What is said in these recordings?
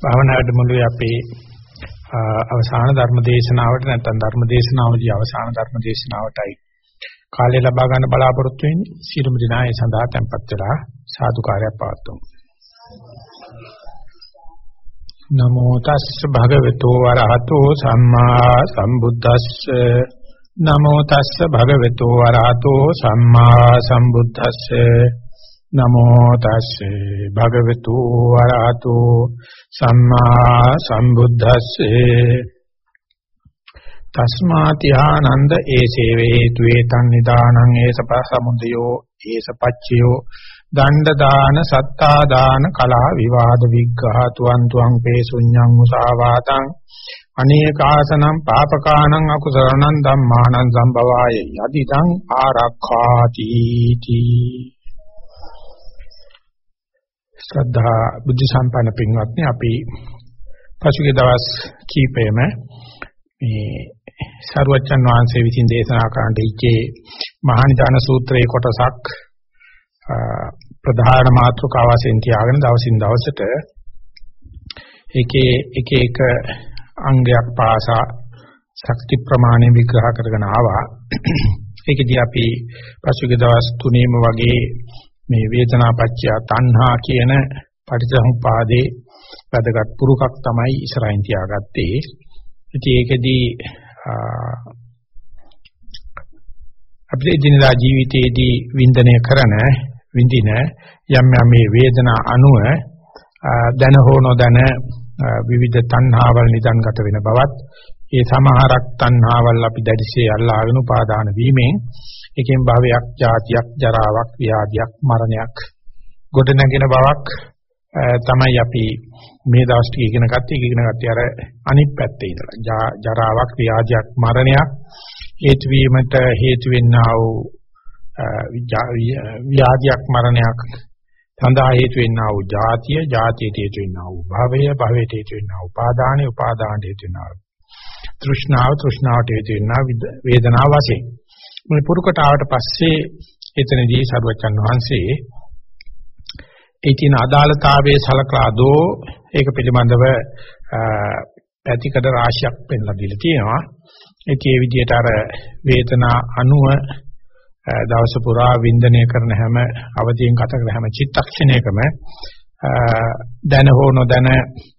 භාවනා වැඩමුළුවේ අපේ අවසාන ධර්ම දේශනාවට නැත්නම් ධර්ම දේශනාවදී අවසාන ධර්ම දේශනාවටයි කාලය ලබා ගන්න බලාපොරොත්තු වෙන්නේ. සියලුම දෙනා ඒ සඳහා tempත් වෙලා සාදුකාරයක් පවත්වමු. නමෝ තස්ස භගවතු වරහතෝ සම්මා සම්බුද්දස්ස නමෝ තස්ස භගවතු වරහතෝ සම්මා සම්බුද්දස්ස නමෝ තස්සේ භගවතු වරහතෝ සම්මා සම්බුද්දස්සේ. තස්මාති ආනන්ද ඒසේ වේතු ඒතන් නිදානං ඒසප සමුදයෝ ඒසපච්චයෝ දණ්ඩ දාන සත්තා දාන කලා විවාද විග්ඝහ තුවන් තුවන් පේසුඤ්ඤං මුසාවාතං අනේකාසනම් පාපකානං අකුසලනං ධම්මානං සම්භවාය යදිදං ආරක්ඛාති තී. ශ්‍රද්ධා බුද්ධ සම්පන්න පින්වත්නි අපි පසුගිය දවස් කීපෙම මේ සරුවච්චන් වහන්සේ විසින් දේශනා කරන්න ඉච්චේ මහානිදාන සූත්‍රයේ කොටසක් ප්‍රධාන මාතෘකාව වශයෙන් තියාගෙන දවසින් දවසට ඒකේ එක එක අංගයක් පාසා ශක්ති ප්‍රමාණය විග්‍රහ කරගෙන ආවා. ඒකදී අපි පසුගිය දවස් තුනේම වගේ මේ වේදනාපච්චය තණ්හා කියන පටිච්චසමුපාදේ වැදගත් පුරුකක් තමයි ඉස්සරහින් තියාගත්තේ. ඉතින් ඒකෙදී අපේ දිනදා ජීවිතයේදී වින්දනය කරන විඳින යම් යම් මේ වේදනා අනුව දැන හෝ නොදැන විවිධ තණ්හාවල් නිදන්ගත වෙන බවත් ඒ සමහරක් තණ්හාවල් අපි දැඩිසේ අල්ලාගෙන උපාදාන වීමෙන් එකෙන් භවයක්, ජාතියක්, ජරාවක්, ව්‍යාධියක්, මරණයක් ගොඩ නැගෙන බවක් තමයි අපි මේ දවස් ටික ඉගෙන ගත්තේ. ඉගෙන ගත්තේ අර අනිත් පැත්තේ ඉඳලා. ජරාවක්, ව්‍යාධියක්, මරණයක් හේතු වීමට හේතු වෙන්නා වූ ව්‍යාධියක්, මරණයක් සඳහා හේතු වෙන්නා වූ ජාතිය, ජාතියට හේතු වෙන්නා වූ භවය, භවයට හේතු වෙන්නා වූ උපාදානය, උපාදානට හේතු වෙන්නා වූ තෘෂ්ණාව, තෘෂ්ණාවට හේතු වෙන්නා වේදනාව වශයෙන් මේ පුරුකට ආවට පස්සේ එතනදී සරුවචන් වහන්සේ ඒ තියෙන අදාළතාවයේ සලකලා දෝ ඒක පිළිබඳව පැතිකඩ රාශියක් පෙන්ලා දීලා තියෙනවා. ඒකේ විදිහට අර වේදනා අණුව දවස පුරා වින්දනය කරන හැම අවදියෙන් ගත කරන හැම චිත්තක්ෂණයකම දැන හෝ නොදැන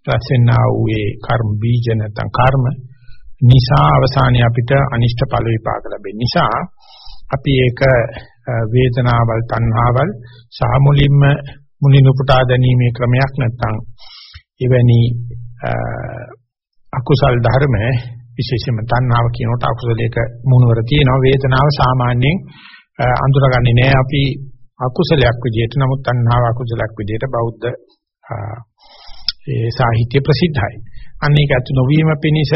රැසෙන්නා වූ ඒ කර්ම බීජ නැත්නම් කර්ම නිසා අවසානයේ අපිට අනිෂ්ට ඵල විපාක ලැබෙන නිසා අපි ඒක වේදනාවල් තණ්හාවල් සහ මුලින්ම මුලින් උපුටා ගැනීමේ ක්‍රමයක් නැත්නම් එවැනි අකුසල් ධර්ම විශේෂයෙන්ම තණ්හාව කියනකොට අකුසලයක මුණවර තියෙනවා වේදනාව සාමාන්‍යයෙන් අඳුරගන්නේ නැහැ අපි අකුසලයක් විදිහට නමුත් තණ්හාව අකුසලයක් විදිහට බෞද්ධ ඒ සාහිත්‍ය ප්‍රසිද්ධයි. අන්න ඒක ඇතු නොවීම පිණිස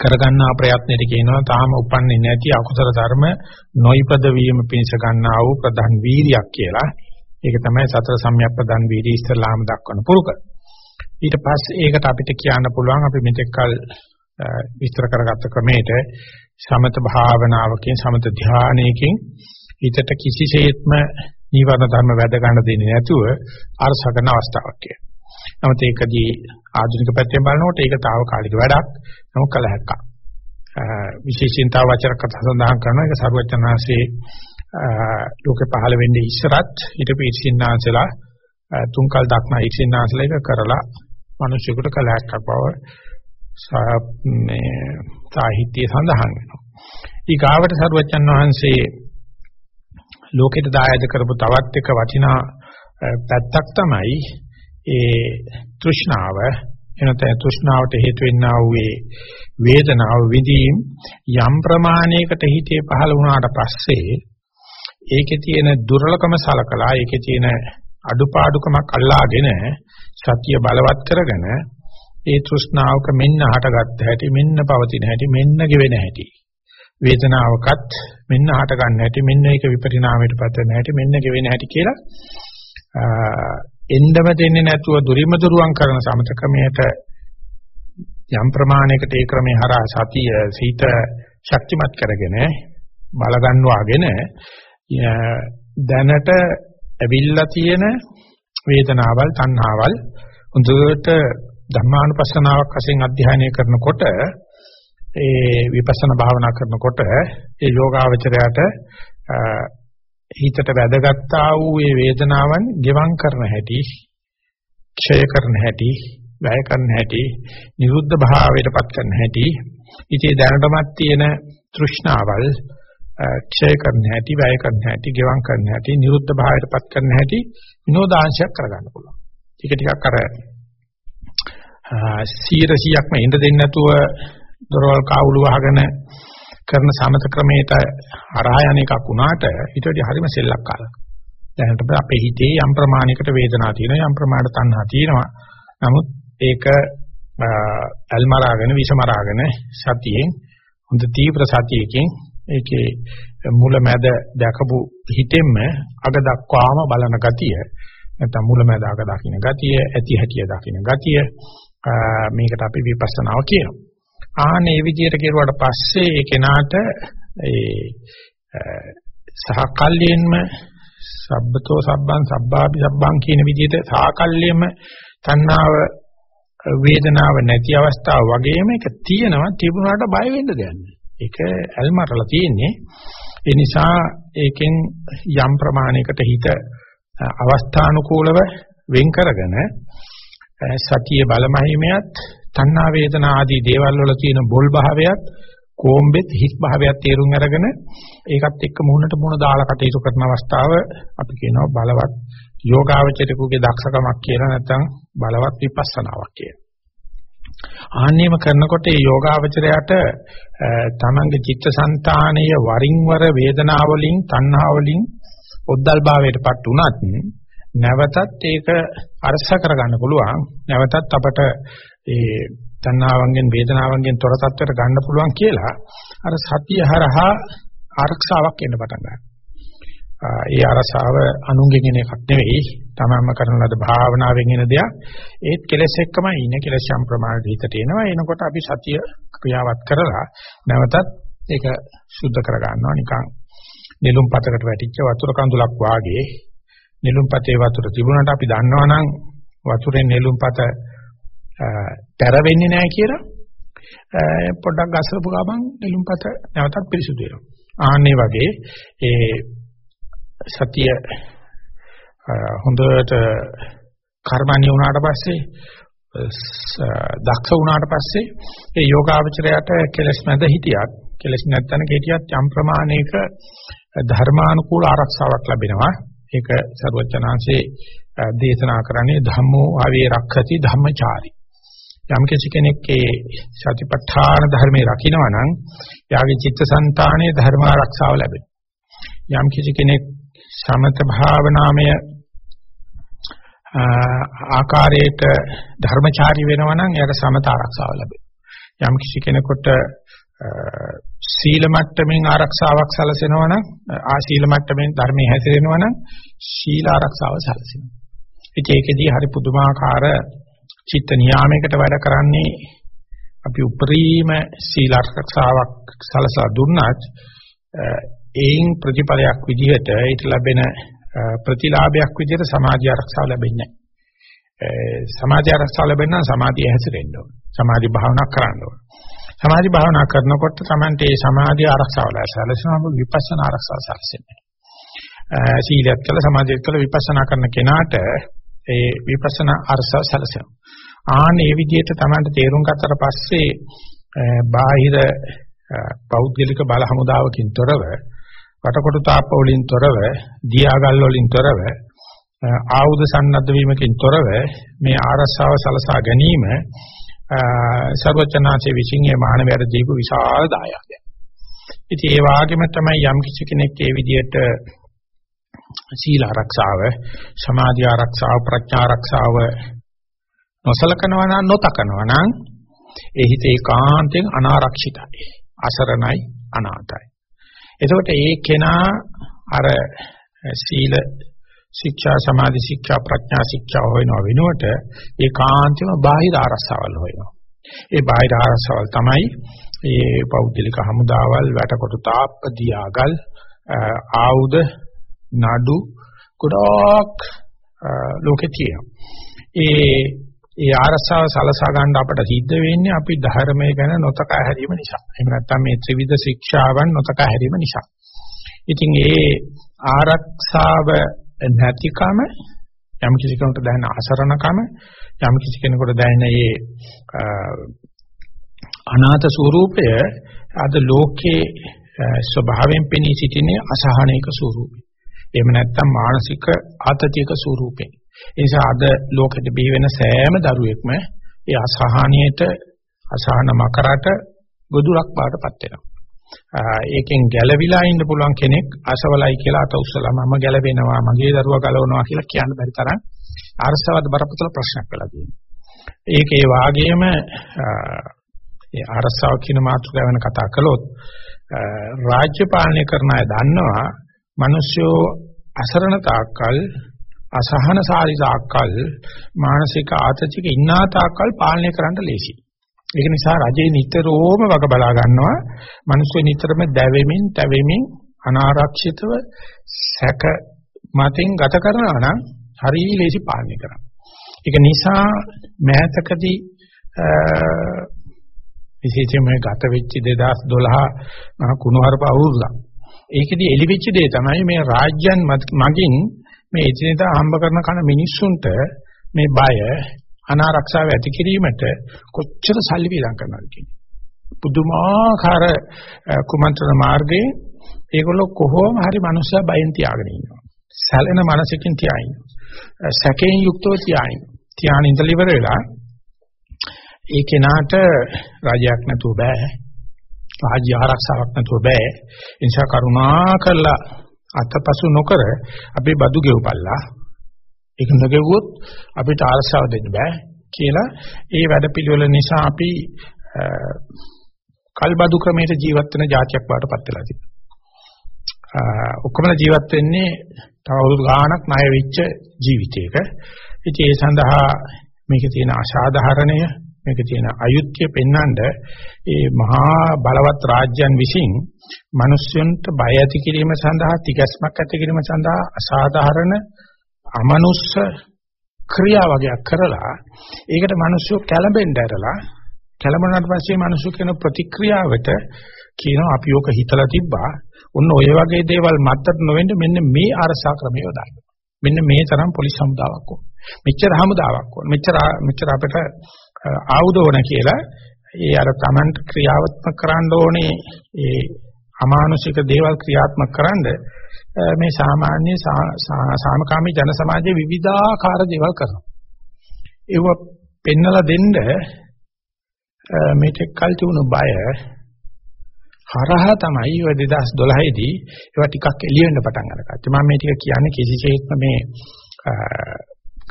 කරගන්නා ප්‍රයත්නෙට කියනවා තාම උපන්නේ නැති අකුසල ධර්ම නොයිපද වීම පිණිස ගන්නා වූ ප්‍රධාන වීරියක් කියලා. ඒක තමයි සතර සම්‍යක් ප්‍රධාන වීර්ය ඉස්සලාම දක්වන පුරුක. ඊට පස්සේ ඒකට අපිට කියන්න පුළුවන් අපි මෙතෙක් කල විස්තර කරගත්ත ක්‍රමයට සමත භාවනාවකින් සමත ධානයකින් හිතට කිසිසේත්ම නීවරණ ධර්ම වැඩ ගන්න දෙන්නේ නැතුව අරසකන අවස්ථාවක් කියලා. නමුත් ඒකදී ආධුනික පැත්තෙන් බලනකොට ඒක తాවකාලික වැඩක්. නමුත් කල හැක්කක්. විශේෂයෙන් තව වචන කතා සඳහන් කරන එක සර්වචනාසේ ලෝකේ පහළ වෙන්නේ ඉස්සරත් ඊට පිටින්නාසලා තුන්කල් දක්නා ඉතින්නාසලා එක කරලා මිනිසෙකුට කල හැක්කක් බව මේ සාහිත්‍ය සඳහන් වෙනවා. ඊගාවට සර්වචන් වහන්සේ ලෝකෙට දායද කරපු තවත් එක වටිනා පැත්තක් තමයි ඒ තෘෂ්ණාව එනතේ තෘෂ්ණාවට හේතු වෙන්නා වූ වේදනාව විදීම් යම් ප්‍රමාණයකට හිතේ පහළ වුණාට පස්සේ ඒකේ තියෙන දුර්ලභම සලකලා ඒකේ තියෙන අඩුපාඩුකමක් අල්ලාගෙන සතිය බලවත් කරගෙන ඒ තෘෂ්ණාවක මෙන්න හටගත්ත හැටි මෙන්න පවතින හැටි මෙන්න ගෙවෙන හැටි. වේදනාවකත් මෙන්න හට ගන්න හැටි මෙන්න ඒක විපරිණාමයට පත් වෙන හැටි මෙන්න ගෙවෙන හැටි කියලා එන්නම දෙන්නේ නැතුව දුරිම දුරුවන් කරන සමත ක්‍රමයට යම් ප්‍රමාණයකට ඒ ක්‍රමේ හරහා සතිය සීත ශක්තිමත් කරගෙන බල ගන්නවාගෙන දැනට ඇවිල්ලා තියෙන වේදනාවල් තණ්හාවල් හොඳට ධර්මානුපස්සනාවක් වශයෙන් අධ්‍යයනය කරනකොට ඒ විපස්සනා භාවනා කරනකොට ඒ යෝගාවචරයට හිතට වැදගත්තා වූ මේ වේදනාවන් ගෙවම් කරන හැටි, ක්ෂය කරන හැටි, වැය කරන හැටි, නිරුද්ධ භාවයටපත් කරන හැටි, ඉතේ දැනටමත් තියෙන තෘෂ්ණාවල් ක්ෂය කරන හැටි, වැය කරන හැටි, ගෙවම් කරන හැටි, නිරුද්ධ භාවයටපත් කරන හැටි විනෝදාංශයක් කරගන්න පුළුවන්. ටික ටිකක් අර 100%ක්ම ඉඳ දෙන්නේ නැතුව දොරවල් කාවුළු වහගෙන කරන සමත ක්‍රමයට හරහා යන එකක් වුණාට ඊට වඩා හරිම සෙල්ලක්කාරයි. දැනට අපේ හිතේ යම් ප්‍රමාණයකට වේදනාවක් තියෙනවා යම් ප්‍රමාණයට තණ්හා තියෙනවා. නමුත් ඒක අල්මරාගෙන විෂමරාගෙන සතියෙන් හොඳ තීව්‍ර සතියකින් ඒකේ මුල මැද දැකපු හිතෙන්ම අග දක්වාම බලන ගතිය නැත්නම් මුල මැද අග දකින්න ගතිය ඇති හැටිය දකින්න ගතිය මේකට අපි විපස්සනාව කියනවා. ආන මේ විදිහට කෙරුවාට පස්සේ ඒ කෙනාට ඒ සහකල්යෙන්ම සබ්බතෝ සබ්බං සබ්බාපි සබ්බං කියන විදිහට සහකල්යෙම තණ්හාව වේදනාව නැති අවස්ථාව වගේම ඒක තියෙනවා තිබුණාට බය වෙන්න දෙයක් නෑ. ඒක ඇල්මරලා තියෙන්නේ. ඒ නිසා ඒකෙන් යම් ප්‍රමාණයකට හිත අවස්ථානුකූලව වෙන් කරගෙන සතිය බලමහිමයත් තණ්හා වේදනා ආදී දේවල් වල තියෙන බොල් භාවයත් කොම්බෙත් හිස් භාවයත් තේරුම් අරගෙන ඒකත් එක්ක මුහුණට මුහුණ දාලා කටයුතු කරන අවස්ථාව අපි කියනවා බලවත් යෝගාවචරිකුගේ දක්ෂකමක් කියලා නැත්නම් බලවත් විපස්සනාවක් කියලා. ආන්නේම කරනකොට මේ යෝගාවචරයට තමන්ගේ චිත්තසංතානය වරින් වර වේදනාවලින් තණ්හාවලින් ඔද්දල් භාවයටපත් උනත් නැවතත් ඒක අරස කරගන්න පුළුවන් නැවතත් අපට ඒ තණ්හාවන්ගෙන් වේදනාවන්ගෙන් තොර තත්ත්වයට ගන්න පුළුවන් කියලා අර සතිය හරහා ආරක්ෂාවක් එන්න පටන් ගන්නවා. ඒ ආරසාව අනුන්ගෙන් එන එකක් නෙවෙයි. තමන්ම කරන ලද භාවනාවෙන් එන දෙයක්. ඒත් කෙලස් එක්කමයි ඉන්නේ. කෙලස් යම් ප්‍රමාණයට හිතට එනවා. එනකොට අපි සතිය ක්‍රියාවත් කරලා නැවතත් ඒක සුද්ධ කර ගන්නවා. නිකන් නෙළුම් පතකට වැටිච්ච වතුර කඳුලක් වාගේ නෙළුම් පතේ වතුර තිබුණාට අපි දන්නවනම් වතුරෙන් නෙළුම් පත තර වෙන්නේ නැහැ කියලා පොඩ්ඩක් ගස්සපු ගමන් නෙළුම්පත නැවතත් පිරිසුදු වෙනවා. ආන්නේ වගේ ඒ සතිය හොඳට කර්මණිය වුණාට පස්සේ දක්ෂ වුණාට පස්සේ ඒ යෝගාවචරයට කෙලස් නැද හිටියත් කෙලස් නැත්තන හිටියත් යම් ප්‍රමාණයක ධර්මානුකූල ආරක්ෂාවක් ලැබෙනවා. ඒක සර්වචනාංශේ දේශනා කරන්නේ ධම්මෝ ආවේ රක්ඛති ධම්මචාරී යම් කෙනෙක් ඒ සතිපට්ඨාන ධර්මයේ රකින්නවා නම් යාගේ චිත්තසංතානයේ ධර්ම ආරක්ෂාව ලැබෙනවා. යම් කෙනෙක් සමත භාවනාමය ආකාරයට ධර්මචාරී වෙනවා නම් එයාට සමත ආරක්ෂාව ලැබෙනවා. යම් කිසි කෙනෙකුට සීල මට්ටමින් ආරක්ෂාවක් සැලසෙනවා නම් ආ සීල මට්ටමින් ධර්මයේ හැසිරෙනවා නම් සීල ආරක්ෂාව සැලසෙනවා. ඉතින් ඒකෙදී හරි පුදුමාකාර චිත්ත නියාමයකට වැඩ කරන්නේ අපි උපරිම සීල ආරක්ෂාවක් සලසා දුන්නත් ඒයින් ප්‍රතිඵලයක් විදිහට ඊට ලැබෙන ප්‍රතිලාභයක් විදිහට සමාධි ආරක්ෂාව ලැබෙන්නේ නැහැ. සමාධි ආරක්ෂාව ලැබෙන්න සමාධිය හැසිරෙන්න ඕන. සමාධි භාවනා කරන්න ඕන. සමාධි භාවනා කරනකොට Tamante මේ සමාධි ආරක්ෂාව ලැබසලසනම විපස්සනා ආරක්ෂාව සැලසෙන්නේ. සීලයත් කළ සමාධියත් කළ විපස්සනා කරන කෙනාට ඒ විපස්සනා අරසව සැලසෙනවා. ආන මේ විදිහට තමයි තේරුම් ගත්තට පස්සේ බාහිර පෞද්ගලික බල හමුදාවකින් තොරව වටකොටු තාප්ප වලින් තොරව දියාගල් වලින් තොරව ආයුධ සන්නද්ධ වීමකින් තොරව මේ ආරස්සාව සලසා ගැනීම සර්වචනාචේ විසින් මේ මානවයට දීපු විශාල දායාදයක්. ඉතින් ඒ වගේම තමයි යම් කිසි කෙනෙක් ඒ විදිහට සීල ආරක්ෂාව, සමාධි ආරක්ෂාව, ප්‍රඥා ආරක්ෂාව නොසලකනවා නම් නොතකනවා නම් ඒ හිත ඒකාන්තයෙන් අනාරක්ෂිතයි. අසරණයි, අනාතයි. එතකොට ඒ කෙනා අර සීල ශික්ෂා සමාධි ශික්ෂා ප්‍රඥා ශික්ෂා හොයනවා වෙනුවට ඒකාන්තයෙන්ම බාහිර ආරස්සාවල් හොයනවා. ඒ බාහිර ආරස්සාවල් තමයි ඒ පෞද්ගලික හමුදාවල් වැටකොටු තාප්ප දියාගල් ආයුධ නඩු ගොඩක් ලෝකේ තියෙනවා. ඒ ඒ ආරස්සාව සලසා ගන්න අපට සිද්ධ වෙන්නේ අපි ධර්මයේ ගැන නොතකා හැරීම නිසා. එහෙම නැත්නම් මේ ත්‍රිවිධ ශික්ෂාවන් නොතකා හැරීම නිසා. ඉතින් ඒ ආරක්ෂාව නැතිකම යම් කිසි කෙනෙකුට දැනෙන අසරණකම යම් කිසි කෙනෙකුට දැනෙන ඒ අනාථ ස්වરૂපය අද ලෝකේ ස්වභාවයෙන් පෙනී සිටින අසහනයක ස්වરૂපය. එහෙම නැත්නම් මානසික ආතතියක ස්වરૂපේ. ඒ නිසා අද ලෝකෙට බිහි වෙන සෑම දරුවෙක්ම ඒ අසහනියට අසහන මකරට ගොදුරක් බාටපත් වෙනවා. ඒකෙන් ගැලවිලා ඉන්න පුළුවන් කෙනෙක් අසවලයි කියලා අත උස්සලා මම ගැලවෙනවා මගේ දරුවා ගලවනවා කියලා කියන්න බැරි තරම් අරසවද බරපතල ප්‍රශ්නයක් වෙලා තියෙනවා. ඒකේ වාගේම ඒ අරසාව කියන මාතෘකාව වෙන කතා කළොත් රාජ්‍ය පාලනය කරන අය දන්නවා මිනිස්සු අසරණ තාක්කල් අසහනසාරි තාක්කල් මානසික ආතතියක ඉන්නා තාක්කල් පාලනය කරන්න ලේසි. ඒක නිසා රජේ නිතරම වග බලා ගන්නවා මිනිස්සු නිතරම දැවෙමින්, තැවෙමින් අනාරක්ෂිතව සැක මතින් ගත කරනවා නම් හරිය ලේසි පාලනය කරන්න. ඒක නිසා මෑතකදී විශේෂයෙන්ම ගත වෙච්ච 2012 මහ කුණුහරුප අවුරුද්දක්. ඒකෙදි එලිවෙච්ච දේ තමයි මේ රාජ්‍යයන් මගින් මේ එදිනෙදා හම්බ කරන කන මිනිස්සුන්ට මේ බය අනාරක්ෂාව ඇති කිරීමට කොච්චර සල්ලි වියදම් කරනවද කියන්නේ. පුදුමාකාර කුමන්ත්‍රණ මාර්ගයේ ඒගොල්ලෝ කොහොම හරි මනුස්සයා බයෙන් තියාගෙන ඉන්නවා. සැලෙන මනසකින් තියාගෙන. සැකයෙන් යුක්තව තියාගෙන. තියාගෙන ඉඳලා ඉවර වෙලා ඒ කෙනාට රාජ්‍යයක් නැතුව බෑ. රාජ්‍ය ආරක්ෂාවක් නැතුව බෑ. ඒ නිසා කරුණා කරලා අතපසු නොකර අපි බදු ගෙවපල්ලා. ඒක නොගෙවුවොත් අපිට ආරක්ෂාව දෙන්න බෑ කියලා ඒ වැඩපිළිවෙල නිසා අපි කල්බදු ක්‍රමයට ජීවත් වෙන જાතියක් වාටපත් වෙලා තියෙනවා. ඔක්කොම ජීවත් වෙන්නේ තව අවුරුදු ගාණක් ණය වෙච්ච ජීවිතයක. ඉතින් ඒ සඳහා මේකේ තියෙන අසාධාරණය මේක තියෙන අයුක්තිය පෙන්වන්න ඒ මහා බලවත් රාජ්‍යයන් විසින් මිනිස්සුන්ට බය ඇති කිරීම සඳහා තිගැස්මක් ඇති කිරීම සඳහා අසාධාරණ අමනුස්ස ක්‍රියා වගේක් කරලා ඒකට මිනිස්සු කැළඹෙන්න ඇරලා කැළඹුණාට පස්සේ මිනිස්සු කියන ප්‍රතික්‍රියාවට කියනවා අපි ඕක හිතලා තිබ්බා ඔන්න ඔය වගේ දේවල් මත්තට නොවෙන්න මෙන්න මේ අරසා ක්‍රමය යොදාගන්න. මෙන්න මේ තරම් පොලිස් හමුදාවක් ඕන. මෙච්චර හමුදාවක් ඕන. මෙච්චර මෙච්චර අපිට ආයුධ ඕන කියලා ඒ අර Taman ක්‍රියාත්මක කරන්න ඕනේ ඒ අමානුෂික දේවල් ක්‍රියාත්මක කරන්න මේ සාමාන්‍ය සාමකාමී ජන සමාජයේ විවිධාකාර දේවල් කරනවා. ඒව පෙන්නලා දෙන්න මේක කල් තිබුණු බය හරහා තමයි ඔය 2012 දී ඒවා ටිකක් එළියෙන්න පටන් අරගත්තේ. මම මේ ටික කියන්නේ කිසිසේත්ම මේ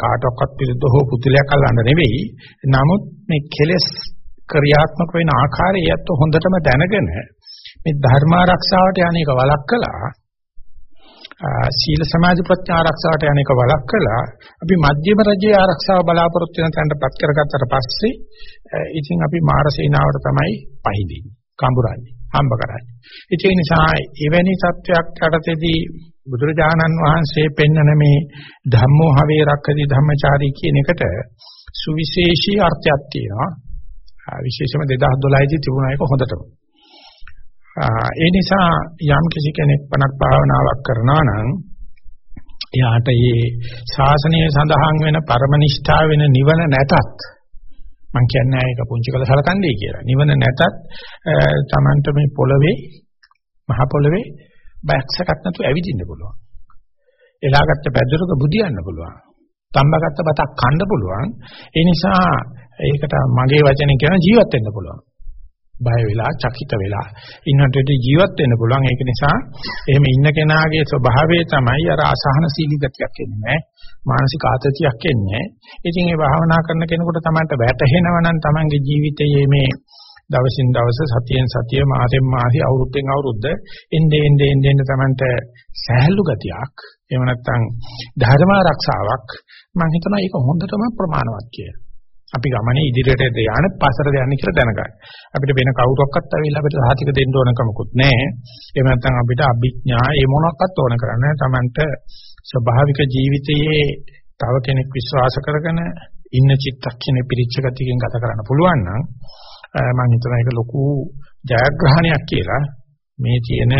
කාටවත් විරුද්ධ හෝ පුදුලයක් අල්ලන්න නෙවෙයි. නමුත් මේ කෙලෙස් ක්‍රියාත්මක වෙන ආකාරය යත් හොඳටම දැනගෙන මේ ධර්ම ආරක්ෂාවට යන්නේක වළක්කලා සීල සමාධි ප්‍රඥා ආරක්ෂාවට යන්නේක වළක්කලා අපි මධ්‍යම රජයේ ආරක්ෂාව බලාපොරොත්තු වෙන තැනටපත් කරගත්තට පස්සේ ඉතින් අපි මාරසේනාවට තමයි පහදින්නේ කඹරන්නේ හම්බ කරන්නේ. ඒ නිසා එවැනි සත්‍යයක් යටතේදී බුදුරජාණන් වහන්සේ පෙන්වන මේ ධම්මෝ හවේ රක්කති ධම්මචාරී කියන එකට සුවිශේෂී අර්ථයක් තියෙනවා. විශේෂම 2012 දී තිබුණා ඒක හොඳටම. ඒ නිසා යම් කිසි කෙනෙක් පණක් භාවනාවක් කරනවා නම් එයාට මේ ශාසනය සඳහන් වෙන පරමනිෂ්ඨා වෙන නිවන නැතත් මම කියන්නේ ඒක පුංචි කළ සලකන්නේ කියලා. නිවන නැතත් Tamanට මේ පොළවේ මහ පොළවේ බයක්සකක් නැතුව ඇවිදින්න පුළුවන්. එලාගත්ත පැදුරක බුදියන්න පුළුවන්. තම්බගත්ත බතක් කන්න පුළුවන්. ඒ නිසා ඒකට මගේ වචනේ කියන ජීවත් වෙන්න පුළුවන්. බය වෙලා, චකිත වෙලා ඉන්නට ජීවත් වෙන්න පුළුවන්. ඒක නිසා එහෙම ඉන්න කෙනාගේ ස්වභාවය තමයි අර අසහනශීලී ගතියක් එන්නේ නැහැ. මානසික ආතතියක් එන්නේ. ඉතින් ඒ භාවනා කරන කෙනෙකුට තමයි වැටහෙනවා නම් තමන්ගේ ජීවිතයේ මේ දවසින් දවස සතියෙන් සතිය මාසෙන් මාසෙ අවුරුද්දෙන් අවුරුද්ද එnde ende ende ende තමන්ට සහැල්ලු ගතියක් එහෙම නැත්නම් ධර්ම ආරක්ෂාවක් මම හිතනවා ඒක හොඳටම ප්‍රමාණවත් කියලා. අපි ගමනේ ඉදිරියට යන පස්සට යන්නේ කියලා දැනගන්න. අපිට වෙන කවුරක්වත් ඇවිල්ලා අපිට සාහිතික දෙන්න ඕන කමකුත් නැහැ. එහෙම නැත්නම් අපිට අභිඥා ඒ මොනක්වත් ඕන කරන්නේ තමන්ට ස්වභාවික ජීවිතයේ තව කෙනෙක් විශ්වාස කරගෙන ඉන්න චිත්තක්ෂණේ පිරිච්ච ගතියකින් ගත කරන්න පුළුවන් නම් මම හිතනවා ඒක ලොකු ජයග්‍රහණයක් කියලා මේ තියෙන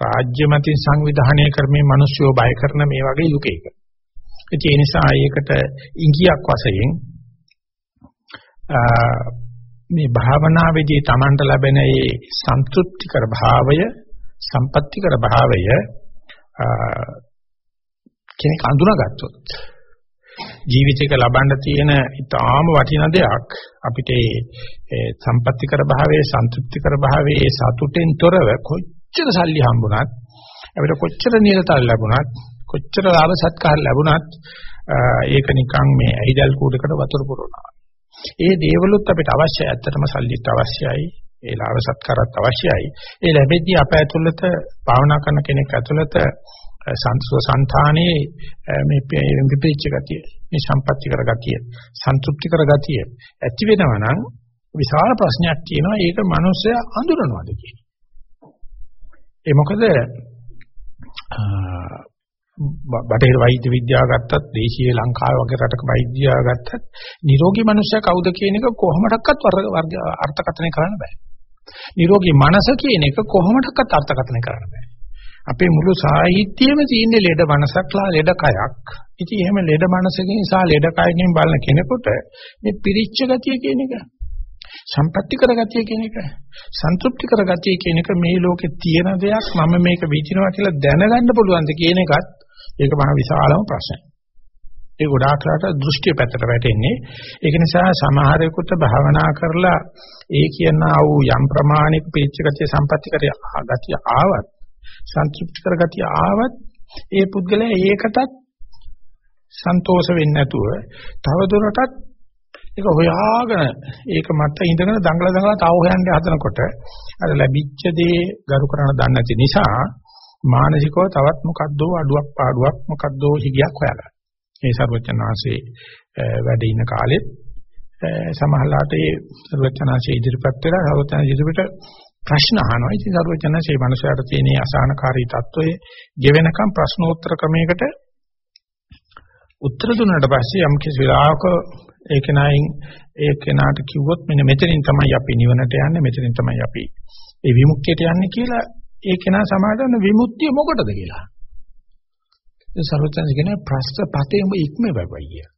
රාජ්‍ය මතින් සංවිධානය කරමින් මිනිස්සුયો බය කරන මේ වගේ යුගයක. ඒ නිසා ඒකට ඉංගියක් වශයෙන් මේ භාවනාවේදී Tamanට ලැබෙන ඒ සන්තුෂ්ටිකර භාවය, සම්පත්‍තිකර භාවය කෙනෙක් අඳුනගත්තොත් ජීවිතයක ලබන්න තියෙන ඊටාම වටිනා දෙයක් අපිට ඒ සම්පත්‍තිකර භාවයේ සන්තුෂ්ටිකර භාවයේ සතුටෙන් තොරව කොච්චර සල්ලි හම්බුණත් අපිට කොච්චර නිරතල් ලැබුණත් කොච්චර ලාභ සත්කාර ලැබුණත් ඒක නිකන් මේ ඇයිදල් කූඩකට වතුර පුරවනවා. ඒ දේවලුත් අපිට අවශ්‍යයි. ඇත්තටම සල්ලිත් අවශ්‍යයි. ඒ ලාභ සත්කාරත් අවශ්‍යයි. ඒ ලැබෙද්දී අප ඇතුළත භාවනා කරන කෙනෙක් ඇතුළත සංසෝ సంతානේ මේ විපේච්ච ගතිය මේ සම්පත්‍ති කර ගතිය සන්තුෂ්ටි කර ගතිය ඇති වෙනවා නම් විශාල ප්‍රශ්නයක් තියෙනවා ඒක මිනිස්සයා අඳුරනවාද කියන ඒ මොකද බටහිර වෛද්‍ය විද්‍යාව ගත්තත් දේශීය ලංකාව වගේ රටක වෛද්‍යව ගත්තත් නිරෝගී මනුස්සයා කවුද කියන එක කොහොමඩක්වත් වර්ග අර්ථකථනය කරන්න බෑ. නිරෝගී මනස කියන එක කොහොමඩක්වත් අර්ථකථනය කරන්න බෑ. අපේ මුළු සාහිත්‍යයේම තියෙන ලෙඩ මනසක්ලා ලෙඩ කයක්. ඉතින් එහෙම ලෙඩ මනසකින් සහ ලෙඩ කයකින් බලන කෙනෙකුට මේ පිරිච්ච ගතිය කියන එක සම්පත්‍ති කරගතිය කියන එක සන්තුෂ්ටි කරගතිය කියන එක මේ ලෝකේ තියෙන දෙයක් මම මේක විචිනවා කියලා දැනගන්න පුළුවන්ද කියන එකත් ඒක මහ විශාලම ප්‍රශ්නයක්. ඒ ගොඩාක් රට දෘෂ්ටි පැත්තට වැටෙන්නේ. ඒක නිසා සමහරෙකුට භාවනා කරලා ඒ කියන ආ වූ යම් ප්‍රමාණික පිරිච්ච ගතිය සම්පත්‍ති කර ගතිය ආවත් සන්තුෂ්ටි කරගතිය ආවත් ඒ පුද්ගලයා ඒකටත් සන්තෝෂ වෙන්නේ නැතුව තව දුරටත් ඒක හොයාගෙන ඒක මත ඉඳගෙන දඟල දඟල තව හොයන්න හදනකොට අර ලැබිච්ච දේ ගරු කරන දන්නේ නැති නිසා මානසිකව තවත් මොකද්දෝ අඩුවක් පාඩුවක් මොකද්දෝ හිගයක් හොයාගන්න. මේ සර්වචනාසේ වැඩ ඉන්න කාලෙත් සමහරලාට ඒ සර්වචනාසේ ඉදිරිපත් වෙලා සර්වචනා ඉදිරිපිට ප්‍රශ්න අහනවා. ඉතින් සරුවචනසේ මනුෂයාට තියෙන අසහනකාරී తত্ত্বයේ ගෙවෙනකම් ප්‍රශ්නෝත්තර ක්‍රමයකට උත්තර දුන්නාට පස්සේ යම් කිසි වෙලාවක ඒ කෙනායින් ඒ කෙනාට කිව්වොත් මෙන්න මෙතනින් තමයි අපි නිවනට යන්නේ මෙතනින් තමයි අපි ඒ විමුක්තියට යන්නේ කියලා ඒ කෙනා සමාදන්න විමුක්තිය මොකටද කියලා. ඒ සරුවචනසේ කියන ප්‍රශ්න පතේ උඹ ඉක්මෙවයි කියලා.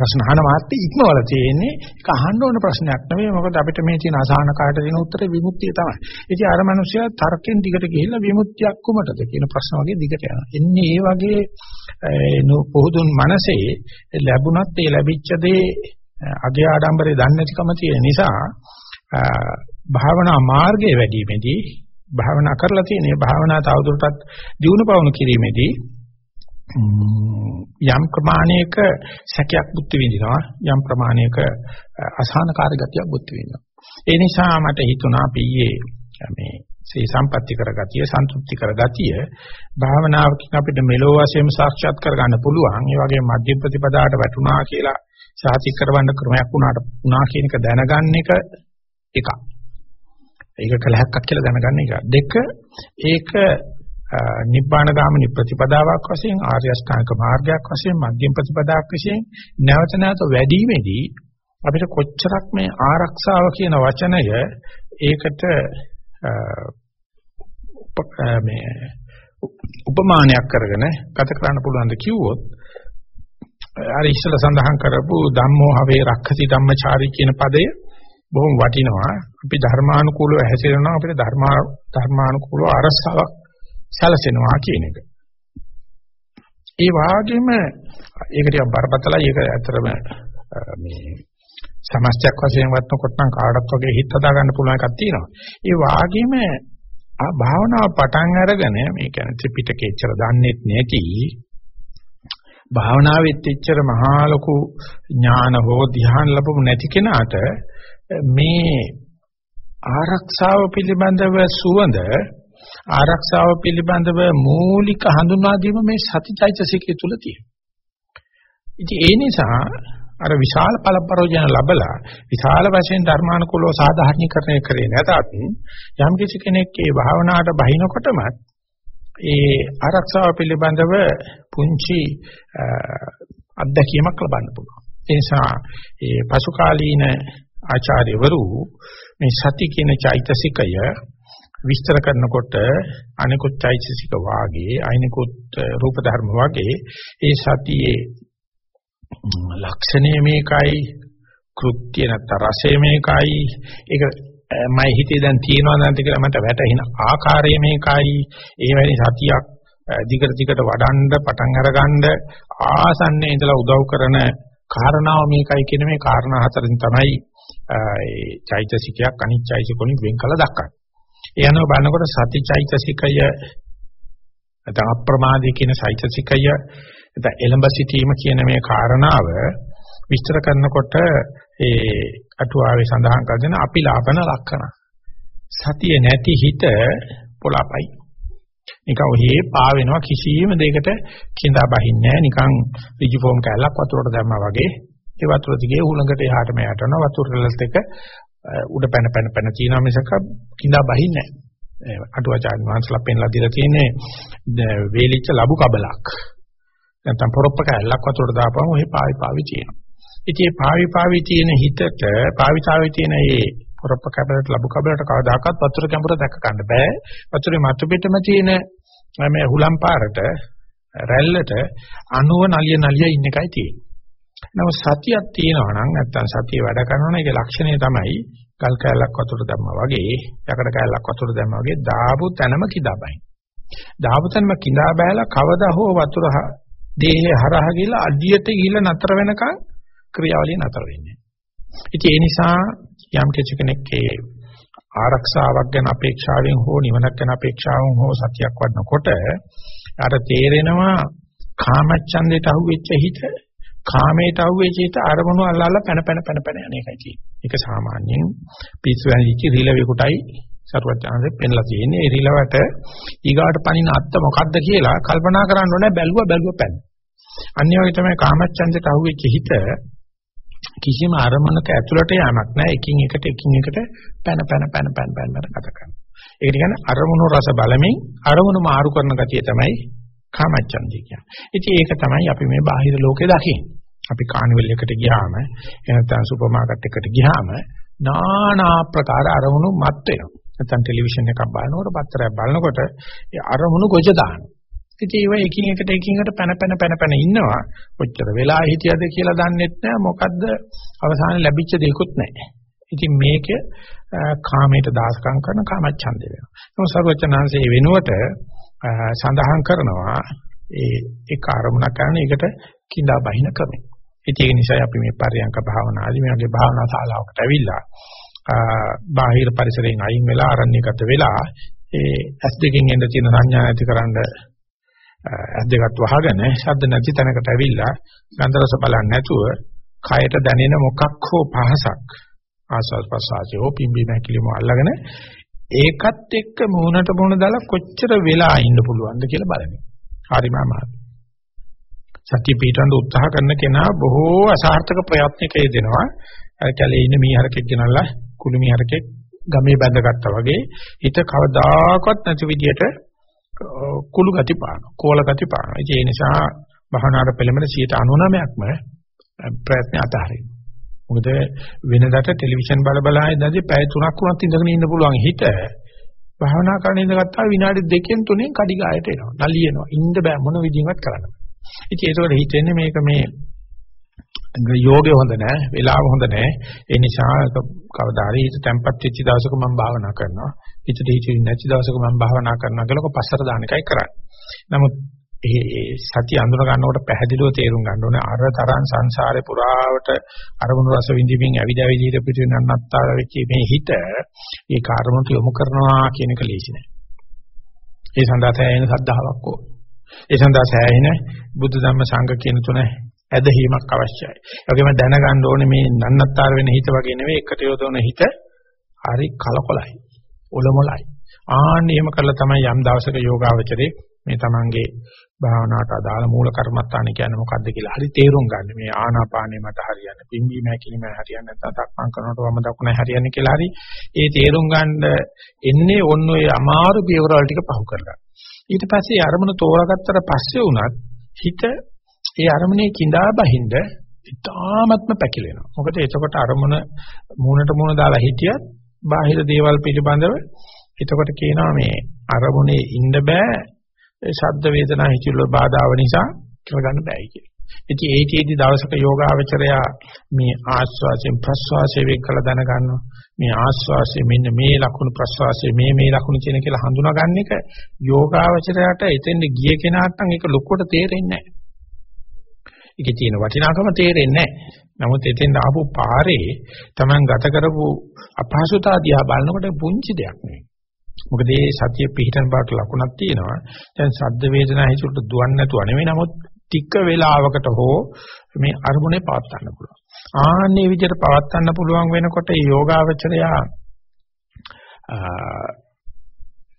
ප්‍රශ්න අහන මාත් ඉක්මවල තියෙන්නේ ඒක අහන්න ඕන ප්‍රශ්නයක් නෙවෙයි මොකද අපිට මේ තියෙන අසහන කාට දෙන උත්තරේ විමුක්තිය තමයි. ඉතින් අර මිනිස්සයා තර්කෙන් දිගට ගිහිල්ලා විමුක්තියක් කොමටද කියන ප්‍රශ්න වගේ දිගට යනවා. එන්නේ ඒ වගේ පොහුදුන් මනසේ ලැබුණත් ඒ ලැබිච්ච දේ අගේ ආඩම්බරේ දන්නේ නැතිකම තියෙන නිසා භාවනා මාර්ගයේ වැඩිමේදී භාවනා කරලා තියෙන භාවනා තවදුරටත් දියුණු පවුණු කිරීමේදී යම් ප්‍රමාණයක සැකයක් බුද්ධ විඳිනවා යම් ප්‍රමාණයක අසහනකාරී ගතියක් බුද්ධ විඳිනවා. ඒ නිසා මට හිතුණා පීයේ මේ සේ සම්පatti කරගතිය සන්තුෂ්ටි කරගතිය භාවනාවකින් අපිට මෙලෝ වශයෙන් සාක්ෂාත් කරගන්න පුළුවන්. ඒ වගේ මධ්‍ය ප්‍රතිපදාවට වැටුණා කියලා සාතික කරවන්න ක්‍රමයක් වුණාට වුණා කියන එක දැනගන්න එක එකක්. ඒක කලහක්ක් කියලා දැනගන්න එක. දෙක ඒක නිබ්බාන ගාමිනී ප්‍රතිපදාවක් වශයෙන් ආර්ය අෂ්ටාංග මාර්ගයක් වශයෙන් මධ්‍යම ප්‍රතිපදාවක් වශයෙන් නැවත නැවත වැඩිීමේදී අපිට කොච්චරක් මේ ආරක්ෂාව කියන වචනය ඒකට මේ උපමානයක් කරගෙන ගත කරන්න පුළුවන් ද කිව්වොත් අර ඉස්සල සඳහන් කරපු ධම්මෝ හවේ රක්ඛති ධම්මචාරී කියන පදය බොහොම වටිනවා. අපි ධර්මානුකූලව හැසිරෙනවා. අපිට ධර්මා ධර්මානුකූලව අරසාවක් සැලසෙනවා කියන එක. ඒ වාගේම ඒක ටිකක් බරපතලයි ඒක ඇත්තටම මේ සමස්තයක් වශයෙන් වත්නකොට නම් කාටවත් වගේ හිත හදා ගන්න පුළුවන් එකක් තියෙනවා. ඒ වාගේම ආ භාවනාව පටන් අරගෙන මේ කියන්නේ ත්‍රිපිටකේ ඉච්චර දන්නෙත් නැති භාවනාවෙත් ඉච්චර මහා ලොකු ඥාන හෝ ධ්‍යාන ලැබුම නැති කෙනාට මේ ආරක්ෂාව පිළිබඳව සුවඳ ආරක්ෂාව පිළිබඳව මූලික හඳුන්වා දීම මේ සතිචෛතසිකය තුල තියෙනවා. ඉතින් ඒ නිසා අර විශාල පළපරෝජන ලැබලා විශාල වශයෙන් ධර්මානුකූලව සාධාරණීකරණය කරේ නැතත් යම් කිසි කෙනෙක් ඒ භාවනාවට බහිනකොටම ඒ ආරක්ෂාව පිළිබඳව පුංචි අත්දැකීමක් ලබන්න පුළුවන්. ඒ නිසා ඒ පසු කාලීන ආචාර්යවරු මේ සති කියන චෛතසිකය විස්තර කරනකොට අනිකුත් චෛතසික වාගේ අනිකුත් රූප ධර්ම වාගේ ඒ සතියේ ලක්ෂණය මේකයි කෘත්‍ය නැත්නම් රසය මේකයි ඒක මම හිතේ දැන් තියෙනවා නැද්ද කියලා මට වැටහෙන ආකාරය මේකයි ඒ වැනි සතියක් දිගට දිගට වඩන්න පටන් අරගන්න ආසන්නයේ ඉඳලා උදව් කරන කාරණාව මේකයි කියන මේ කාරණා හතරෙන් තමයි ඒ චෛතසිකයක් අනිත් චෛතසිකුණි වෙන් කළ දක්වන්නේ. ඒ අනුව බලනකොට සති චෛතසිකය නැත්නම් අප්‍රමාදී කියන චෛතසිකය නැත්නම් එලඹ සිටීම කියන මේ කාරණාව විස්තර කරනකොට ඒ අටුවාවේ සඳහන් කරගෙන අපි ලාපන ලක්ෂණ. සතිය නැති හිත පොළපයි. නිකන් ඔහේ පා වෙනවා කිසියම් දෙයකට කිඳා බහින්නේ නැහැ. නිකන් ඍජු ෆෝම් කැලක් වතුරට දැම්මා වගේ ඒ වතුර දිගේ උලඟට එහාට මෙහාට යනවා වතුර රැල්ලත් එක උඩ පැන පැන පැන තියෙනවා මිසක කිඳා බහින්නේ නැහැ. අටුවාචාර්ය වහන්සලා පෙන්ලා දීලා තියෙන්නේ වේලිච්ච ලබු කබලක්. නැත්නම් පොරොප්ප කැලක් වතුරට දාපුවම ඔහේ පාවි පාවි තියෙනවා. ඉතින් මේ පාවි පාවි තියෙන හිතට පාවිතාවේ තියෙන මේ පොරොප්ප කැබලට ලැබු කැබලට කවදාකවත් වතුර කැඹුර දැක ගන්න බෑ. වතුරේ මතු පිටම තියෙන මේ හුලම් පාරට රැල්ලට අණුව නලිය නලිය ඉන්න එකයි තියෙන්නේ. නමුත් සතියක් තියෙනවා නම් නැත්තම් සතිය වැඩ කරනවා නම් ඒකේ ලක්ෂණය තමයි ගල් කැලක් වතුර දැම්මා වගේ, යකඩ කැලක් වතුර දැම්මා වගේ දාපු තැනම කිදාබයි. දාපු තැනම කිදා බෑලා කවදා හෝ වතුර දේහේ හරහා ගිහලා අඩියට ගිහලා නතර වෙනකන් ක්‍රියාවලිය නතර වෙන්නේ. ඉතින් ඒ නිසා යම් කෙනෙක්ගේ ආරක්ෂාවක් ගැන අපේක්ෂාවෙන් හෝ නිවනක් ගැන අපේක්ෂාවෙන් හෝ සතියක් වඩනකොට අර තේරෙනවා කාමච්ඡන්දයට අහුවෙච්ච හිත කාමයට අහුවෙච්ච හිත අරමුණු අල්ලලා පැන පැන පැන පැන යන එකයි තියෙන්නේ. ඒක සාමාන්‍යයෙන් පිස්සු වැලිච්ච රිලෙවෙකුටයි සරුවචාන්සේ පෙන්ලා තියෙන්නේ. ඒ රිලවට ඊගාට පණින අත්ත මොකද්ද කියලා කල්පනා කරන්න ඕනේ බැලුවා බැලුවා පැන. අනිවාර්යයෙන් තමයි කාමච්ඡන්දයට අහුවෙච්ච හිත කිසිම අරමුණක ඇතුළට යamak නැහැ. එකින් එකට එකින් එකට පැන පැන පැන පැන පැන පැන කතා කරනවා. ඒක කියන්නේ අරමුණු රස බලමින් අරමුණු මාරු කරන ගතිය තමයි කාමච්ඡන්දය කියන්නේ. ඉතින් ඒක තමයි අපි මේ බාහිර ලෝකේ දකින්නේ. අපි කානිවල් එකට ගියාම එහෙනම් සුපර් මාකට් එකට ගියාම নানা ආකාර අරමුණු මත් වෙනවා. නැත්නම් ටෙලිවිෂන් එකක් බලනකොට පත්තරයක් බලනකොට ඒ අරමුණු ගොජ දානවා. ඉතින් ඒව එකින් එකට එකින් එකට පැන පැන පැන පැන ඉන්නවා. කොච්චර වෙලා හිටියද කියලා දන්නෙත් නෑ. මොකද්ද අවසානයේ ලැබිච්ච දෙයක්වත් නෑ. ඉතින් මේක කාමයට දාසකම් කරන කාමච්ඡන්දය වෙනවා. නමුත් සර්වචනාංශයේ වෙනුවට සඳහන් කරනවා ඒ එක අරමුණක් කරන එකට කිඳා බහින ක්‍රමය. ඉතින් ඒ නිසා අපි මේ පරියංක භාවනාදී මේ වගේ භාවනා ශාලාවකට ඇවිල්ලා බාහිර පරිසරයෙන් අයින් වෙලා අරණ්‍යගත වෙලා ඒ ඇස් දෙකෙන් එන්න තියෙන සංඥා ඇතිකරන ඇස් දෙකත් වහගෙන ශබ්ද නැති තැනකට ඇවිල්ලා ගන්ධ රස බලන්නේ නැතුව කයට දැනෙන මොකක් හෝ පහසක් ආස්වාද ප්‍රසආසයෝ පිම්බි නැකිලිම අල්ලගෙන ඒකත් එක්ක මූණට මූණ දාලා කොච්චර වෙලා ඉන්න පුළුවන්ද කියලා බලන්න. හරිම අමාරුයි. සත්‍ය පිටවන්න උත්සාහ කරන කෙනා බොහෝ අසාර්ථක ප්‍රයත්නක යෙදෙනවා. අර කැලේ ඉන්න මීහරකෙක් ගෙනල්ලා කුළු මීහරකෙක් ගමේ බැඳගත්තා වගේ හිත කවදාකවත් නැති විදියට කුළු ගති පාන, කෝල ගති පාන. ඒ නිසා භවනාට පෙළඹෙන 99%ක්ම ප්‍රයත්න අතහරිනවා. මොකද වෙනදට ටෙලිවිෂන් බල බල ඉඳදී පැය 3ක් වුණත් ඉඳගෙන ඉන්න පුළුවන් හිත භවනා කරන ඉඳගත්තා විනාඩි දෙකෙන් තුනෙන් කඩි ගායට එනවා. නලියනවා. ඉන්න බෑ මොන විදිහකට කරන්න. ඉතින් ඒකවල හිතෙන්නේ මේක මේ යෝගය හොඳ නෑ, වෙලාව හොඳ නෑ. ඒ නිසා කවදා හරි හිත තැම්පත් වෙච්ච දවසක මම භාවනා කරනවා. හිතට හිතෙන්නේ නැති දවසක මම භාවනා කරනවා කියලා කො පස්සට දාන එකයි කරන්නේ. නමුත් ඒ සතිය අඳුන ගන්නකොට පැහැදිලිව තේරුම් ගන්න ඕනේ අර තරම් සංසාරේ පුරාවට අරමුණු රස විඳින්මින් ඇවිද ඇවිද පිටින් නන්නත්තර වෙච්ච මේ හිත ඒ කාර්මණට යොමු කරනවා කියන එක ලේසි නෑ. ඒ සඳහා සෑහෙන සද්ධාාවක් ඕන. ඒ සඳහා සෑහෙන බුද්ධ ධම්ම සංඝ කියන තුන ඇදහිීමක් අවශ්‍යයි. ඒ වගේම දැනගන්න ඕනේ මේ නන්නත්තර වෙන හිත වගේ නෙවෙයි එකට යොදවන හිත හරි කලකොලයි. ඔලොමලයි. ආන්න එහෙම කළා තමයි යම් දවසක යෝගාවචරේ මේ තමන්ගේ භාවනාවට අදාළ මූල කර්මත්තාන කියන්නේ මොකද්ද කියලා හරි තේරුම් ගන්න. මේ ආනාපානේ මට හරියන්නේ පිම්බීම හැකිලිම හරියන්නේ නැත්නම් තක්මන් කරනකොට වම දකුණ හරියන්නේ කියලා හරි ඒ තේරුම් ගන්න එන්නේ ඔන්න ඔය අමාරු පියවරවල ටික පහු කරලා. ඊට පස්සේ අරමුණ තෝරාගත්තට පස්සේ උනත් හිත ඒ අරමුණේ කිඳා බහින්ද ඉතාමත්ම පැකිලෙනවා. මොකද එතකොට අරමුණ මූණට මූණ දාලා හිටියත් බාහිර දේවල් පිළිබඳව එතකොට කියනවා මේ අරමුණේ ඉන්න බෑ ශබ්ද වේදනා හිතිවල බාධාව නිසා කරගන්න බෑයි කියලා. ඉතින් ඒකේදී දවසක යෝගාවචරයා මේ ආස්වාසයෙන් ප්‍රස්වාසයෙන් වෙන් කළ දැනගන්නවා. මේ ආස්වාසය මෙන්න මේ ලකුණු ප්‍රස්වාසය මේ මේ ලකුණු කියන කියලා හඳුනාගන්න එක යෝගාවචරයට එතෙන්ද ගිය කෙනාට නම් ඒක ලොකුවට තේරෙන්නේ නැහැ. ඒකේ තියෙන වටිනාකම තේරෙන්නේ නැහැ. නමුත් එතෙන් ආපු පාරේ Taman ගත කරපු අපහසුතාව දිහා බලනකොට පුංචි දෙයක් නෙවෙයි. මොකද මේ සතිය පිහිටන බාට ලකුණක් තියෙනවා. දැන් සද්ද වේදනා හිතුවට දුවන්නේ නැතුව නෙවෙයි. නමුත් ටික වේලාවකට හෝ මේ අරමුණේ පවත් ගන්න පුළුවන්. ආන්නේ විදිහට පවත් ගන්න පුළුවන් වෙනකොට මේ යෝගාවචරයා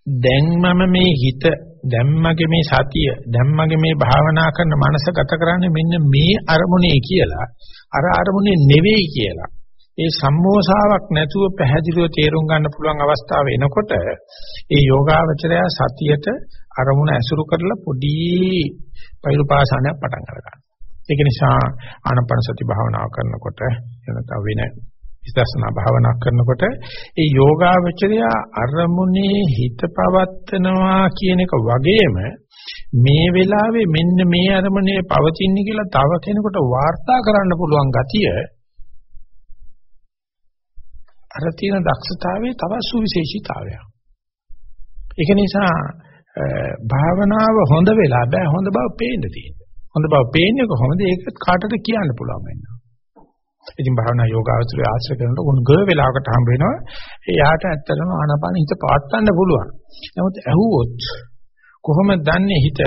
දැන් මම මේ හිත දැම්මගේ මේ සතිය දැම්මගේ මේ භාවනා කරන මනස ගත කරන්නේ මෙන්න මේ අරමුණේ කියලා අර අරමුණේ නෙවෙයි කියලා ඒ සම්මෝසාවක් නැතුව පැහැදිලිව තේරුම් ගන්න පුළුවන් අවස්ථාව එනකොට ඒ යෝගාවචරය සතියට අරමුණ ඇසුරු කරලා පොඩි පෛරුපාසනයක් පටන් ගන්නවා. ඒක නිසා ආනපන සති භාවනාව කරනකොට එනත වෙන විදර්ශනා භාවනා කරනකොට ඒ යෝගාවචරය අරමුණේ හිත පවත්නවා කියන එක වගේම මේ වෙලාවේ මෙන්න මේ අරමුණේ පවතින්නේ කියලා තව කෙනෙකුට වාර්තා කරන්න පුළුවන් ගතිය අර තියෙන දක්ෂතාවයේ තව සුවිශේෂීතාවයක්. ඒක නිසා භාවනාව හොඳ වෙලා බෑ හොඳ බව පේන්න තියෙනවා. හොඳ බව පේන්නේ කොහොමද? ඒක කාටද කියන්න පුළුවන් වෙනවා. ඉතින් භාවනා යෝගාවචරය ආශ්‍රය කරනකොට උන් ගොඩ වෙලාවකට හම්බ වෙනවා. එයාට ඇත්තටම ආනාපාන හිත පාත්තන්න පුළුවන්. නමුත් ඇහුවොත් කොහොමද දන්නේ හිත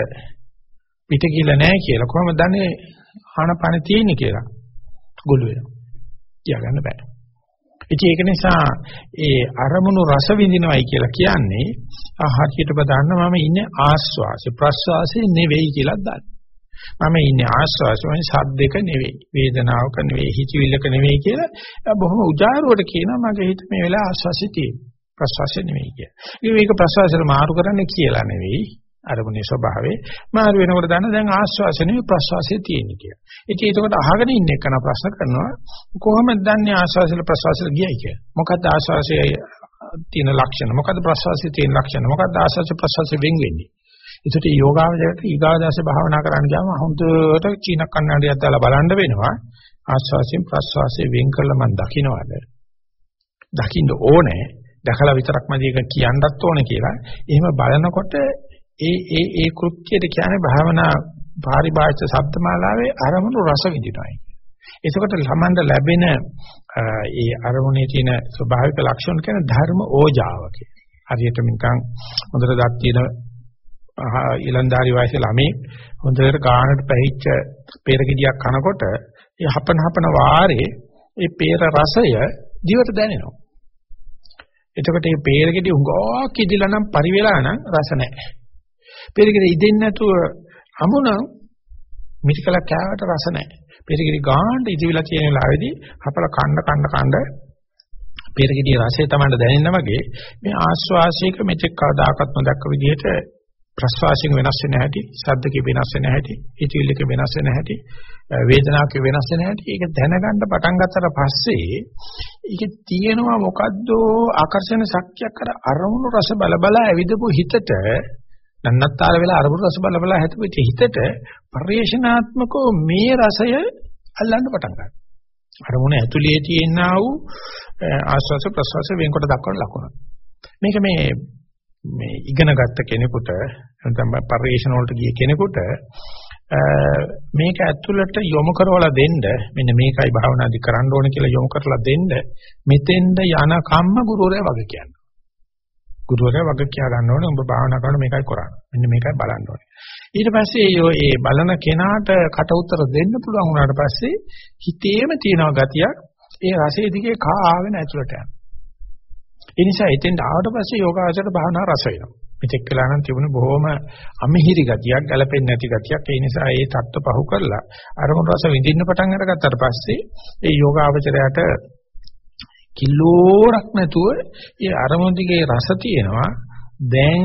පිට කියලා නැහැ කියලා? කොහොමද දන්නේ ආනාපාන තියෙන්නේ කියලා? ගොළු වෙනවා. කියාගන්න බෑ. ඉතින් ඒක නිසා ඒ අරමුණු රස විඳිනවයි කියලා කියන්නේ හරියට බදන්න මම ඉන්නේ ආස්වාසේ ප්‍රස්වාසේ නෙවෙයි කියලා දන්න. මම ඉන්නේ ආස්වාසේ සද්දක නෙවෙයි වේදනාවක නෙවෙයි හිතවිල්ලක නෙවෙයි කියලා බොහොම උජාරුවට කියනවා මගේ හිත මේ වෙලාව ආස්වාසේ තියෙන ප්‍රස්වාසේ නෙවෙයි කියලා. ඉතින් මේක ප්‍රස්වාසයට මාරු කරන්නේ කියලා නෙවෙයි අරමුණේ ස්වභාවය මාරු වෙනකොට දන්න දැන් ආස්වාසය නෙවෙයි ප්‍රස්වාසය තියෙන්නේ කියලා. ඉතින් ඒකට අහගෙන ඉන්න එකන ප්‍රශ්න කරනවා කොහොමද දන්නේ ආස්වාසයල ප්‍රස්වාසයල ගියයි කියලා. මොකක්ද ආස්වාසයේ තියෙන ලක්ෂණ මොකක්ද ප්‍රස්වාසයේ තියෙන ලක්ෂණ මොකක්ද ආස්වාස ප්‍රස්වාසයේ වෙන් වෙන්නේ. ඒකට යෝගාවචරයට ඊගාදාස භාවනා කරන්න ගියාම හොඳට චීන කන්නඩියක් දාලා බලන්න වෙනවා. ආස්වාසයෙන් ප්‍රස්වාසයේ වෙන් කළා මම දකින්නවද? දකින්න ඕනේ. දැකලා විතරක් මදි එක කියන්නත් ඕනේ කියලා. එහෙම බලනකොට ඒ ඒ ඒ කෘත්‍යයට කියන්නේ භාවනා පාරිභාෂික ශබ්දමාලාවේ අරමුණු රස විඳිනවායි. එතකොට ළමන්ට ලැබෙන ඒ අරමුණේ තියෙන ස්වභාවික ලක්ෂණ කියන ධර්ම ඕජාව හරියට නිකන් හොඳට දත් තියෙන ඊලන්දාරි වයසේ ළමයි හොඳට ගානට පැහිච්ච peerගෙඩියක් කනකොට ඒ හපන හපන වාරේ ඒ peer රසය දිවට දැනෙනවා. එතකොට මේ peerගෙඩිය උඟක් ඉදිලා නම් පරිවෙලා නම් රස නැහැ. පෙරගිරි ඉදෙන්නේ නැතුව අමුණම් මිටිකල කෑවට රස නැහැ. පෙරගිරි ගාන්න ඉදිවිලා තියෙන වෙලාවේදී අපල කන්න කන්න කන්න පෙරගිරියේ රසය තමයි දැනෙන්න වගේ මේ ආස්වාසයක මෙතෙක් කවදාකවත් නොදක්ක විදිහට ප්‍රස්වාසයෙන් වෙනස් වෙන හැටි, ශබ්දකේ වෙනස් වෙන හැටි, හිතවිල්ලක වෙනස් වෙන හැටි, වේදනාවක වෙනස් වෙන හැටි ඒක දැනගන්න පටන් ගත්තට පස්සේ ඒකේ තියෙනවා මොකද්ද ආකර්ෂණ ශක්තියක් අර අරමුණු රස බල බල ඇවිදපු හිතට නන්නත්තර වෙලා අරමුණු රස බල බල හැතපෙච්ච හිතට පරිේශනාත්මකව මේ රසය අල්ලන්න පටන් ගන්නවා. අරමුණ ඇතුලේ තියෙනා වූ ආස්වාස ප්‍රසවාස වෙන්කොට දක්වන ලකුණ. මේක මේ මේ ඉගෙන ගත්ත කෙනෙකුට නැත්නම් පරිේශන වලට ගිය කෙනෙකුට මේක ඇතුළට යොමු කරවලා දෙන්න මෙන්න මේකයි භාවනාදි කරන්න ඕනේ කියලා යොමු කරලා දෙන්න මෙතෙන්ද යන කම්ම ගුරුවරයා වගේ කියනවා. ගුරුවරයා වග කියා ගන්න ඕනේ උඹ භාවනා කරන මේකයි කරන්නේ. මෙන්න මේකයි බලන්න ඕනේ. ඊට පස්සේ ඒ බලන කෙනාට කට උතර දෙන්න පුළුවන් වුණාට පස්සේ හිතේම තියෙන ගතියක් ඒ රසයේ දිගේ කා ආවෙන ඇතුළට යන. ඒ නිසා එතෙන් ආවට පස්සේ යෝගාචර භාවනා රස වෙනවා. මෙතෙක් කළා නම් තිබුණ බොහොම අමිහිරි ගතියක්, ගැළපෙන්නේ නැති ගතියක්. ඒ නිසා ඒ தত্ত্ব පහු කරලා අරමුණු රස විඳින්න පටන් අරගත්තාට පස්සේ ඒ යෝගාචරයට කිලෝරක් නැතුව ඒ අරමුණු දිගේ රස තියෙනවා දැන්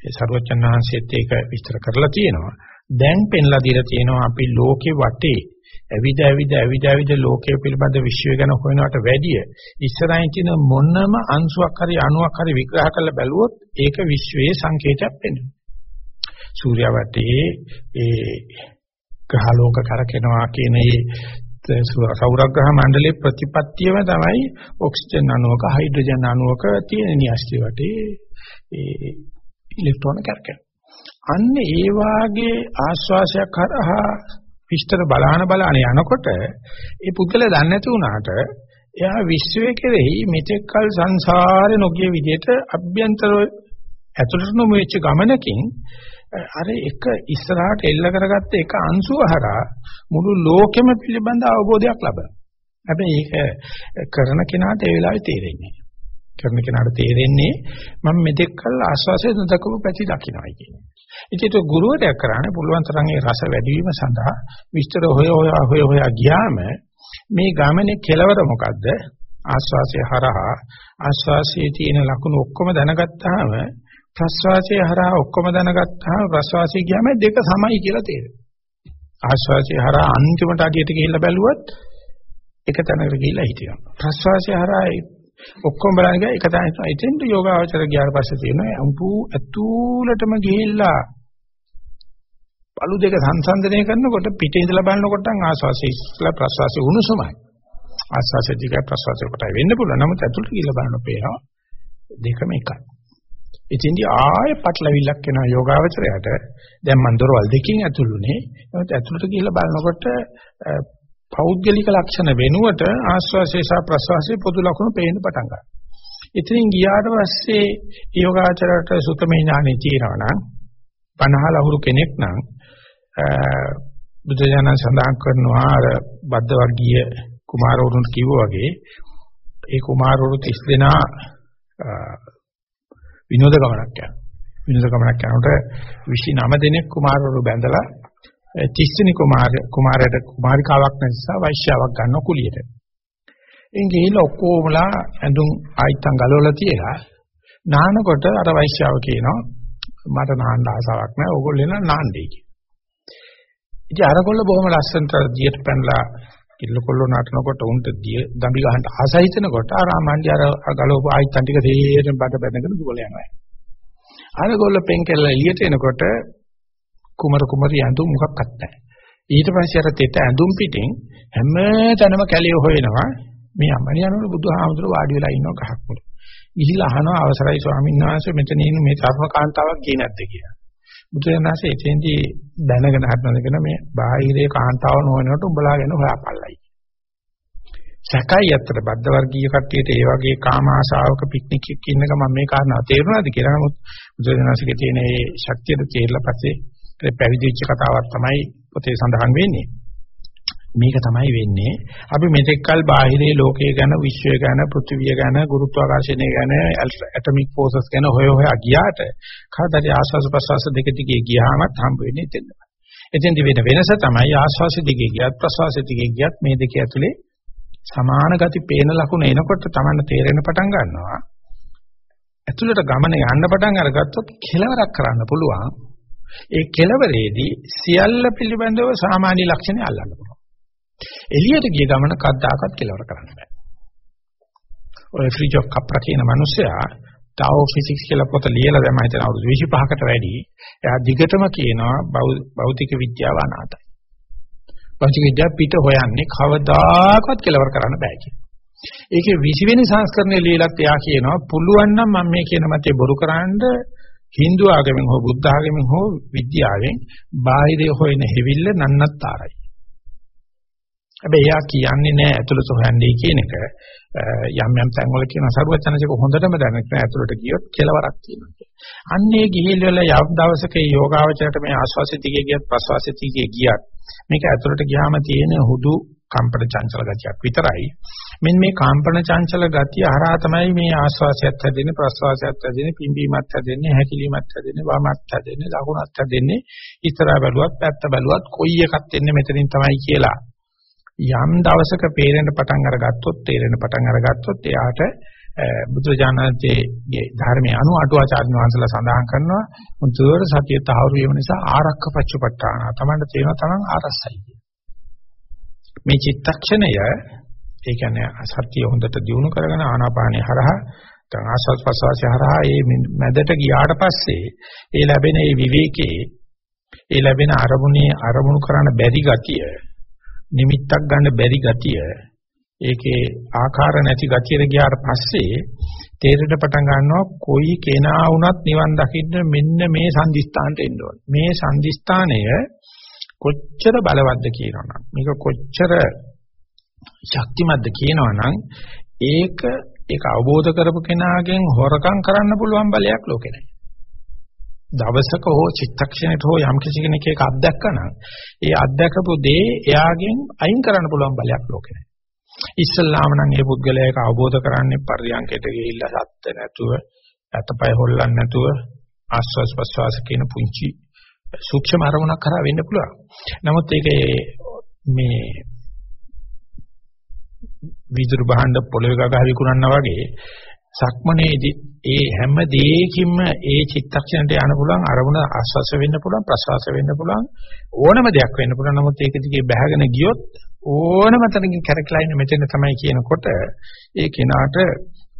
ඒ සරුවචනාංශයේත් ඒක විස්තර කරලා තියෙනවා දැන් පෙන්ලා දීලා තියෙනවා අපි ලෝකේ වටේ ඇවිද ඇවිද ඇවිද ඇවිද ලෝකයේ පිළිබඳ විශ්වය ගැන හොයනවට වැඩිය ඉස්සරහින් තියෙන මොනම අංශුවක් හරි අණුවක් හරි විග්‍රහ කරලා බැලුවොත් ඒක විශ්වයේ සංකේතයක් වෙනවා. සූර්යා වටේ ඒ ග්‍රහලෝක කරකිනවා කියන ඒ සෞරග්‍රහ මණ්ඩලයේ ප්‍රතිපත්තියම තමයි ඔක්සිජන් අණුවක හයිඩ්‍රජන් අණුවක තියෙන නියස්ටි වටේ ඒ ඉලෙක්ට්‍රෝන කරකැවෙන. අන්න ඒ වාගේ ආශ්වාසයක් කරහා විස්තර බලාන බලාන යනකොට ඒ පුද්ගලයා දන්නේ නැති වුණාට එයා විශ්වයේ කෙරෙහි මෙතෙක්කල් සංසාරේ නොගිය විදිහට අභ්‍යන්තර ඇතුළට නොමු වෙච්ච ගමනකින් අර එක ඉස්සරහට එල්ල කරගත්ත එක අංශුව හරහා මුළු ලෝකෙම පිළිබඳ අවබෝධයක් ලබනවා. හැබැයි ඒක කරන කෙනාට ඒ වෙලාවේ තේරෙන්නේ කරන කෙනාට තේරෙන්නේ මම මෙතෙක් කල් ආස්වාසය නොදකපු පැති දකින්නයි කියන්නේ. ඉතින් ඒක ගුරුවරයා කරන්නේ පුළුවන් තරම් ඒ රස වැඩි වීම සඳහා විස්තර හොය හොය හොය හොය ගියාම මේ ගමනේ කෙලවර මොකද්ද? ආස්වාසය හරහා ආස්වාසයේ තියෙන ලක්ෂණ ඔක්කොම දැනගත්තාම ප්‍රස්වාසය හරහා ඔක්කොම දැනගත්තාම ප්‍රස්වාසය ගියාම දෙක සමයි කියලා තේරෙනවා. ආස්වාසය හරහා අන්තිමට අඩියට ගිහිල්ලා බැලුවොත් එක තැනකට ගිහිල්ලා හිටිනවා. ප්‍රස්වාසය හරහා ඔක්කොම බලන්න ගියා එක තැනකට එතෙන්ට යෝගාවචර ගියාට පස්සේ තියෙනවා අම්පු ඇතුළටම ගිහිල්ලා පළු දෙක සංසන්දනය කරනකොට පිටේ ඉඳලා බලනකොට ආස්වාසය ඉස්සලා ප්‍රස්වාසය උණුසුමයි. ආස්වාසය දිග ප්‍රස්වාසය කොටයි වෙන්න පුළුවන්. නමුත් ඇතුළට ගිහිල්ලා බලනකොට පේනවා දෙකම එකයි. ඉතින්දී ආයෙ පටලවිල්ලක් වෙනවා යෝගාවචරයට. දැන් මන් දොරවල් දෙකකින් ඇතුළුනේ. ඒත් ඇතුළට ගිහිල්ලා බලනකොට පෞද්ගලික ලක්ෂණ වෙනුවට ආස්වාසේ සහ ප්‍රස්වාසයේ පොදු ලක්ෂණ පේන්න පටන් ගන්නවා. ඉතින් ගියාට පස්සේ යෝගාචරයට සුතමේ ඥානෙ තියෙනවා නම් 50 ලහුරු කෙනෙක් නම් බුදුජානක සඳහන් කරනවා අර බද්ද වර්ගීය කුමාරවරුන්ට කිව්වා වගේ ඒ කුමාරවරු 30 දෙනා විනෝද ගමනක් යනවා. විනෝද ගමනක් යනකොට 29 දෙනෙක් කුමාරවරු බැඳලා 30 වෙනි කුමාර කුමාරයට කුමාරිකාවක් නිසා වෛශ්‍යාවක් ගන්න කුලියට. එන් ගිහිල්ලා ඔක්කොමලා ඇඳුම් ආයිත්තන් ගලවලා තියලා නානකොට අර වෛශ්‍යාව කියනවා මට නාන්න ආසාවක් නැහැ ඕගොල්ලෝ එන නාන්නේ කියලා. ඉතින් අරගොල්ල බොහොම ලස්සනට දියට පැනලා කිල්ලකොල්ල නටනකොට උන්ට දිය දම්බි ගහන්න ආසහිතනකොට අර මණ්ඩි අර ගලවපු ආයිත්තන් ටික තේරෙන් බඩ බැඳගෙන දුවල යනවා. අරගොල්ල පෙන්කෙල්ල එළියට එනකොට කුමර කුමරි ඇඳුම් මොකක්වත් නැහැ. ඊට පස්සේ අර තෙත ඇඳුම් පිටින් හැම තැනම කැලිය හොයනවා මේ අම්මණි යනකොට බුදුහාමුදුරුවෝ වාඩි වෙලා ඉන්නවා ගහක් මුල. ගිහිල්ලා අහනවා අවසරයි ස්වාමීන් වහන්සේ මෙතන ඉන්න මේ ධර්මකාන්තාවක් කියේ නැද්ද කියලා. බුදුරජාණන්සේ එතෙන්දී දැනගෙන හත්නදගෙන මේ බාහිරේ කාන්තාව නොවනකොට උඹලා ගැන හොයාපල්ලයි. සැකයි අතර බද්ධ වර්ගීය කට්ටියට ඒ වගේ කාම ආශාවක පික්නික් එකක ඉන්නක මම මේ කාරණා තේරුණාද කියලා නමුත් බුදුරජාණන්සේගේ තියෙන මේ ශක්තියට තේරලා පස්සේ පැවිදි වෙච්ච කතාවක් තමයි පොතේ සඳහන් වෙන්නේ. මේක තමයි වෙන්නේ අපි මෙතෙක්කල් බාහිරේ ලෝකය ගැන විශ්වය ගැන පෘථිවිය ගැන ගුරුත්වාකර්ෂණය ගැන ඇටොමික් ෆෝසස් ගැන හොය හොයා ගියාට කවදාද ආස්වාස ප්‍රසවාස දෙක දිගේ ගියාමත් හම්බ වෙන්නේ එතෙන්ද. එතෙන්දි වෙන වෙනස තමයි ආස්වාස දිගේ ගියත් ප්‍රසවාස දිගේ ගියත් මේ දෙක ඇතුලේ සමාන ගති පේන ලකුණ එනකොට තමයි තේරෙන පටන් ගන්නවා. ඇතුළට ගමන යන්න පටන් අරගත්තොත් කෙලවරක් කරන්න පුළුවන්. ඒ කෙලවරේදී සියල්ල පිළිබඳව සාමාන්‍ය ලක්ෂණ අල්ලන්න පුළුවන්. එළියට ගිය ගමන කද්දාකත් කෙලවර කරන්න බෑ. ඔය ෆ්‍රිජ් ඔෆ් කප්පා කියන මිනිසයා ටාෝ ෆිසික්ස් කියලා පොත ලියලා දැන් මම හිතන අවුරුදු 25කට වැඩි. එයා දිගටම කියනවා භෞතික විද්‍යාව අනාතයි. භෞතික විද්‍යාව පිට හොයන්නේ කවදාකවත් කෙලවර කරන්න බෑ කියලා. ඒකේ 20 වෙනි සංස්කරණය ලියලත් එයා කියනවා පුළුවන් නම් මම මේ කියන මතේ බොරු කරන්න Hindu ආගමෙන් හෝ බුද්ධ ආගමෙන් හෝ විද්‍යාවෙන් බාහිරේ හොයන හැවිල්ල නන්නත්තරයි. හැබැයි එයා කියන්නේ නැහැ ඇතුළත හොයන්නේ කියන එක. යම් යම් තැන්වල කියන සරුවචනසික හොඳටම දැනගෙන ඇතුළට ගියොත් කෙලවරක් තියෙනවා. අන්නේ ගිහිල්වල යම් දවසක යෝගාවචරයට මේ ආස්වාසිත දිගේ ගියත් ප්‍රසවාසිත දිගේ ගියත් මේක ඇතුළට ගියාම තියෙන හුදු කම්පන චංචල ගතියක් විතරයි. මෙන්න මේ කම්පන චංචල ගතිය හරහා තමයි මේ ආස්වාසයත් හැදෙන්නේ ප්‍රස්වාසයත් හැදෙන්නේ පිම්බීමත් හැදෙන්නේ හැකිලීමත් හැදෙන්නේ වමත් හැදෙන්නේ ලකුණත් හැදෙන්නේ ඉස්සරහ බැලුවත් පැත්ත බැලුවත් කොයි එකක් එන්නේ මෙතනින් තමයි කියලා යම් දවසක පේරෙන්න පටන් අරගත්තොත් තේරෙන්න පටන් අරගත්තොත් එයාට බුදුරජාණන්සේගේ ධර්මයේ අනු අටුවාචාර්ය වහන්සේලා සඳහන් කරනවා. මුතුවර සතිය තහවුරු වීම නිසා ආරක්ක පච්චපට්ඨාන. තමයි තේරෙනවා තමන් ආරස්සයි මේ චිත්තක්ෂණය ඒ කියන්නේ සතිය හොඳට දියුණු කරගෙන ආනාපානය හරහා නැත්නම් ආස්වාද ප්‍රසවාසය හරහා මේ මැදට ගියාට පස්සේ ඒ ලැබෙන ඒ විවේකයේ ඒ ලැබෙන අරමුණේ අරමුණු කරන්න බැරි ගතිය නිමිත්තක් ගන්න බැරි ගතිය ඒකේ ආකාර නැති ගතියට ගියාට පස්සේ තේරෙන්න පටන් ගන්නවා කොයි කෙනා වුණත් නිවන් දකින්න මෙන්න මේ සංදිස්ථානට එන්න ඕන. මේ සංදිස්ථානය කොච්චර බලවත්ද කියනවනම් මේක කොච්චර ශක්තිමත්ද කියනවනම් ඒක ඒක අවබෝධ කරපු කෙනාගෙන් හොරකම් කරන්න පුළුවන් බලයක් ලෝකේ නැහැ. දවසක හෝ චිත්තක්ෂණයට හෝ යම් කිසි කෙනෙක් ඒක අත්දැකනනම් ඒ අත්දැකපු දේ එයාගෙන් අයින් කරන්න පුළුවන් බලයක් ලෝකේ නැහැ. ඉස්සල්ලාම නම් මේ පුද්ගලයා ඒක අවබෝධ කරන්නේ පරියන්කයට ගිහිල්ලා සත්‍ය නැතුව අතපය හොල්ලන්නේ නැතුව ආස්වාස් ප්‍රස්වාස කියන පුංචි සූක්ෂම අරමුණක් කරා වෙන්න පුළුවන්. නමුත් ඒකේ මේ විදුරු බහඬ පොළවේ ගගහ විකුණනවා වගේ සක්මනේදී ඒ හැම දෙයකින්ම ඒ චිත්තක්ෂණයට යන්න පුළුවන් අරමුණ ආස්වාස වෙන්න පුළුවන් ප්‍රසවාස වෙන්න පුළුවන් ඕනම දෙයක් වෙන්න පුළුවන්. නමුත් ඒක දිගේ බහගෙන ගියොත් ඕනම තැනකින් කැරකලා ඉන්න මෙතන තමයි කියනකොට ඒ කෙනාට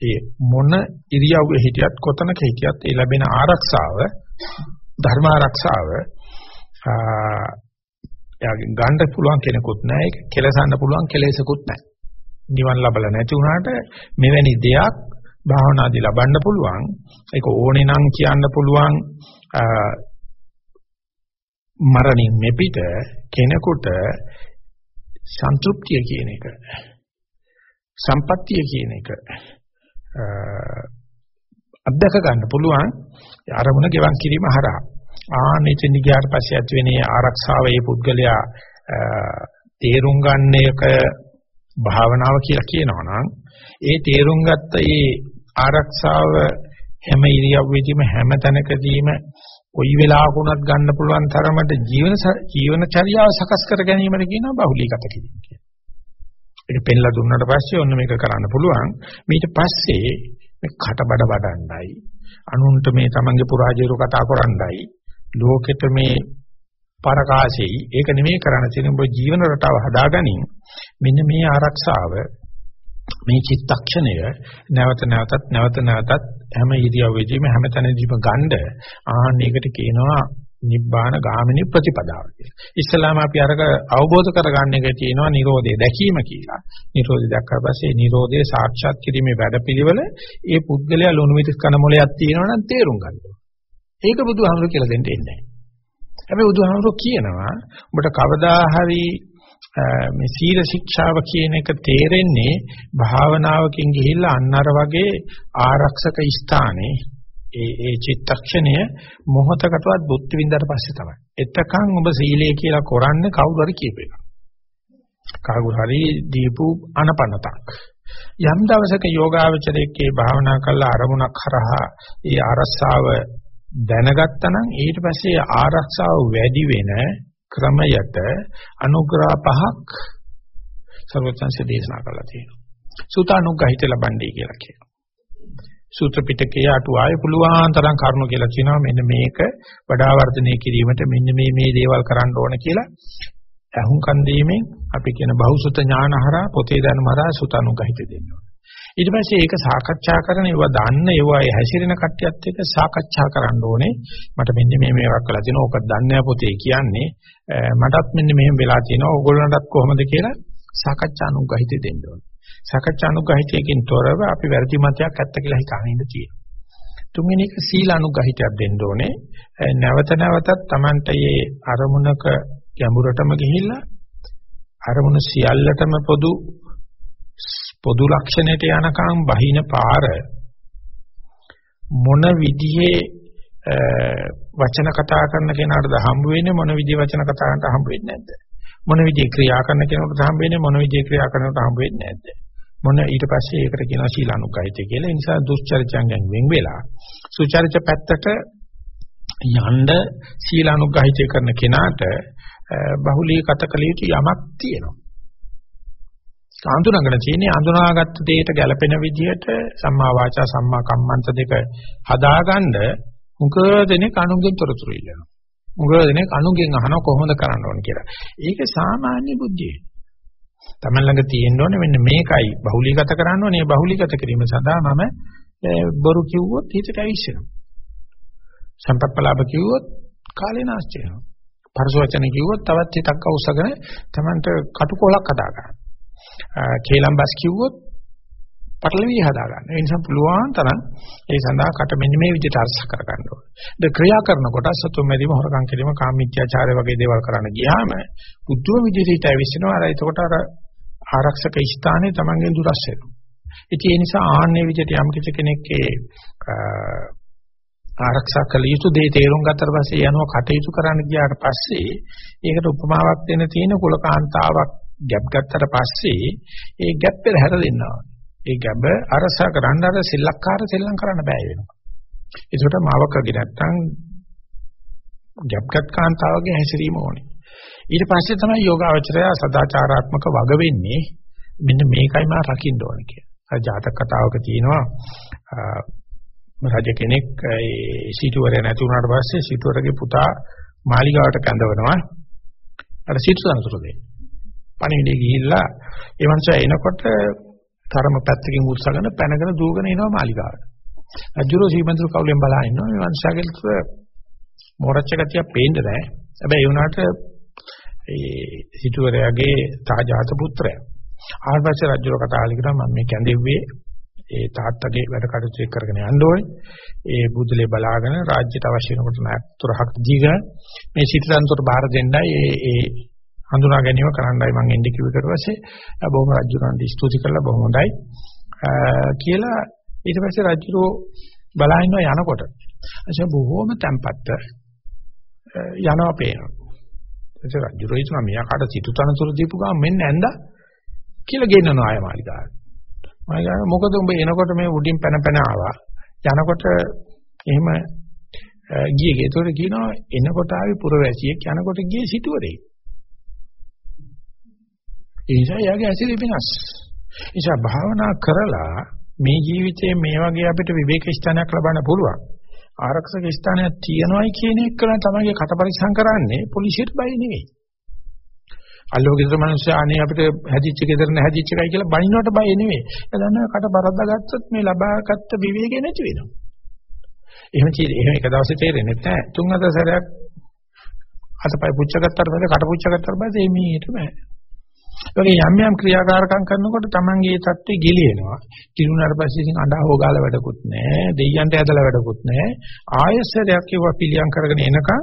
ඒ මොන ඉරියව්වේ හිටියත් කොතනක හිටියත් ඒ ලැබෙන ආරක්ෂාව ධර්ම ආරක්ෂාව එයාගෙන් ගන්න පුළුවන් කෙනෙකුත් නැහැ. ඒක කෙලසන්න පුළුවන් කෙලෙසකුත් නැහැ. නිවන් ලබලා නැති වුණාට මෙවැනි දෙයක් භාවනාදී ලබන්න පුළුවන්. ඒක ඕනේ නම් කියන්න පුළුවන්. මරණින් මෙපිට කෙනෙකුට සන්තුෂ්තිය කියන එක සම්පත්තිය කියන එක අත්දක ගන්න පුළුවන්. අරමුණ ගෙවන් කිරීම හරහා. ආනෙතෙන් ගියාට පස්සේ ඇති වෙන ආරක්ෂාව ඒ පුද්ගලයා තේරුම් ගන්න එක භාවනාව කියලා කියනවා නම් ඒ තේරුම් ගත්ත ඒ ආරක්ෂාව හැම ඉරියව්වෙදීම හැම තැනකදීම කොයි වෙලාවක වුණත් ගන්න පුළුවන් තරමට ජීවන ජීවන චර්යාව සකස් කර ගැනීමට කියනවා බහුලීගත කිරීම කියලා. ඒක පෙන්ලා දුන්නාට පස්සේ ඔන්න මේක කරන්න පුළුවන්. ඊට පස්සේ මේ කටබඩ වඩන්නයි. අනුන්ට මේ තමන්ගේ පුරාජේරු කතා කරන්නයි. ලෝකෙට මේ පරකාසෙයි ඒක නෙමෙයි කරන්න තියෙන ඔබ ජීවන රටාව හදාගනින්. මෙන්න මේ ආරක්ෂාව මේ චිත්තක්ෂණය නැවත නැවතත් නැවත නැවතත් හැම ඉරියව්වෙදීම හැම තැනදීම ගන්න ආන්න ඒකට කියනවා නිබ්බාන ගාමිනී ප්‍රතිපදාව කියලා. ඉස්ලාම අපි අරක අවබෝධ කරගන්න එක තියෙනවා Nirodhe දැකීම කියලා. Nirodhe දැක්කට පස්සේ Nirodhe සාක්ෂාත් කිරීමේ වැඩපිළිවෙල ඒ පුද්ගලයා ලොණු මිටිස් කන මොලයක් තියෙනවා නම් තේරුම් ගන්න ඕනේ. ඒක බුදුහාමුදුරු කියලා දෙන්න ඉන්නේ නැහැ. හැබැයි බුදුහාමුදුරුවෝ කියනවා ඔබට කවදා හරි මේ සීල ශික්ෂාව කියන එක තේරෙන්නේ භාවනාවකින් ගිහිල්ලා අන්නර වගේ ආරක්ෂක ස්ථානේ ඒ ඒ චිත්තක්ෂණය මොහතකටවත් බුද්ධ විඳලා පස්සේ තමයි. එතකන් ඔබ සීලය කියලා කරන්නේ කවුරු හරි කියපේක. කවුරු හරි දීපු අනපනතක්. යම් දවසක යෝගාවචරයේ භාවනා කළා අරමුණක් කරහා ඒ අරස්සාව දැනගත්තා නම් ඊට පස්සේ ආරක්ෂාව වැඩි වෙන ක්‍රමයට අනුග්‍රහ පහක් සර්වචන්ස දේශනා කරලා තියෙනවා. සූතානුග්‍රහිත ලබන්නේ කියලා කියනවා. සූත්‍ර පිටකයේ අටුවාවේ පුළුවන් තරම් කරුණු කියලා කියනවා මෙන්න මේක වඩා වර්ධනය කිරීමට මෙන්න මේ මේ දේවල් කරන්න ඕන කියලා අහුම්කන් දීමෙන් අපි කියන බහුසුත ඥානහරා පොතේ දැනුමහරා සූතානුග්‍රහිත දෙන්නවා. ඊට පස්සේ ඒක සාකච්ඡා කරන ඒවා දන්න ඒවා හැසිරෙන කට්ටියත් එක්ක සාකච්ඡා කරන්න ඕනේ. මට මෙන්න මේ මේවක් කළා තියෙනවා ඕක දන්නේ පොතේ කියන්නේ. මටත් මෙන්න මෙහෙම වෙලා තියෙනවා. ඕගොල්ලන්ටත් කොහොමද කියලා සාකච්ඡා අනුගහිත දෙන්න ඕනේ. සාකච්ඡා අනුගහිතයෙන් තොරව අපි වැරදි මතයක් ඇත්ත කියලා හිතාගෙන ඉඳ තියෙනවා. තුන්වෙනි එක සීල අනුගහිතයක් දෙන්න ඕනේ. නැවත නැවතත් Tamanta මේ අරමුණක ගැඹුරටම ගිහිල්ලා අරමුණ සියල්ලටම පොදු පොදු ලක්ෂණයට යනකම් බහින පාර මොන විදිහේ වචන කතා කරන කෙනාටද හම්බ වෙන්නේ මොන විදිහේ වචන කතා කරනට හම්බ වෙන්නේ නැද්ද? මොන විදිහේ ක්‍රියා කරන කෙනෙකුට හම්බ වෙන්නේ මොන විදිහේ ක්‍රියා කරනට හම්බ වෙන්නේ නැද්ද? මොන ඊට පස්සේ ඒකට කියනවා ශීලානුගායිතය කියලා. ඒ නිසා දුස්චරිතයන්ගෙන් වෙන් වෙලා සුචරිත පැත්තට යන්න ශීලානුගායිතය කරන කෙනාට බහුලීගත කළ යුතු යමක් තියෙනවා. අඳුනගෙන තියෙන්නේ අඳුනාගත්ත දෙයට ගැළපෙන විදිහට සම්මා වාචා සම්මා කම්මන්ත දෙක හදාගන්න මුක දෙනෙක් අනුගෙන් තොරතුරු ඉල්ලනවා. මුක දෙනෙක් අනුගෙන් අහනවා කොහොමද කරන්න ඕන කියලා. ඒක සාමාන්‍ය බුද්ධිය. තමන් ළඟ තියෙන්න ඕනේ මෙන්න මේකයි බහුලීගත කරන්න ඕනේ. බහුලීගත කිරීම සඳහා මම බොරු කිව්වොත් හිතට ඇවිස්සෙනවා. සම්පප්පලාප කිව්වොත් කාලේ නාස්ති වෙනවා. පරස වචන කිව්වොත් තවත් හිතක් අවශ්‍යගෙන තමන්ට කටුකොලක් හදා ගන්න. කේලම් බස් කිව්වොත් පටලවිලි හදා ගන්න. ඒ නිසා පුළුවන් තරම් ඒ සඳහා කට මෙන්න මේ විදිහට අර්ථ කර ගන්න ඕනේ. ද ක්‍රියා කරනකොට සතුම් මැදීම හොරකම් කිරීම කාමීත්‍යාචාරය වගේ දේවල් කරන්න ගියාම බුද්ධම විදිහට ඇවිස්සෙනවා. අර එතකොට අර ආරක්ෂක ස්ථානයේ Tamangen දුරස් වෙනවා. ඉතින් ඒ නිසා ආන්නේ විදිහට යම් කිසි කෙනෙක්ගේ ආරක්ෂා කළ යුතු දේ තේරුම් ගත්තට පස්සේ යනවා කටයුතු කරන්න ගියාට පස්සේ ඒකට උපමාවක් දෙන්න තියෙන කුලකාන්තාවක් ගැප් ගත්තට පස්සේ ඒ ගැප් පෙරහැර දෙන්නවා. ඒ ගැබ අරසා කරන්න අර සිල්ලක්කාර සෙල්ලම් කරන්න බෑ වෙනවා. ඒකට මාවකගේ නැත්තම් ගැප්ගත් කාන්තාවගේ හැසිරීම ඕනේ. ඊට පස්සේ තමයි යෝගාවචරය සදාචාරාත්මක වග වෙන්නේ මෙන්න මේකයි මම රකින්න ඕනේ කියලා. ජාතක කතාවක තියෙනවා රජ කෙනෙක් ඒ සිටුවරය නැති වුණාට පස්සේ සිටුවරගේ පුතා මාලිගාවට කැඳවනවා අර සිටු සනතුරු දෙන්න. පණිවිඩේ ගිහිල්ලා ඒ මනුස්සයා එනකොට තරම පැත්තකින් උත්සාහගෙන පැනගෙන දුවගෙන එනවා මාලිගාවට. අජුරෝ සීමන්තර කවුලෙන් බලා ඉන්නවා මේ මනුස්සයාගේ තුර මොරච්ච ගතිය පේන්න නැහැ. හැබැයි ඒ වුණාට ඒ සිටුවරයාගේ තාජාත පුත්‍රයා. ආර්පස්සේ රජුර කතා කරලා මම මේ කැඳෙව්වේ ඒ තාත්තගේ වැඩ කටයුතු කරගෙන යන්න ඕනේ. ඒ බුදුලේ බලාගෙන රාජ්‍යයට අවශ්‍ය වෙනකොට නායකතුරහක් දීගෙන මේ සිටතන්තර බාර දෙන්නයි ඒ ඒ හඳුනා ගැනීම කරන්නයි මම එන්නේ කිව්වට පස්සේ බොහොම රජුරන්ට ස්තුති කළා බොහොම හොඳයි කියලා ඊට පස්සේ රජුරෝ බලා ඉන්නවා යනකොට අයියා බොහොම තැම්පත්ත යනවා පේනවා එතකොට රජුරෝ හිතනවා මෙයා කාට සිටුතනතුරු දීපු ගමන් මෙන්න ඇඳා කියලා ගෙන්නනවා ආය මාලිකාවට මම කියනවා මොකද උඹ එනකොට මේ උඩින් පැන පැන ආවා. යනකොට එහෙම ගියේ. ඒතකොට කියනවා එනකොට ආවේ පුරවැසියෙක් යනකොට ගියේ සිටුවරේ. ඒ නිසා යාගේ ඇසිරි වෙනස්. නිසා භාවනා කරලා මේ ජීවිතයේ මේ වගේ අපිට විවේක ස්ථානයක් ලබන්න පුළුවන්. ආරක්ෂක ස්ථානයක් තියනවායි කියන එක තමයි කට පරිස්සම් කරන්නේ පොලිසියට බය නෙවෙයි. අල්ලව ගෙදර මිනිස්සු අනේ අපිට හැදිච්ච ගෙදර නැහැදිච්ච එකයි කියලා බනිනවට බය නෙවෙයි. ඒ දන්නා කට බරද්දා ගත්තොත් මේ ලබාගත් විවේකේ නැති වෙනවා. එහෙම චී එහෙම එක දවසේ තේරෙන්නේ නැහැ. තුන් හතර සැරයක් අතපය පුච්ච ගත්තාට පස්සේ කට පුච්ච ගත්තාට පස්සේ මේකට බෑ. ඒකේ යම් යම් ක්‍රියාකාරකම් කරනකොට Tamange ඒ தත්ත්වෙ ගිලිනවා. කිරුණාට පස්සේ ඉතින් අඬා හොගාලා වැඩකුත් නැහැ. දෙයියන්ට ඇදලා වැඩකුත් නැහැ. ආයසරයක් ඒවා පිළියම් කරගෙන එනකන්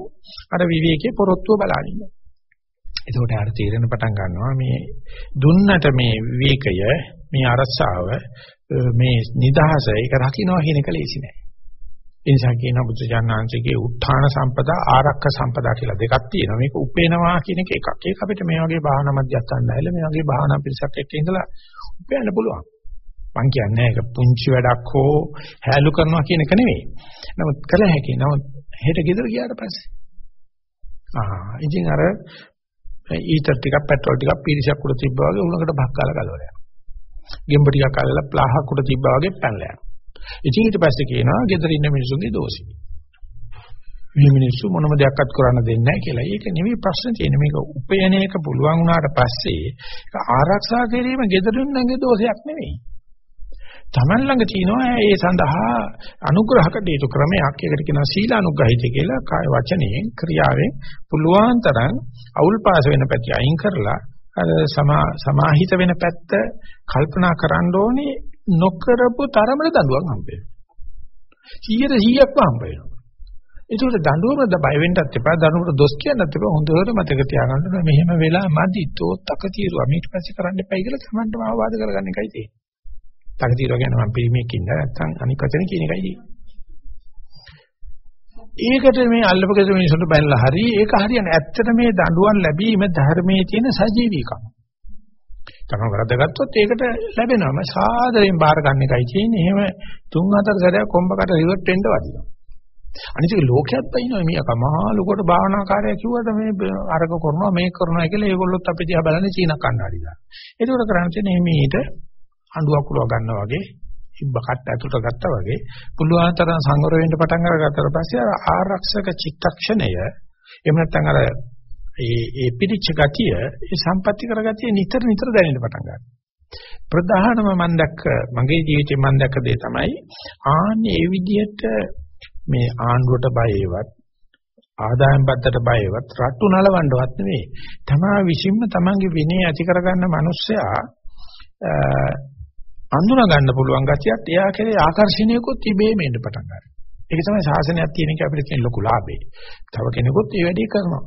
අර විවේකයේ පොරොත්තුව බලනින්න. එතකොට ආර තීරණ පටන් ගන්නවා මේ දුන්නට මේ විවේකය මේ අරසාව මේ නිදහස ඒක රකින්නවා කියන එක ලේසි නෑ. ඒ නිසා කියන බුදුජානනාංශයේ උත්ථාන සම්පදා ආරක්ක සම්පදා කියලා දෙකක් තියෙනවා. මේක උපේනවා කියන එක එකක්. ඒක අපිට මේ වගේ භාවනා මධ්‍යස්ථාන නැහැල මේ වගේ භාවනා පිළිසක් එක්ක ඉඳලා උපයන්න පුළුවන්. මං කියන්නේ ඒක පුංචි වැඩක් හෝ හැලු කරනවා කියන එක නෙවෙයි. නමුත් කළ හැකි. නමුත් හෙට ගෙදර ගියාට පස්සේ ආ ඉතින් අර ඊතර ටිකක් පෙට්‍රල් ටිකක් පීරිසක් උඩ තිබ්බා වගේ උණකට බක් කාලා ගලවලා යනවා. ගෙම්බ ටිකක් අල්ලලා ප්ලාහක් උඩ තිබ්බා වගේ පැනලා යනවා. ඉතින් ඊට පස්සේ කියනවා ගෙදර ඉන්න මිනිස්සුන්ගේ දෝෂي. මේ මිනිස්සු මොනම දෙයක්වත් කරන්න දෙන්නේ නැහැ කියලා. ඒක නෙමෙයි ප්‍රශ්නේ තියෙන්නේ. මේක උපයන එක පුළුවන් වුණාට පස්සේ ඒක ආරක්ෂා කිරීම ගෙදරින්ගේ දෝෂයක් නෙමෙයි. Taman ළඟ තියෙනවා ඒ සඳහා අනුග්‍රහ කටයුතු ක්‍රමයක්. ඒකට කියනවා සීල අනුග්‍රහිත කියලා. කාය වචනයෙන් ක්‍රියාවෙන් පුළුවන් තරම් අවුල් පාස වෙන පැති අයින් කරලා අර සමාහිත වෙන පැත්ත කල්පනා කරන්න ඕනේ නොකරපු තරමට දඬුවම් හම්බ වෙනවා. 100 100ක්ම හම්බ වෙනවා. ඒකට දඬුවමද බය වෙන්නත් එපා. දඬුවමට දොස් කියන්නත් එපා. හොඳට මතක තියාගන්න මෙහෙම වෙලා මදි තෝත්තක తీරුවා ඊට පස්සේ කරන්න එපයි කියලා තමන්ටම අවවාද කරගන්න එකයි තියෙන්නේ. තකතිරෝ ගැන මම පිළිමයක් ඉන්න නැත්නම් අනික් වචන කියන එකයි ඒකට මේ අල්ලපගෙද මිනිසුන්ට බැලලා හරි ඒක හරියන්නේ. ඇත්තට මේ දඬුවම් ලැබීම ධර්මයේ තියෙන සජීවීකම. තමයි වරදගත්තොත් ඒකට ලැබෙනවම සාදරයෙන් බාර ගන්න එකයි තියෙන්නේ. එහෙම තුන් හතර සැරයක් කොම්බකට රිවර්ට් වෙන්න වදිනවා. අනිත් එක ලෝකයක් බයිනවා මේ කමහා ලොකට භාවනාකාරය කිව්වට මේ අරක කරනවා මේක කරනවා කියලා ඒගොල්ලොත් අපි දිහා බලන්නේ චීන කණ්ඩාඩි දාන. ඒකෝර කරන්නේ තියෙන්නේ මේට අඬුවක් උලව ගන්නවා වගේ ඉබ්බ කට්ට ඇතුලට ගත්තා වගේ පුළුවන් තරම් සංවර වෙන්න පටන් අරගත්තට පස්සේ අර ආරක්ෂක චිත්තක්ෂණය එහෙම නැත්නම් අර ඒ ඒ පිටිච්ච ගතිය ඒ සම්පatti කරගතිය නිතර නිතර දැනෙන්න පටන් ගන්නවා. ප්‍රධානම මම දැක්ක මගේ ජීවිතේ මම දැක්ක දේ තමයි ආන්නේ ඒ විදිහට මේ ආණ්ඩුවට බයේවත් ආදායම් බද්දට බයේවත් රට්ටු නලවන්නවත් නෙවෙයි. තමා විසින්ම තමන්ගේ විනය ඇති කරගන්න මිනිස්සයා අඳුන ගන්න පුළුවන් ගතියත් එයා කෙරේ ආකර්ෂණයකුත් ඉබේම එන්න පටන් ගන්නවා. ඒක තමයි ශාසනයක් තියෙන එක අපිට තියෙන ලොකු ලාභේ. තව කෙනෙකුත් ඒ වැඩේ කරනවා.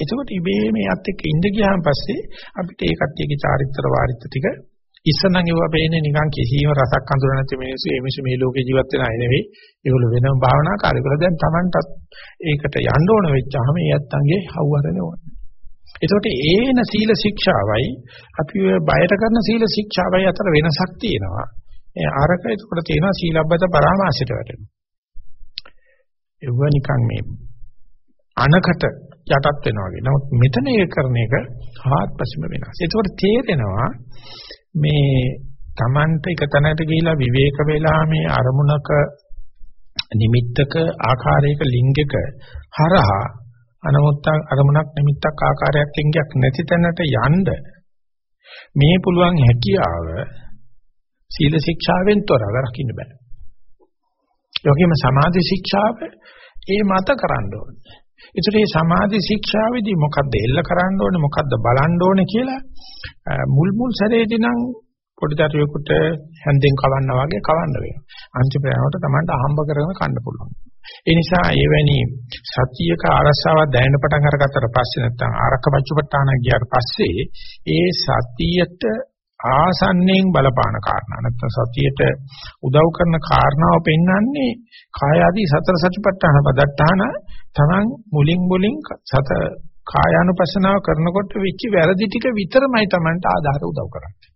එතකොට ඉබේම එයත් එක්ක ඉඳ ගියාන් පස්සේ අපිට ඒ කට්ටියගේ චාරිත්‍ර වාරිත්‍ර ටික ඉස්සනම් ඒවා පේන්නේ නිකන් කිසිම රසක් අඳුර නැති මිනිස්සු ඒ මිනිස්සු මේ ලෝකේ ජීවත් වෙන අය නෙවෙයි. ඒගොල්ලෝ වෙනම භාවනා කාර්යවල දැන් Tamanටත් ඒකට යන්න ඕන වෙච්චාම ඒ අත්තන්ගේ හවුහරන ඕනේ. එතකොට ඒන සීල ශික්ෂාවයි අපි බයට කරන සීල ශික්ෂාවයි අතර වෙනසක් තියෙනවා. ඒ ආරක එතකොට තියෙනවා සීලබ්බත පරාමාසයට වැටෙනවා. ඒව නිකන් මේ අනකට යටත් වෙනවා වගේ. නමුත් මෙතන ඒක කරන එක හාත්පසම වෙනස්. ඒකෝට තේරෙනවා මේ Tamanta එක තැනකට ගිහිලා විවේක වෙලා මේ අරමුණක නිමිත්තක ආකාරයක ලිංගයක හරහා අනමුත්ත අරමුණක් නිමිත්තක් ආකාරයක් ලිංගයක් නැති තැනට යන්න මේ පුළුවන් හැකියාව සීල ශික්ෂාවෙන් තොරව රකින්න බෑ. ඒ වගේම සමාධි ශික්ෂාව ඒ මත කරන්න ඕනේ. ඒතර මේ සමාධි ශික්ෂාවේදී මොකද්ද එල්ල කරන්න ඕනේ මොකද්ද බලන්න ඕනේ කියලා මුල් මුල් සැරේදී නම් පොඩි දරුවෙකුට හැන්දෙන් කවන්නා වගේ කවන්න වෙනවා. අන්තිම ප්‍රයෝගයට Tamanට අහම්බ කරගෙන කන්න පුළුවන්. ඒ නිසා එවැනි සතියක ආරසාවක් දැනෙන්න පටන් අරගත්තට පස්සේ නැත්නම් ආරක්ක පච්චපට්ඨාන ගියාට පස්සේ ඒ සතියට ආසන්නෙන් බලපාන කාරණා නැත්නම් සතියට උදව් කරන කාරණාව පෙන්වන්නේ කාය ආදී සතර සතිපට්ඨාන පදත්තාන තමන් මුලින් මුලින් සත කායානුපස්සනාව කරනකොට වෙච්ච වැරදි ටික විතරමයි තමන්ට ආධාර උදව් කරන්නේ.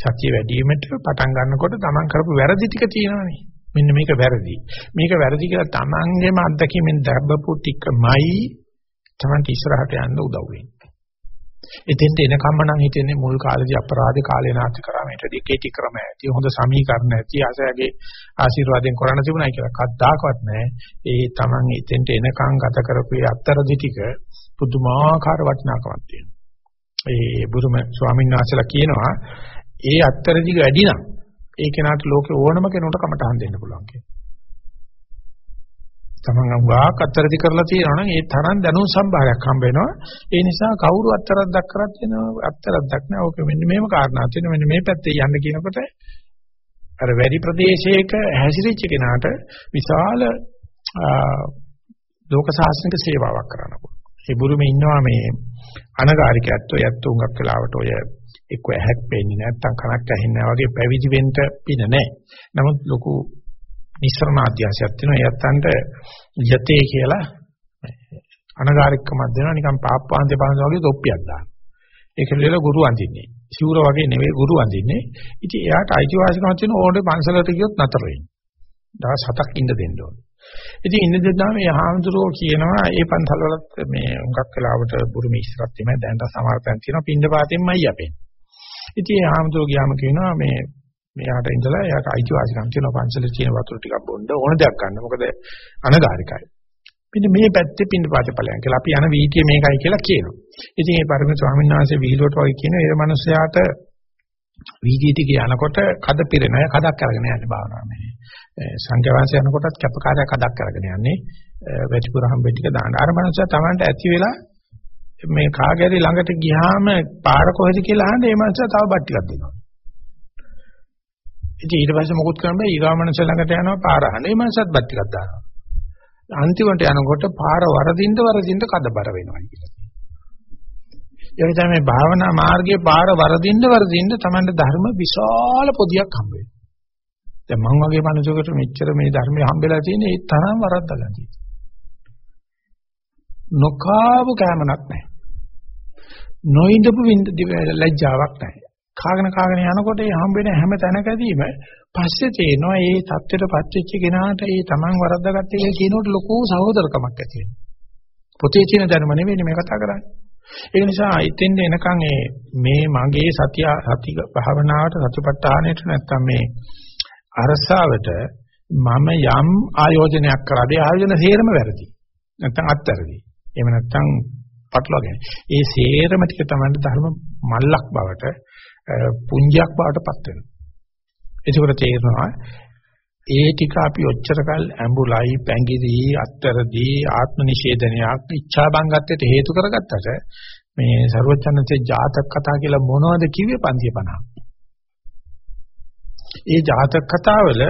සතිය වැඩි වීමට පටන් ගන්නකොට තමන් කරපු වැරදි ටික තියෙනවනේ. මෙන්න මේක වැරදි. මේක වැරදි කියලා තමන්ගේම අත්දැකීමෙන් දැබ්බපු ටිකමයි තමන්ට ඉස්සරහට යන්න උදව් වෙන්නේ. එතෙන්ට එනකම්ම නම් හිතන්නේ මුල් කාලේදී අපරාධ කාලේ නාස්ති කරා මේට ඩිකේටි ක්‍රම ඇති හොඳ සමීකරණ ඇති ආසයගේ ආශිර්වාදයෙන් කරන්න තිබුණා කියලා කද්දාකවත් නැහැ. ඒ Taman එතෙන්ට එනකම් ගත කරපු අත්තරදි ටික පුදුමාකාර වටිනාකමක් තියෙනවා. ඒ බුරුම ස්වාමීන් වහන්සේලා කියනවා ඒ අත්තරදි වැඩි නම් ඒ කෙනාට ලෝකේ ඕනම කෙනෙකුට කමටහන් දෙන්න පුළුවන් කියලා. තමන් අංගාක් අත්තරදි කරලා තියෙනවා නම් ඒ තරම් දැනුම් සම්භාරයක් හම්බ වෙනවා. ඒ නිසා කවුරු අත්තරක් දක්කරත් වෙනවා අත්තරක් දක්නා ඕක මෙන්න මේම කාරණා තියෙන මෙන්න මේ පැත්තේ යන්න කියනකොට අර වැඩි ප්‍රදේශයක හැසිරෙච්ච කෙනාට විශාල ලෝක සාසනික සේවාවක් කරන්න පුළුවන්. ඒ බුරුමේ ඉන්නවා මේ අනගාരികයත් ඔය ඇත්ත උඟක් වෙලාවට ඔය එක්ක ඇහක් පෙන්නේ නැත්තම් කනක් ඇහෙන්නේ නැහැ වගේ පැවිදි වෙන්න පින නැහැ. නමුත් ලොකු නිස්සරණ අධ්‍යාසයක් තියෙනවා. එයත්න්ට යතේ කියලා අනගාരികකමක් දෙනවා නිකන් පාප්පාන්තේ බලන වගේ තොප්පියක් දාන. ඒක ලියලා ගුරු අඳින්නේ. සිවුර වගේ නෙවෙයි ගුරු අඳින්නේ. ඉතින් එයාට අයිතිවාසිකමක් තියෙන ඕනේ පන්සලට ගියොත් නතර වෙන්නේ. දවස් හතක් ඉන්න දෙන්න ඕනේ. ඉතින් ඉන්න දෙන්නා මේ හාමුදුරුවෝ කියනවා ඒ පන්සල්වලත් මේ උඟක් වෙලාවට බුරුමේ ඉස්සරක් තියෙනවා දැනට සමහර තැන් තියෙනවා පින්න පාතෙන්මයි යපෙන්නේ. ඉතින් ඒ හාමුදුරුවෝ ගියාම කියනවා මේ මෙයාට ඉඳලා එයාට අයිතිවාසිකම් තියෙන පන්සලේ තියෙන වතුර ටිකක් බොන්න ඕන දෙයක් ගන්න. මොකද අනගාരികයි. මෙන්න මේ පැත්තේ පින්න පාතේ ඵලයන් කියලා අපි යන වීතිය මේකයි කියලා කියනවා. ඉතින් මේ පරිම ස්වාමීන් වහන්සේ වීලුවට වගේ කියන ඒ මනුස්සයාට වීදියේ ටික යනකොට කද පිරෙන අය කඩක් අරගෙන යන්නේ භාවනාව මේ. සංඝවංශ යනකොටත් කැපකාරය කඩක් අරගෙන යන්නේ වැටිපුර හම්බෙ ටික දාන්න. අර මනුස්සයා Tamanට ඇති වෙලා මේ කාගෑරි ළඟට ගියාම පාර කොහෙද කියලා අහන්නේ ඒ මනුස්සයා තව බත් ටිකක් දෙනවා. ඉතින් ඊට පස්සේ මොකුත් කරන්න බෑ ඊගාමනස ළඟට යනවා පාර අහන. ඒ මනසත් බත් ටිකක් දානවා. අන්තිමට යනකොට පාර වරදින්න වරදින්න කඩබර වෙනවා කියලා. ඒ නිසා මේ භාවනා මාර්ගයේ පාර වරදින්න වරදින්න තමයි ධර්ම විශාල පොදියක් හම්බ වෙන්නේ. දැන් මං වගේ මනුස්සයෙකුට මෙච්චර මේ ධර්මයේ හම්බෙලා තියෙන ඒ තරම් වරද්දලා තියෙනවා. නොකාව කැමනක් නැහැ. නොඉඳපු ලැජ්ජාවක් නැහැ. කාගෙන කාගෙන යනකොට ඒ හම්බ වෙන හැම තැනකදීම පස්සේ තේනවා මේ தත්ත්වයටපත් වෙච්ච කෙනාට ඒ Taman වරද්දාගත්ත එක කියනකොට ලොකු සහෝදරකමක් ඇති වෙනවා. පොතේ තියෙන ධර්ම නෙවෙයි මේ කතා කරන්නේ. ඒ නිසා ඉතින් එනකන් මේ මගේ සතිය සති භාවනාවට සතිපට්ඨානෙට නැත්තම් මේ අරසාවට මම යම් ආයෝජනයක් කරාද ඒ ආයෝජන සේරම වැරදි. නැත්තම් අත්තරදි. එහෙම නැත්තම් පටලවාගෙන. ඒ සේරම ටික තමයි ධර්ම මල්ලක් බවට පුංජයක් බවට පත් වෙනවා. ඒකෝට තේරෙනවා ඒ ටික අපි ඔච්චරකල් ඇඹුලයි පැංගිරි අත්තරදී ආත්ම නිෂේධනයක් ඉච්ඡා බංගත්තට හේතු කරගත්තට මේ ਸਰවචන්නසේ ජාතක කතා කියලා මොනවද කිව්වේ 550 ඒ ජාතක කතාවල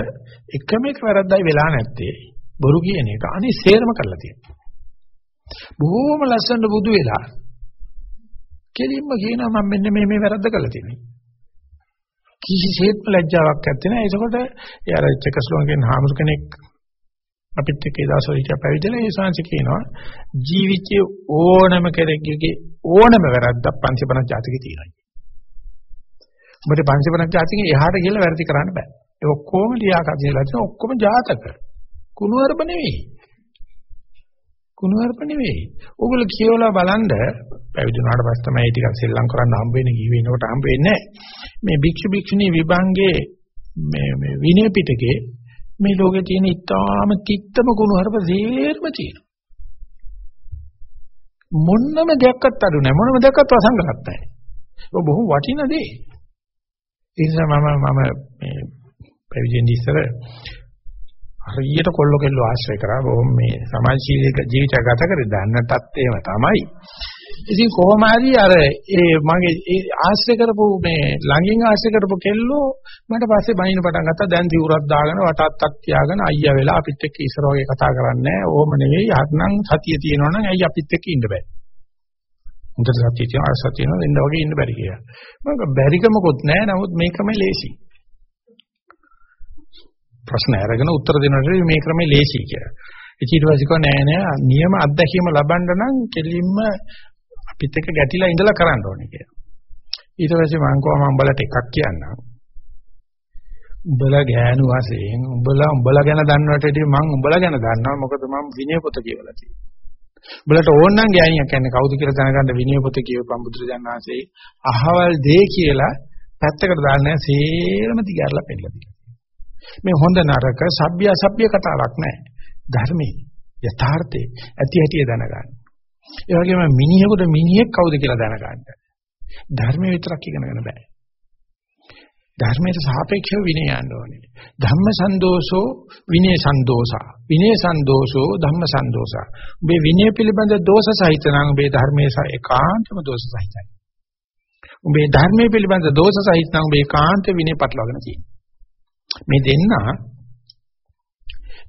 එකම එක වැරද්දයි වෙලා නැත්තේ. බොරු කියන එක අනිත් සේරම කරලා තියෙනවා. බොහොම ලස්සන බුදු වෙලා කෙලින්ම කියනවා මම මෙන්න මේ මේ වැරද්ද කළා තියෙනවා. කිසිසේත්ම ලැජ්ජාවක් නැත්තේ නෑ. ඒකකොට ඒ අර චෙකස්ලෝකෙන් හාමුදුර කෙනෙක් අපිත් එක්ක ඒ දවස්වල හිටියා පැවිදිලා ඒ ශාංශ කියනවා ජීවිතයේ ඕනම කෙනෙක්ගේ ඕනම වැරද්දක් පංචපණ ජාතිකේ තියෙනවා. උඹට පංචපණ ජාතිකේ එහාට ගිහලා වැරදි කරන්න බෑ. ඒ ඔක්කොම ලියාකතියලා තියෙන ඔක්කොම ජාතක. කුණුවරප නෙවෙයි. කුණුහරුප නෙවෙයි. ඕගොල්ලෝ කියවලා බලන්න පැවිදි වුණාට පස්සේ තමයි ටිකක් සෙල්ලම් කරන්න හම්බ වෙන්නේ කී වෙනකොට හම්බ වෙන්නේ මේ භික්ෂු භික්ෂුණී විභංගේ මේ මේ විනය පිටකේ මේ ලෝකේ තියෙන ඉතාම තිත්තම කුණුහරුප සේරම තියෙනවා. මොන්නම දෙයක්වත් අඩු නැහැ මොනම දෙයක්වත් වසංගලත් නැහැ. ඒක බොහොම වටින දේ. ඒ නිසා මම මම මේ පැවිදෙන් ඉස්සර හරියට කොල්ල කෙල්ල ආශ්‍රය කරා බොහොම මේ සමාජශීලී ජීවිතය ගත කරේ දැන්නටත් එහෙම තමයි. ඉතින් කොහොම හරි අර ඒ මගේ ඒ ආශ්‍රය කරපු මේ ළඟින් ආශ්‍රය කරපු කෙල්ලෝ මට පස්සේ බයින පටන් ගත්තා දැන් දිවුරක් දාගෙන වටත්තක් තියාගෙන අයියා වෙලා අපිත් එක්ක ඉස්සර වගේ කතා කරන්නේ නැහැ. ඕම නෙවෙයි හත්නම් සතිය තියෙනවා නම් ඇයි අපිත් එක්ක ඉන්න බෑ. හොඳට සතිය තියෙනවා සතිය තියෙනවා වෙන්න වගේ ඉන්න බැරි කියලා. මම බැරිකමකුත් නැහැ. නමුත් මේකම ලේසි. ප්‍රශ්න අරගෙන උත්තර දෙනකොට මේ ක්‍රමේ ලේසි කියලා. ඊට පස්සේ කිව්වා නෑ නෑ නියම අත්දැකීම ලබන්න නම් කෙලින්ම අපිත් එක්ක ගැටිලා ඉඳලා කරන්න ඕනේ කියලා. ඊට පස්සේ මම කිව්වා මම උඹලට එකක් කියන්නම්. උඹලා ගෑනු වශයෙන් උඹලා උඹලා ගැන දන්නවට වඩා මම උඹලා ගැන දන්නවා මොකද මම විනය පොත කියවලා තියෙනවා. උඹලට ඕන නම් ගෑණියක් කියන්නේ කවුද කියලා දැනගන්න විනය පොත කියවපම් බුදුරජාණන් වහන්සේ අහවල් දේ කියලා පැත්තකට දාන්නේ සේරම දිගාරලා පෙන්නලා තියෙනවා. මේ හොඳ නරක සભ્ય අසભ્ય කතාවක් නැහැ. ධර්මයේ යථාර්ථයේ ඇති හැටි දැනගන්න. ඒ වගේම මිනිහෙකුට මිනිහෙක් කවුද කියලා දැනගන්න. ධර්මයේ විතරක් ඉගෙනගෙන බෑ. ධර්මයට සාපේක්ෂව විනය යන්න ඕනේ. ධම්ම සන්දෝෂෝ විනය සන්දෝසා. විනය සන්දෝෂෝ ධම්ම සන්දෝසා. මේ විනය පිළිබඳ දෝෂ සහිත නම් මේ ධර්මයේ ඒකාන්තම දෝෂ සහිතයි. උඹේ ධර්මයේ පිළිබඳ දෝෂ සහිත නම් උඹේ කාන්ත විනය පටලවාගෙන තියෙනවා. මේ දෙන්නා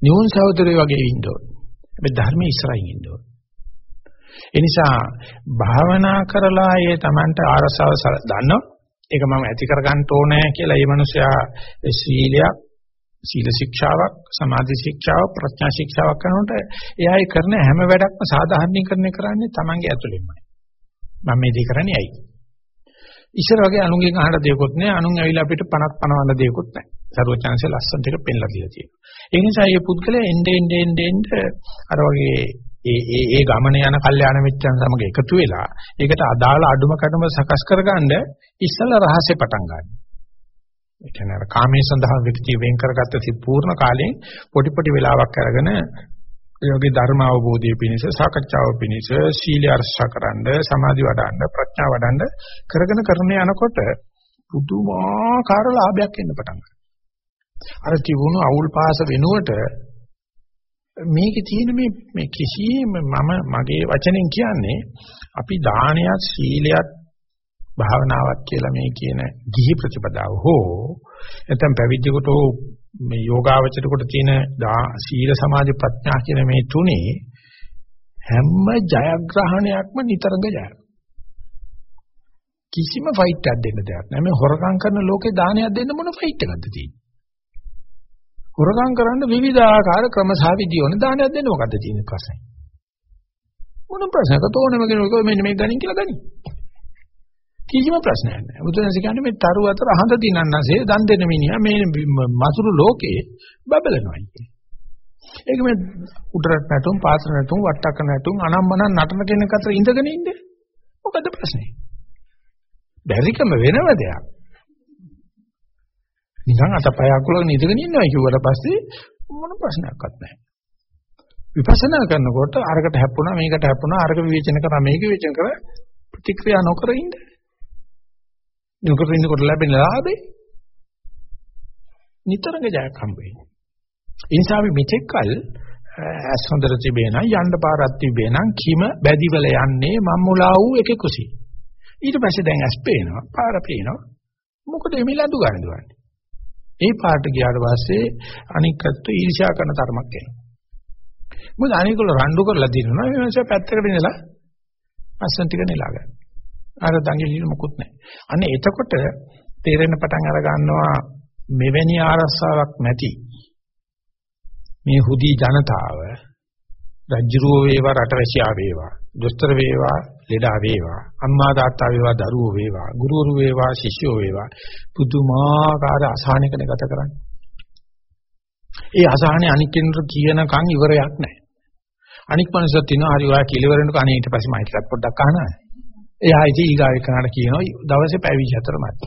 නියුන් සහෝදරයෝ වගේ ඉන්න ඕනේ. මේ ධර්මයේ ඉස්සරහින් ඉන්න ඕනේ. ඒ නිසා භාවනා කරලා ඒ Tamanට ආරසාව දන්නවා. ඒක මම ඇති කර ගන්න ඕනේ කියලා මේ මිනිසයා සීලයක් සීල ශික්ෂාවක් සමාධි ශික්ෂාවක් ප්‍රඥා ශික්ෂාවක් කරනකොට එයා ඒ කරන හැම වැඩක්ම සාධාරණීකරණය කරන්නේ Tamange ඇතුළෙන්මයි. මම මේ දේ කරන්නේ ඇයි? ඉස්සර වගේ අනුන්ගෙන් අහන්න දෙයක්වත් නැහැ. අනුන් ඇවිල්ලා අපිට පණක් පනවන්න දෙයක්වත් නැහැ. සරුවචාන්සේ ලස්සන ටික පෙන්ලා දීලා තියෙනවා. ඒ නිසා මේ පුද්ගලයා එnde ende ende ende අර වගේ ඒ ඒ ඒ ගමන යන කල්යාණ මිත්‍යන් සමග එකතු වෙලා ඒකට අදාළ අඩුම කඩම සකස් කරගන්න ඉස්සලා රහසේ පටන් ගන්නවා. ඒ කියන්නේ අර කාමයේ සඳහා විකති වෙන් කරගත්ත සිත් පූර්ණ කාලේ පොඩි පොඩි වෙලාවක් අරගෙන යෝගී ධර්ම අවබෝධය පිණිස සාකච්ඡාව පිණිස සීල අර්ශකරනද සමාධි වඩන්න ප්‍රඥා වඩන්න කරගෙන කරන යනකොට පුදුමාකාර ලාභයක් එන්න පටන් ගන්නවා. අර තිබුණු අවුල් පාස වෙනුවට මේකේ තියෙන මේ මේ කිසිම මම මගේ වචනෙන් කියන්නේ අපි දානයත් සීලයත් භාවනාවක් කියලා මේ කියන ගිහි ප්‍රතිපදාව හෝ නැත්නම් පැවිද්දෙකුට මේ යෝගාවචරයට තියෙන සීල සමාධි ප්‍රඥා කියන මේ තුනේ හැම ජයග්‍රහණයක්ම නිතරම ජයයි. කිසිම ෆයිට් එකක් දෙන්න දෙයක් නැහැ. මේ හොරකම් කරන ලෝකේ දානයක් දෙන්න මොන ෆයිට් එකක්ද තියෙන්නේ? හොරකම් කරන්න විවිධාකාර ක්‍රම සහ විදි ඕන දානයක් දෙන්න මොකද්ද තියෙන ප්‍රශ්නේ? මොන ප්‍රශ්නකට ඕනම කෙනෙකුට මෙන්න මේක ගනින් කියලා ගනි. කිසිම ප්‍රශ්නයක් නැහැ. බුදුන්සේ කියන්නේ මේ තරු අතර හඳ දිනන්නසේ දන් දෙන මිනිහා මේ මසුරු ලෝකේ බබලනවා කියන්නේ. ඒක මේ උඩරට නැටුම් පාසල නැටුම් වට්ටක නැටුම් අනම්මන නටන කෙනෙක් අතර ඉඳගෙන ඉන්නේ. මොකද ප්‍රශ්නේ? බැරිකම වෙනව දෙයක්. නිකන් අතපය අකුලගෙන ඉඳගෙන ඉන්නවා කිව්වට පස්සේ මොන ප්‍රශ්නයක්වත් නැහැ. විපස්සනා කරනකොට අරකට හැප්පුණා මේකට හැප්පුණා අරක විවේචන කරා මේක විවේචන කරා ප්‍රතික්‍රියා නොකර ඉන්න. නොකර ඉන්නකොට ලැබෙන ලාභේ නිතරම ජයක් හම්බ වෙන්නේ. ඒ නිසා අපි මෙතෙක්කල් ඇස් හොඳට තිබේ නම් යන්න පාරක් තිබේ නම් කිම බැදිවල යන්නේ මම්මුලා වූ එක කුසී. ඊට පස්සේ දැන් ඇස් පේනවා පාර පේනවා මොකද මේ ලඳු ගන්න දුවන්නේ. ඒ පාට ගියාට පස්සේ අනික්කත් ඊර්ෂ්‍යා කරන තරමක් එනවා. මොකද අනිකල රණ්ඩු කරලා දිනනවා මේ මිනිස්සු පැත්තකට ඉඳලා අස්සන් ටික නෙලා ගන්න. අර දඟලිලි මොකුත් නැහැ. අන්න එතකොට තේරෙන පටන් අර ගන්නවා මෙවැනි ආරස්සාවක් නැති මේ හුදි ජනතාව රජ්ජුරුව වේවා රටවැසියා වේවා දොස්තර වේවා ලෙඩා වේවා අම්මා තාත්තා වේවා දරුවෝ වේවා ගුරුවරු වේවා ශිෂ්‍යෝ වේවා පුදුමාකාර අසහනයකට ගත කරන්නේ. ඒ අසහනේ අනික් කෙනෙකුට කියනකන් ඉවරයක් නැහැ. අනික් මනුස්සයෙක් තිනවා හරි ඔයා කියලා ඉවරනකොට අනේ ඊට පස්සේ මයිට්ලත් පොඩ්ඩක් අහනවා. එයා ඉතින් ඊගාව එකනට කියනවා දවසේ පැය 24 මත.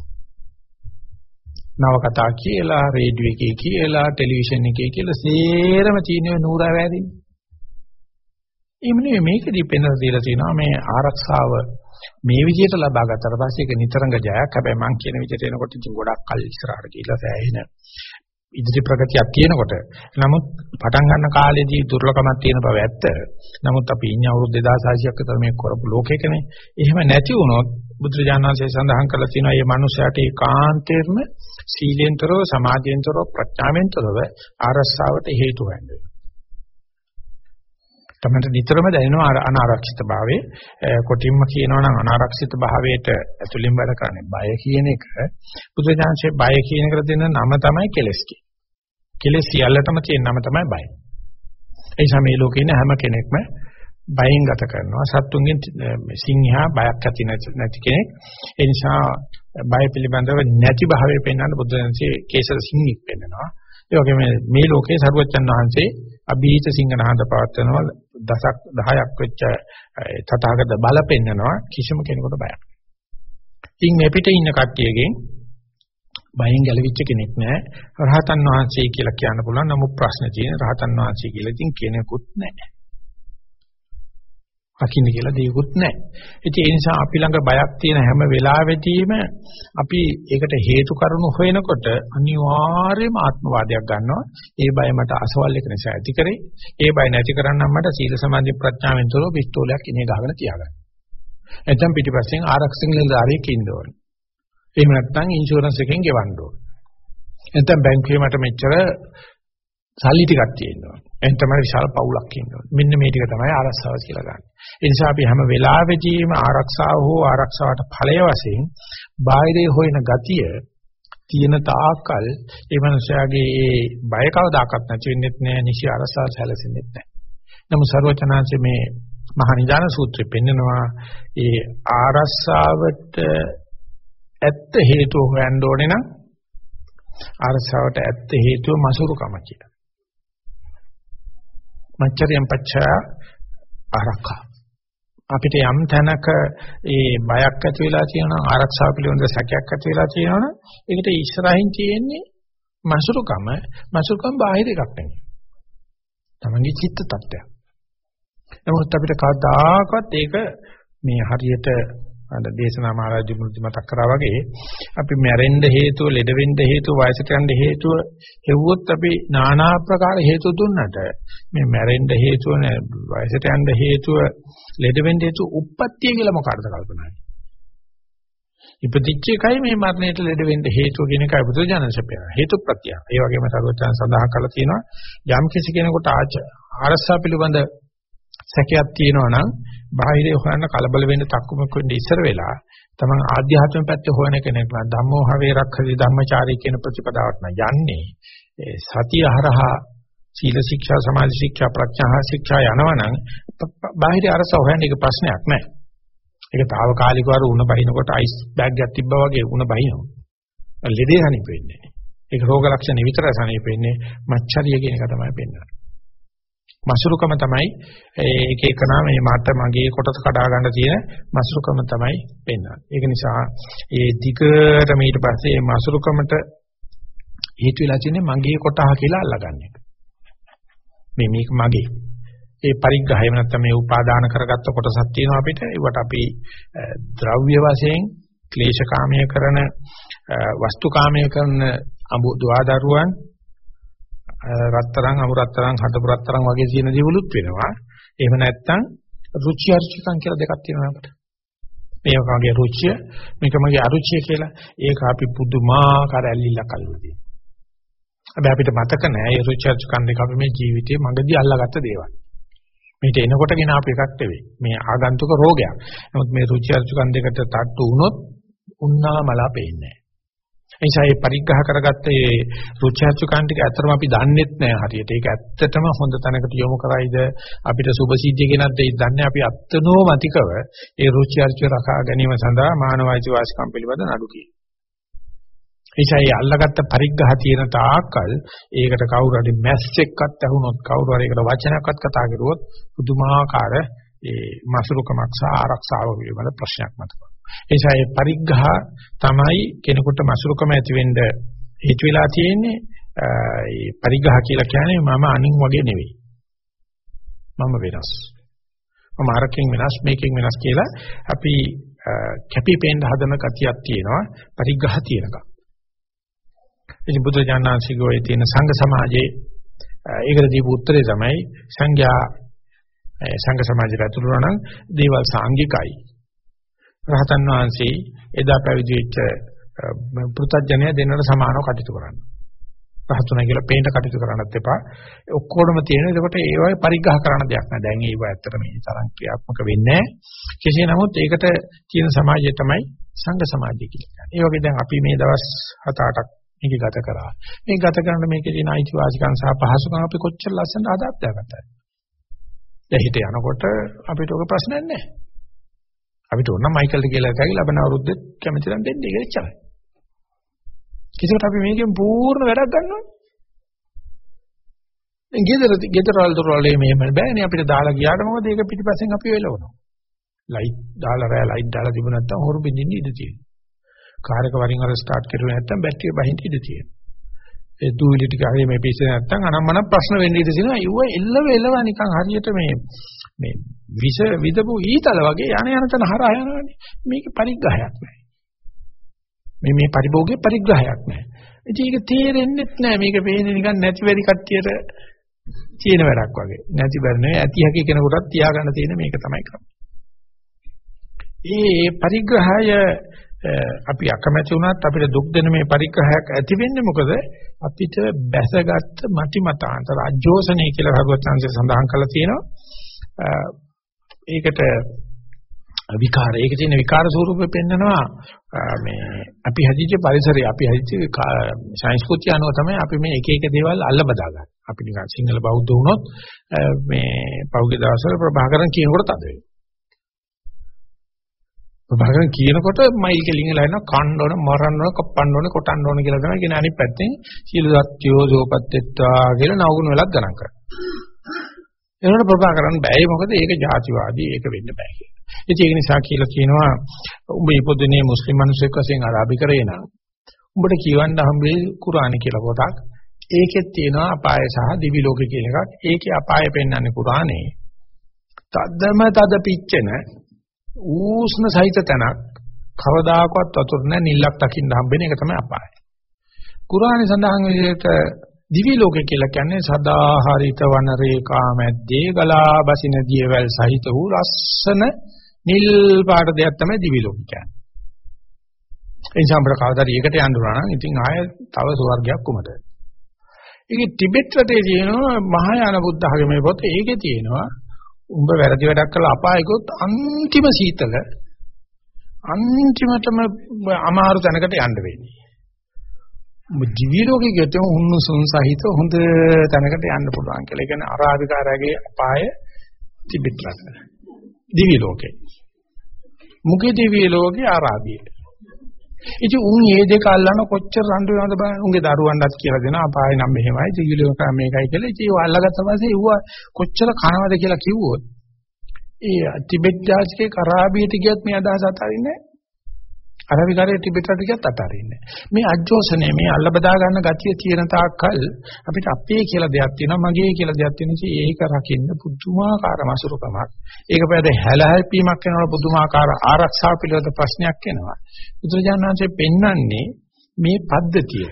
නව කතා කියලා, රේඩියෝ එකේ කියලා, ටෙලිවිෂන් එකේ කියලා සේරම තියෙන නూరుා වැදින්නේ. එමුනේ මේකදී පෙන්වලා දීලා තියෙනවා මේ ආරක්ෂාව මේ විදිහට ලබා ගත්තට පස්සේ ඒක නිතරංග ජයක්. හැබැයි මම කියන විදිහට එනකොට ඉතින් ගොඩක් කල් ඉස්සරහට ගිහිල්ලා සෑහෙන ඉදිරි ප්‍රගතියක් තියෙනකොට නමුත් පටන් ගන්න කාලේදී දුර්ලභමක් තියෙන බව ඇත්ත. නමුත් අපි ඉන්නේ අවුරුදු 2600ක් විතර මේ කරපු ලෝකයකනේ. එහෙම නැති වුණොත් බුදුරජාණන්සේ සඳහන් කරලා තියෙනවා මේ මනුස්සයාට ඒකාන්තයෙන්ම සීලෙන්තරව සමාධියෙන්තරව ප්‍රඥාවෙන්තරව ආරස්සාවට හේතු වෙන්නේ. තමයි නිතරම දැනෙනවා අනාරක්ෂිත භාවයේ කොටින්ම කියනවා නම් අනාරක්ෂිත භාවයට ඇතුළින් වැඩ කරන්නේ බය කියන එක බුදුජානකේ බය කියන එකට දෙන නම තමයි කෙලස් කිය. කෙලස් සියල්ලටම තියෙන නම තමයි බය. ඒ නිසා මේ ලෝකේ ඉන්න හැම කෙනෙක්ම බයෙන් ගත කරනවා. සත්තුන්ගෙන් සිංහා බයක් ඇති නැති කෙනෙක්. ඒ නිසා බය පිළිබඳව නැති භාවය පෙන්වන්න බුදුන්සේ කේසර සිංහික් පෙන්නනවා. ඒ වගේම මේ ලෝකේ සරුවච්චන් වහන්සේ අභීත සිංහනාද පවත්වනවා දසක් 10ක් වෙච්ච තථාගත බල පෙන්නනවා කිසිම කෙනෙකුට බයක්. ඉතින් මේ පිටේ ඉන්න කට්ටියගෙන් බයෙන් ගැලවිච්ච කෙනෙක් නැහැ. රහතන් වහන්සේ කියලා කියන්න පුළුවන්. නමුත් ප්‍රශ්න තියෙන රහතන් වහන්සේ කියලා ඉතින් කෙනෙකුත් නැහැ. අකින්න කියලා දෙයක්වත් නැහැ. ඉතින් ඒ නිසා අපි ළඟ බයක් තියෙන හැම වෙලාවෙදීම අපි ඒකට හේතු කාරණු හොයනකොට අනිවාර්යයෙන්ම ආත්මවාදයක් ගන්නවා. ඒ බය මට අසවල් එක නිසා ඇති කරේ. ඒ බය නැති කරන්නම් මට සීල සමාධි ප්‍රඥාවෙන් තොරව පිස්තෝලයක් ඉනේ ගහගෙන තියාගන්න. එතෙන් පිටිපස්සෙන් ආරක්ෂක නිලධාරියෙක් ඉන්න ඕනේ. එහෙම නැත්නම් ඉන්ෂුරන්ස් එකෙන් ගෙවන්න ඕනේ. එතෙන් බැංකුවේ මට මෙච්චර සල්ලි ටිකක් තියෙනවා. එහෙනම් තමයි විශාල පවුලක් ඉන්නවා. මෙන්න මේ ටික තමයි ආරක්ෂාව කියලා ගන්න. ඒ නිසා අපි හැම වෙලාවෙදීම ආරක්ෂාව හෝ ආරක්ෂාවට ඵලය වශයෙන් බාහිරේ හොයන ගතිය තියෙන තාක්කල් ඒ මනුස්සයාගේ ඒ බය කවදාකවත් නැති වෙන්නේ නැහැ. නිසි ආරක්ෂාව සැලසෙන්නේ නැහැ. නමුත් ਸਰවචනාංශ මේ මහා නිදාන සූත්‍රෙ පෙන්නනවා ඒ ආරක්ෂාවට ඇත්ත හේතුව හොයන්න ඕනේ නම් ආරක්ෂාවට ඇත්ත හේතුව මසුරුකම කියලා. මච්චරියම් පච්චා ආරක්ෂා අපිට යම් තැනක ඒ බයක් ඇති වෙලා තියෙනවා ආරක්ෂාව පිළිබඳ සැකයක් ඇති වෙලා තියෙනවනේ ඒකට ඉස්සරහින් තියෙන්නේ මසුරුකම. මසුරුකම් බාහිර එකක් නෙමෙයි. තමන්ගේ චිත්ත tattya නමුත් අපිට කවදාකවත් ඒක මේ හරියට අද දේශනා මහරජු මුලින්ම මතක් කරා වගේ අපි මැරෙන්න හේතුව ලෙඩ වෙන්න හේතුව වයසට යන්න හේතුව හෙව්වොත් අපි নানা ආකාර හේතු දුන්නට මේ මැරෙන්න හේතුව වයසට යන්න හේතුව ලෙඩ වෙන්න හේතුව උප්පත්තිය කියලා මොකටද කල්පනා ඉපදිච්ච එකයි මේ මරණයට ලෙඩ වෙන්න හේතුව කියන එකයි බුදුජානසපය හේතු ප්‍රත්‍ය. ඒ වගේම සර්වචන් සඳහන් කරලා තියෙනවා යම් කිසි කෙනෙකුට ආරස්සා පිළිබඳ සැකයක් තියෙනවා නම් බාහිරේ හොයන්න කලබල වෙන්න තක්කමුක් වෙන්න ඉස්සර වෙලා තමන් ආධ්‍යාත්මික පැත්තේ හොයන කෙනෙක් නම් ධම්මෝ හවේ රක්ඛති ධම්මචාරී කියන ප්‍රතිපදාවට නම් යන්නේ සතිය හරහා සීල ශික්ෂා සමාධි ශික්ෂා ප්‍රඥා ශික්ෂා යනවනම් බාහිර අරස හොයන්න එක ප්‍රශ්නයක් නෑ ඒක తాවකාලිකව අර උණ බහිනකොට අයිස් බෑග් එකක් තිබ්බා වගේ උණ බහිනවා. ලෙඩේ හනිප වෙන්නේ. ඒක රෝග ලක්ෂණ විතරයි හනිප වෙන්නේ. මච්චරිය කියන එක තමයි පෙන්වන්නේ. මසුරුකම තමයි ඒක එකනා මේ මට මගේ කොටස කඩා ගන්න තියෙන මසුරුකම තමයි පෙන්වන්නේ. ඒක නිසා ඒ දිගටම ඊට පස්සේ මසුරුකමට හේතු වෙලා තියෙන්නේ මගේ කොටහ කියලා අල්ලගන්න එක. මේ මේක මගේ. ඒ පරිග්‍රහයම නැත්නම් මේ උපාදාන කරගත්ත කොටසක් තියෙනවා අපිට. ඒවට අපි ද්‍රව්‍ය වශයෙන් ක්ලේශකාමය කරන වස්තුකාමය කරන අඹ දුවදරුවන් රත්තරන් අමුරත්තරන් හතපුරත්තරන් වගේ තියෙන දේවලුත් වෙනවා. එහෙම නැත්නම් රුචි අරුචිකම් කියලා දෙකක් තියෙනවා අපිට. මේක මගේ රුචිය මේක මගේ අරුචිය කියලා ඒක අපි පුදුමාකාර ඇල්ලිල්ලක් අල්ලලා හැබැයි අපිට මතක නෑ ඒ රුචි අරුචිකම් දෙක අපි මේ ජීවිතේ මඟදී අල්ලාගත්ත දේවල්. මේට එනකොට ගෙන අප එකක් නෙවෙයි. මේ ආගන්තුක රෝගයක්. නමුත් මේ රුචි අරුචිකම් දෙකට තට්ටු වුණොත් උන්නා මලා පේන්නේ නිසා මේ පරිග්‍රහ කරගත්ත මේ රුචර්චුකන් ටික ඇත්තටම අපි දන්නෙත් නෑ හරියට. ඒක ඇත්තටම හොඳ තැනකට යොමු කරයිද අපිට සුභසිද්ධිය කියනත් දෙයි දන්නේ අපි අත්නෝ මතිකව ඒ රුචර්චු රකා ගැනීම සඳහා මානවයිති වාසිකම් පිළිබඳ නඩු කියන. එයිසයි අල්ලගත්ත පරිග්‍රහ තියෙන තාක්කල් ඒකට කවුරු හරි මැස්සෙක්වත් ඇහුනොත් කවුරු හරි ඒකට වචනයක්වත් කතා කරුවොත් පුදුමාකාර ඒ මසුරුකමක් සහ ආරක්ෂාව පිළිබඳ ප්‍රශ්නයක් මතුවෙනවා. නිසා ඒ පරිග්‍රහ තමයි කෙනෙකුට මසුරුකම ඇති වෙන්න හේතු වෙලා තියෙන්නේ. ඒ පරිග්‍රහ කියලා කියන්නේ මම අනින් වගේ නෙවෙයි. මම වෙනස්. මම අරකින් වෙනස් මේකෙන් වෙනස් කියලා අපි කැපිපෙන්න හදන කතියක් තියෙනවා පරිග්‍රහ තියෙනකම්. ඉතින් බුදු දානසිකෝයේ තියෙන සංඝ සමාජයේ ඒකට දීපු උත්තරේ තමයි සංඝයා සංඝ සමාජයට ඇතුළු වෙනා නම් දේවල් සාංගිකයි රහතන් වහන්සේ එදා පැවිදි වෙච්ච පෘථජ්ජනය දෙන්නට සමානව කටයුතු කරන්න. රහතුණා කියලා පේන්න කටයුතු කරන්නත් එපා. ඔක්කොටම තියෙන. ඒකට ඒ වගේ පරිග්‍රහ කරන දෙයක් නෑ. දැන් ඒව ඇත්තට මේ තරම් ක්‍රියාත්මක වෙන්නේ නෑ. කෙසේ නමුත් ඒකට තියෙන සමාජය තමයි සංඝ සමාජය කියලා කියන්නේ. ඒ වගේ දැන් අපි මේ දවස් 7-8ක් මේක ගත කරා. මේ ගත කරන මේකේ තියෙන අයිතිවාසිකම් සහ පහසුකම් අපි කොච්චර ලස්සනට අදාප්ටයගත්තද? දැන් හිත යනකොට අපිට ඔක ප්‍රශ්නයක් නෑ. අපිට ඕන මයිකල්ට කියලා එකයි ලබන අවුරුද්දෙත් කැමති නම් දෙන්න ඒක එච්චරයි. ඒකට අපි මේකෙන් පූර්ණ වැඩක් ගන්නවා. දැන් ගෙදර ගෙදර වල දොරවල් මෙහෙම බෑනේ අපිට දාලා ගියාට මොකද ඒක පිටිපස්සෙන් අපි වෙලවනවා. ලයිට් දාලා රෑ ලයිට් දාලා තිබුණ නැත්නම් හොරු බින්දින්න ඉඩ තියෙනවා. කාර් එක වරින් වර ස්ටාර්ට් කරුවේ නැත්නම් බැටරිය බහින්න ඉඩ තියෙනවා. ඒ දූවිලි ටික හරිය මේ පිස්සේ නැත්නම් අනම්මනම් ප්‍රශ්න වෙන්න ඉඩ තියෙනවා. ඒව එල්ලව එල්ලව නිකන් හරියට මේ මේ විස විදපු ඊතල වගේ යන යන තන හරහා යනවානේ. මේක පරිග්‍රහයක් නෑ. මේ මේ පරිභෝගයේ පරිග්‍රහයක් නෑ. ඉතින් ඒක තේරෙන්නෙත් නෑ. මේක පේන්නේ නිකන් නැති වෙරි කට්ටියට තියෙන වැඩක් වගේ. නැති බැරි නෙවෙයි ඇති හැකි කෙනෙකුටත් තියාගන්න තියෙන මේක තමයි කරන්නේ. ඒ පරිග්‍රහය අපි අකමැති වුණත් අපිට දුක් දෙන මේ පරිග්‍රහයක් ඇති වෙන්නේ මොකද? අපිට බැසගත් මති මතාන්තර අජෝසනේ කියලා හරුවත් සංසය සඳහන් කරලා තියෙනවා. ඒකට විකාර ඒක තියෙන විකාර ස්වරූපෙ පෙන්නනවා. මේ අපි හැදිච්ච පරිසරය අපි හැදිච්ච සංස්කෘතිය අනුව තමයි අපි මේ එක එක දේවල් අල්ල බදාගන්නේ. අපි නිකන් සිංහල බෞද්ධ වුණොත් මේ පෞගේ දවස්වල ප්‍රභාකරන් කියනකොට තද වෙනවා. ප්‍රභාකරන් කියනකොට මයිල් කෙලින් එලා එනවා කන්න ඕන මරන්න ඕන කපන්න ඕන කොටන්න ඕන කියලා තමයි කියන අනිත් පැත්තෙන් සීල සත්‍යෝ සෝපත්ත්වා කියලා නවුන වෙලක් ගණන් කරනවා. ඒනොට ප්‍රභාකරන් බෑ මොකද ඒක ජාතිවාදී ඒක වෙන්න බෑ කියලා. ඉතින් ඒක නිසා කියලා කියනවා උඹ ඉපදුනේ මුස්ලිම් මිනිසෙක් වශයෙන් අරාබිකරේ නම් උඹට කියවන්න හම්බෙයි කුරානි කියලා පොතක්. ඒකෙත් තියෙනවා අපාය සහ දිවි ලෝක කියන එකක්. ඒකේ අපාය පෙන්වන්නේ කුරානේ. තද්දම තද පිච්චෙන ඌෂ්ණ සහිත තැනක් කවදාකවත් වතුර නැ නිල්ලක් දකින්න හම්බෙන එක තමයි අපාය. කුරානි සඳහන් විදිහට දිවි ලෝකය කියලා කියන්නේ සදාහරිත වන රේඛා මැද්දේ ගලා බසින දියවැල් සහිත වූ ලස්සන නිල් පාට දෙයක් තමයි දිවි ලෝකය කියන්නේ. ඒ නිසා අපර කවදාද ඒකට යන්න උනා නම් ඉතින් ආය තව ස්වර්ගයක් කොමද? ඒක ටිබෙට් රටේ තියෙනවා මහායාන බුද්ධ ආගමේ පොත ඒකේ තියෙනවා උඹ වැරදි වැඩක් කළා අපායකොත් අන්තිම සීතල අන්තිමටම අමාරු තැනකට යන්න වෙන්නේ. දිවි ලෝකෙ ගියොත් උණුසුම් සහිත හොඳ තැනකට යන්න පුළුවන් කියලා. ඒ කියන්නේ අරාබිකාරයාගේ අපාය තිබෙත් රට. දිවි ලෝකේ. මුගේ දිව්‍ය ලෝකේ ආරාබියේ. ඉතින් උන් මේ දෙක අල්ලන කොච්චර රණ්ඩු වෙනවද බලන්න. උන්ගේ දරුවන්වත් කියලා දෙනවා අපාය නම් මෙහෙමයි දිව්‍ය ලෝක මේකයි කියලා. ඉතින් ඒව අල්ලගත්ත පස්සේ ඌව කොච්චර කනවද කියලා කිව්වොත් ඒ ටිබෙට් ජාතිකේ කරාබියට ගියත් මේ අදහස අතාරින්නේ නැහැ. අරවිකාරයේ ටිබෙට්ට ගියත් අතාරින්නේ මේ අජෝසනේ මේ අල්ල බදා ගන්න ගතිය තියෙන තාක්කල් අපිට අපේ කියලා දෙයක් තියෙනවා මගේ කියලා දෙයක් තියෙනවා. ඒක රකින්න පුදුමාකාර මසුරුකමක්. ඒක පැද හැලහැප්පීමක් වෙනවා පුදුමාකාර ආරක්ෂා පිළිවෙත ප්‍රශ්නයක් වෙනවා බුදුරජාණන්සේ පෙන්වන්නේ මේ පද්ධතිය.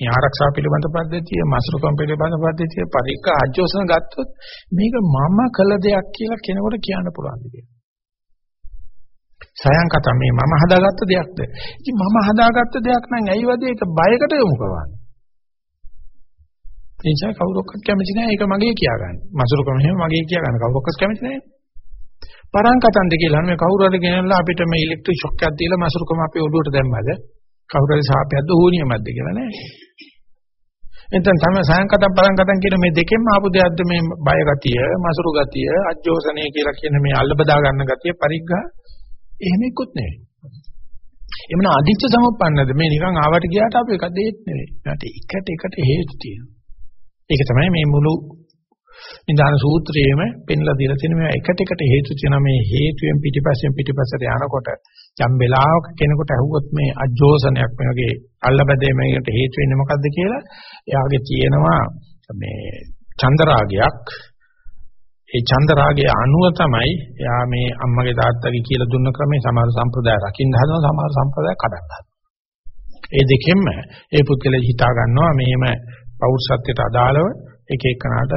මේ ආරක්ෂා පිළිබඳ පද්ධතිය මසුරුකම් පිළිබඳ පද්ධතිය පරික්ක අජෝසන ගත්තොත් මේක මම කළ දෙයක් කියලා කෙනෙකුට කියන්න පුළුවන් දෙයක් සයන් කතා මේ මම හදාගත්ත දෙයක්ද? ඉතින් මම හදාගත්ත දෙයක් නම් ඇයි වදේ ඒක බයකට යොමු කරවන්නේ? ඒ නිසා කවුරක්වත් කැමති නැහැ ඒක මගේ කියාගන්න. මසුරුකම එහෙම මගේ කියාගන්න කවුරක්වත් කැමති නැහැ. පරං කතන්ද කියලා මේ කවුරු හරි ගෙනල්ලා අපිට මේ ඉලෙක්ට්‍රික් ෂොක් එකක් දීලා මසුරුකම අපේ ඔළුවට දැම්මද? කවුරු හරි සාපයක්ද හෝනියමක්ද කියලා නෑ. එතෙන් තමයි සයන්කතම් පරංකතම් කියන මේ දෙකෙන්ම ආපු දෙයක්ද මේ බය ගතිය, මසුරු ගතිය, අජෝසනීය කියලා කියන මේ අල්ල බදා ගන්න ගතිය පරිග්ගහ එහෙම එක්කුත් නෙවෙයි. එමන අදිච්ච සමුප්පන්නද මේ නිකන් ආවට ගියාට අපි එක දෙයක් නෙවෙයි. ඒකට එකට එකට හේතු තියෙනවා. ඒක තමයි මේ මුළු නිදාන සූත්‍රයේම පෙන්ලා දීලා තියෙන මේ එකට එකට හේතු තියෙන මේ හේතුයෙන් පිටිපස්සෙන් පිටිපස්සට යනකොට යම් වෙලාවක කෙනෙකුට අහුවොත් මේ අජෝසනයක් මේ වගේ අල්ලබැදේ මේකට හේතු වෙන්නේ මොකද්ද කියලා එයාගේ තියෙනවා මේ චන්දරාගයක් ඒ චන්ද රාගයේ අනුව තමයි එයා මේ අම්මගේ තාත්තගේ කියලා දුන්න ක්‍රමේ සමහර සම්ප්‍රදාය රකින්න හදනවා සමහර සම්ප්‍රදාය කඩන්න හදනවා. ඒ දෙකෙන්ම ඒ පුද්ගලයා හිතා ගන්නවා මෙහෙම පෞරුෂත්වයට අදාළව එක එකනට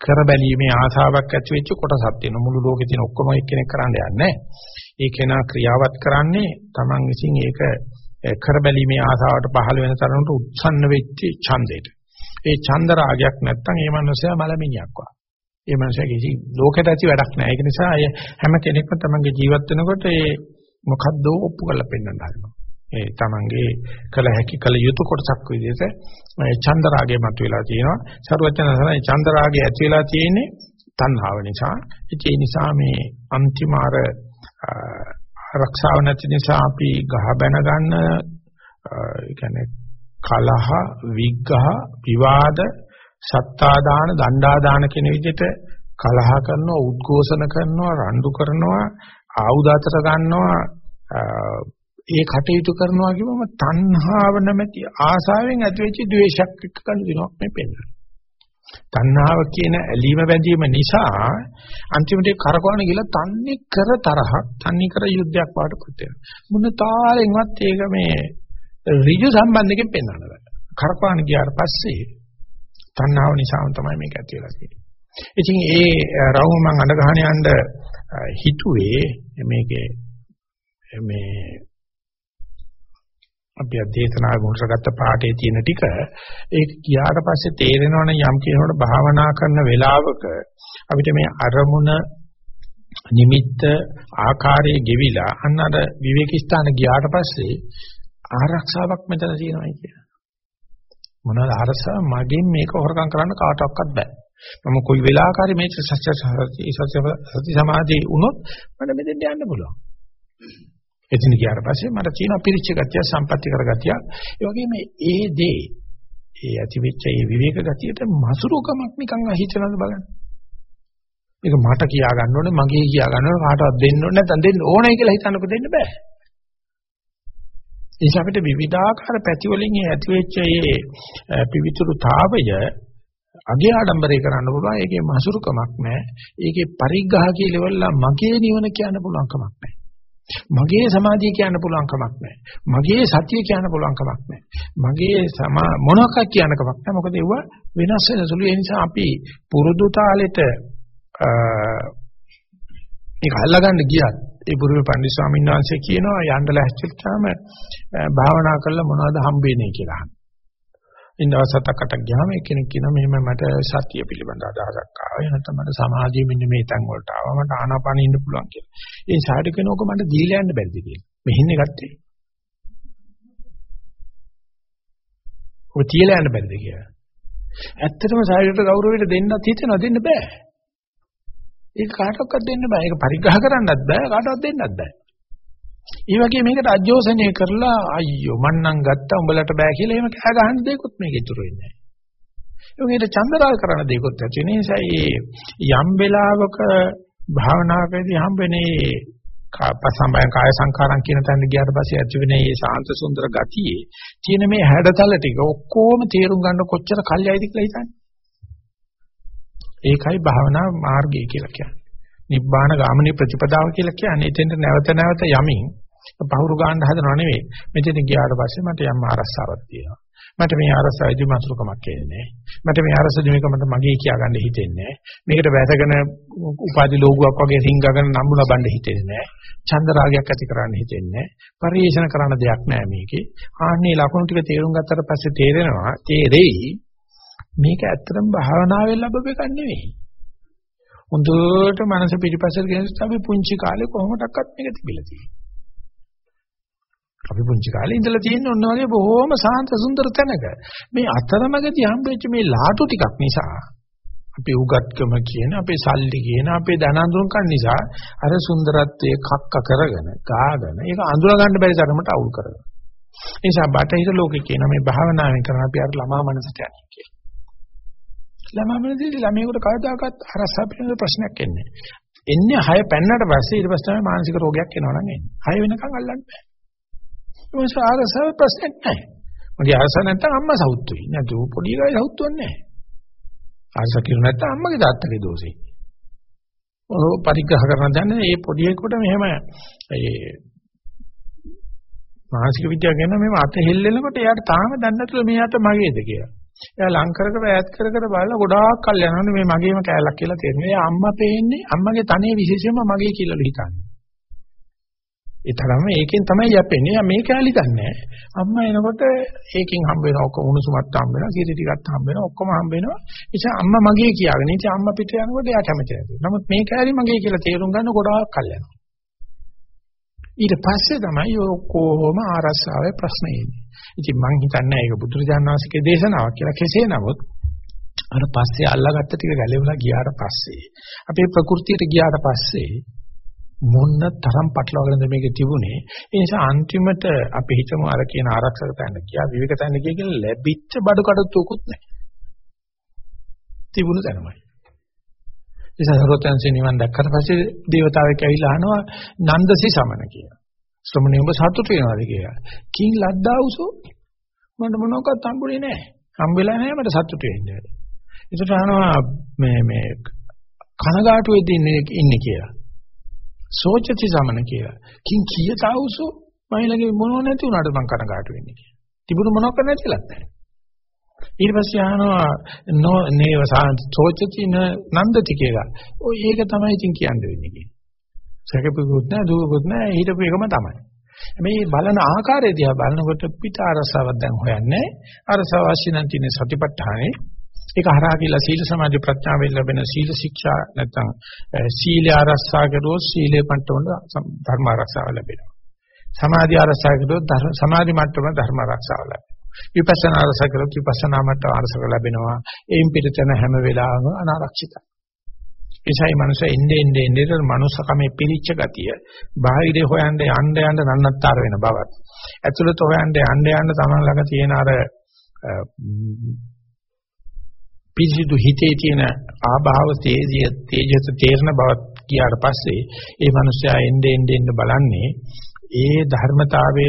කර බැලීමේ ආසාවක් ඇති වෙච්ච කොටසක් තියෙනවා. මුළු ලෝකේ තියෙන ඔක්කොම එක්කෙනෙක් කරන්න යන්නේ ඒ කෙනා ක්‍රියාවත් කරන්නේ Taman විසින් ඒක කර බැලීමේ ආසාවට පහළ වෙන තරමට උත්සන්න වෙච්ච ඡන්දයට. ඒ ඡන්ද රාගයක් නැත්තම් ඒ මනුස්සයා මලමිණියක් වගේ. ඒ මනුස්සයා කිසි ලෝකෙට ඇති වැඩක් නැහැ. ඒක නිසා අය හැම කෙනෙක්ම තමන්ගේ ජීවත් වෙනකොට ඒ මොකද්ද ඔප්පු කරලා පෙන්වන්න හදනවා. ඒ තමන්ගේ කල හැකි කල යුතු කොටසක් විදිහට චන්ද රාගය මතුවලා තියෙනවා. සරුවචනසරයි චන්ද රාගය ඇති වෙලා තියෙන්නේ තණ්හාව නිසා. ඒ නිසා මේ අන්තිම අර ආරක්ෂාව නැති නිසා අපි ගහ බැන ගන්න ඒ කියන්නේ කලහ විග්ඝහ විවාද සත්තා දාන, දණ්ඩා දාන කියන විදිහට කලහ කරනවා, උද්ඝෝෂණ කරනවා, රණ්ඩු කරනවා, ආයුධ අතර ගන්නවා, ඒ කටයුතු කරනවා කියවම තණ්හාව නැමැති ආසාවෙන් ඇතිවෙච්ච ද්වේෂයක් එක්ක කඳිනවක් මේ පෙන්නනවා. තණ්හාව කියන ඇලීම බැඳීම නිසා අන්තිමට කරකවන ගිල තන්නේ කර තරහක් තන්නේ කර යුද්ධයක් වඩපත් වෙනවා. මොන තාලෙන්වත් ඒක මේ ඍජු සම්බන්ධයෙන් පෙන්වන්න බෑ. කරකවන ගියාට පස්සේ තණ්හාව නිසාම තමයි මේක ඇති වෙලා තියෙන්නේ. ඉතින් ඒ රවුම මම අඬ ගහන යන්න හිතුවේ මේකේ මේ අපි අධේශනා ගුණසගත පාඩේ තියෙන ටික ඒක කියාට පස්සේ තේරෙනවනේ යම් කෙනෙකුට භාවනා කරන වෙලාවක අපිට මේ අරමුණ නිමිත්ත ආකාරයේ ගෙවිලා අන්න අර විවේක ස්ථාන ගියාට පස්සේ ආරක්ෂාවක් මෙතන තියෙනවා කියන මොනවාද අරසා මගෙන් මේක හොරකම් කරන්න කාටවත් බෑ. මම කොයි වෙලාවකරි මේ සත්‍ය සති සමාධි වුණොත් මට මෙතෙන් යන්න පුළුවන්. එතන ගියාට පස්සේ මට තියෙන පිරිච්ච ගතිය සම්පත්‍ති කර ගතිය. ඒ වගේම ඒ දේ ඒ ඇති වෙච්ච ඒ විවේක ගතියට මසුරුකමක් නිකන් අහිචනද බලන්න. මේක මට කියා ගන්න ඕනේ මගේ කියා ගන්න ඕනේ කාටවත් දෙන්න ඕනේ නැත්නම් දෙන්න ඕනේ කියලා හිතන්නකො දෙන්න බෑ. නිසා අපිට විවිධාකාර පැති වලින් ඇති වෙච්ච මේ පිවිතුරුතාවය අගේ ආඩම්බරේ කරන්න පුළුවන්. ඒකේ මසුරුකමක් නැහැ. ඒකේ පරිග්‍රහ කියලා මගේ නිවන කියන්න පුළුවන් කමක් නැහැ. මගේ සමාධිය කියන්න පුළුවන් කමක් නැහැ. මගේ සතිය කියන්න පුළුවන් කමක් නැහැ. මගේ සමා මොනවක් කියන්න කමක් නැහැ. මොකද ඒව වෙනස් වෙන සුළු ඒ නිසා අපි පුරුදු තාලෙට මේක අල්ලගන්න ගියත් ඒ බුරුමේ පන්දි ස්වාමීන් වහන්සේ කියනවා යන්න ලැහැස්තිච්චාම භාවනා කරලා මොනවද හම්බෙන්නේ කියලා අහනවා. ඉන්න දවසකට ගියාම එක්කෙනෙක් කියනවා මෙහෙම මට සතිය පිළිබඳ අදහසක් ආවා. නැත්නම් මට සමාධිය මෙන්න මේ තැන් වලට ආවා. මට ආනාපානෙ ඉන්න පුළුවන් කියලා. ඒ සාඩ කෙනෝක මට දීලා යන්න බැරිද කියලා. මෙහින්නේ ගත්තේ. ඔබ තියලා යන්න බැරිද කියලා. ඇත්තටම සායයට ගෞරවයට දෙන්නත් හිතෙනවා දෙන්න බෑ. ඒක කාටවත් දෙන්න බෑ. ඒක පරිග්‍රහ කරන්නත් බෑ. කාටවත් දෙන්නත් බෑ. ඒ වගේ මේකට අජෝසනය කරලා අයියෝ මන්නම් ගත්තා උඹලට බෑ කියලා එහෙම කෑ ගහන දෙයක්වත් මේක ඉතුරු වෙන්නේ නැහැ. ඒකේට චන්දරාල් කරන දෙයක්වත් ඇති වෙන නිසා යම් වෙලාවක භාවනාවකදී හම්බෙන්නේ පසම්බයං කාය සංකාරම් කියන තැනට ගියාට පස්සේ ඇති වෙන මේ සාන්ත සුන්දර ගතියේ තියෙන මේ හැඩතල ටික ඔක්කොම තේරුම් ගන්න කොච්චර කල්යයිද කියලා හිතන්නේ. ඒකයි භාවනා මාර්ගය කියලා කියන්නේ. නිබ්බාන ගාමිනී ප්‍රතිපදාව කියලා කියන්නේ එතෙන්ට නැවත නැවත යමින් පහුරු ගන්න හදනව නෙවෙයි. මෙතන ගියාට පස්සේ මට යම් ආරස්සාවක් තියෙනවා. මට මේ ආරස්සාවේදී මසුරුකමක් එන්නේ මට මේ ආරස්සදී මේක මට මගේ කියාගන්න හිතෙන්නේ මේකට වැටගෙන උපාදි ලෝගුවක් වගේ රින්ගගෙන නම්බු ලබන්න හිතෙන්නේ චන්ද රාගයක් ඇති කරන්න හිතෙන්නේ පරිේශන කරන්න දෙයක් නැහැ මේකේ ආන්නේ ලකුණු ටික තේරුම් ගත්තට පස්සේ තේරෙනවා තේරෙයි මේක ඇත්තටම භාවනාවෙන් ලැබෙව එකක් නෙවෙයි හොඳට මනස පිටිපස්සට ගෙනත් අපි පුංචි කාලේ කොහොමඩක්වත් මේක තිබිලා තියෙනවා අපි පුංචි කාලේ ඉඳලා තියෙන ඔන්න වගේ බොහොම සාන්ත සුන්දර තැනක. මේ අතරමැදි හම්බෙච්ච මේ ලාටු ටිකක් නිසා අපේ උගත්කම කියන අපේ සල්ලි කියන අපේ ධනඳුන්කම් නිසා අර සුන්දරත්වයේ කක්ක කරගෙන ගාගෙන ඒක අඳුර ගන්න බැරි තරමට අවුල් කරගෙන. ඒ නිසා බටහිර ලෝකේ කියන මේ භාවනාවෙන් කරන අපි අර ළමා මනසට යන්නේ කියලා. ළමා මනසේදී ළමයෙකුට කවදාකවත් අරසා පිළිබඳ ප්‍රශ්නයක් එන්නේ නැහැ. එන්නේ හය පෙන්නට පස්සේ ඊට පස්සේ තමයි මානසික රෝගයක් එනවා නම් එන්නේ. හය වෙනකන් අල්ලන්න බෑ. මොකද ආරසාව ප්‍රශ්නයක් නැහැ. මගේ ආරසාව නැත්තම් අම්මා සෞත්තුයි. නැතු පොඩි ගායි සෞත්තුවක් නැහැ. ආරසාව කිරු නැත්තම් අම්මගේ තාත්තගේ දෝෂේ. ඔය පරිග්‍රහ කරන දන්නේ මේ පොඩියෙකුට මෙහෙම ඒ මානසික විද්‍යාව ගැන මෙහෙම අත හෙල්ලෙනකොට එයාට තාම දන්නේ නැතුව මේ අත මගේද කියලා. එයා ලං කර කර ඈත් කර කර බලලා ගොඩාක් කල් යනවනේ මේ මගේම කෑල්ලක් කියලා තේරෙනවා. එයා අම්මා පේන්නේ අම්මගේ තනේ විශේෂයෙන්ම මගේ කියලා හිතන්නේ. ඒ තරම ඒකෙන් තමයි යැපෙන්නේ. මේ කැලි දන්නේ අම්මා එනකොට ඒකෙන් හම්බ වෙන ඔක්කොම උණුසුමත් හම්බ වෙනවා, කීරි ටිකත් හම්බ වෙනවා, ඔක්කොම හම්බ වෙනවා. නිසා අම්මා මගේ කියාගෙන ඉතින් අම්මා පිට යනකොට එයා කැමති නැහැ. නමුත් මේ කැලි මගේ කියලා තේරුම් ගන්න ගොඩාක් කල් යනවා. ඊට පස්සේ තමයි ඔක්කොම ආරස්සාවේ ප්‍රශ්නේ එන්නේ. ඉතින් මං හිතන්නේ ඒක බුදුරජාණන් වහන්සේගේ දේශනාවක් කියලා කෙසේ නමුත් අර පස්සේ අල්ලාගත්ත ටික ගැලවිලා ගියාට පස්සේ අපේ ප්‍රകൃතියට ගියාට පස්සේ මොන්න තරම් පටලවාගෙනද මේක තිබුණේ. ඒ නිසා අන්තිමට අපි හිතමු අර කියන ආරක්ෂක තැන්න ගියා විවේක තැන්න ගිය කියලා ලැබිච්ච බඩු කඩතුකුත් නැහැ. තිබුණ තැනමයි. නිසා සරෝතන්සේ නිවන් දැක්කට පස්සේ දේවතාවෙක් ඇවිල්ලා අහනවා නන්දසි සමන කියලා. ශ්‍රමණේ ඔබ සතුට වෙනවද කියලා. කිං ලද්දාවුසෝ මට මොනවක්වත් හම්බුනේ නැහැ හම්බෙලා නැහැ මට සතුට වෙන්නේ. ඒකට අහනවා මේ මේ කනගාටු වෙද්දී ඉන්නේ කියලා. සෝචති සමන කියලා. කිං කීයතාවුසෝ මයිලගේ මොනව නැති උනාට මං කනගාටු වෙන්නේ කියලා. තිබුණු මොනවක් නැතිලත් නැහැ. ඊට පස්සේ අහනවා නෝ නේව සෝචති නන්දති කියලා. ඔය ඒක තමයි ඉතින් කියන්නේ වෙන්නේ කියලා. සැකපුකුත් නැහැ දුවකුත් නැහැ හිටපු එකම තමයි. මේ බලන ආකාරය දිහා බලනකොට පිට අරසාවක් දැන් හොයන්නේ අරසාව අවශ්‍ය නම් තියෙන සතිපට්ඨානේ ඒක හරහා කියලා සීල සමාධි ප්‍රඥාවෙන් ලැබෙන සීල ශික්ෂා නැත්නම් සීල ආරක්ෂා කරුවොත් සීලේ පන්ටවල ධර්ම ආරක්ෂාව ලැබෙනවා. සමාධි ආරක්ෂා කරුවොත් සමාධි මට්ටම ධර්ම ආරක්ෂාව ලැබෙනවා. විපස්සනා ආරක්ෂා කරුවොත් විපස්සනා මට්ටම ආරක්ෂාව ලැබෙනවා. එයින් පිටතන හැම වෙලාවම අනාරක්ෂිතයි. ඒසයි මනුස්ස එන්නේ එන්නේ එන්නේ මනුස්සකමේ පිරිච්ච ගතිය බාහිරේ හොයන්න යන්න යන්න නන්නත්තර වෙන බවත් ඇතුළත හොයන්න යන්න යන්න තමන් ළඟ තියෙන අර පිරිසිදු හිතේ තියෙන ආභාව තේජිය තේජස තේරන බවත් කියාට පස්සේ ඒ මනුස්සයා එnde end end බලන්නේ ඒ ධර්මතාවය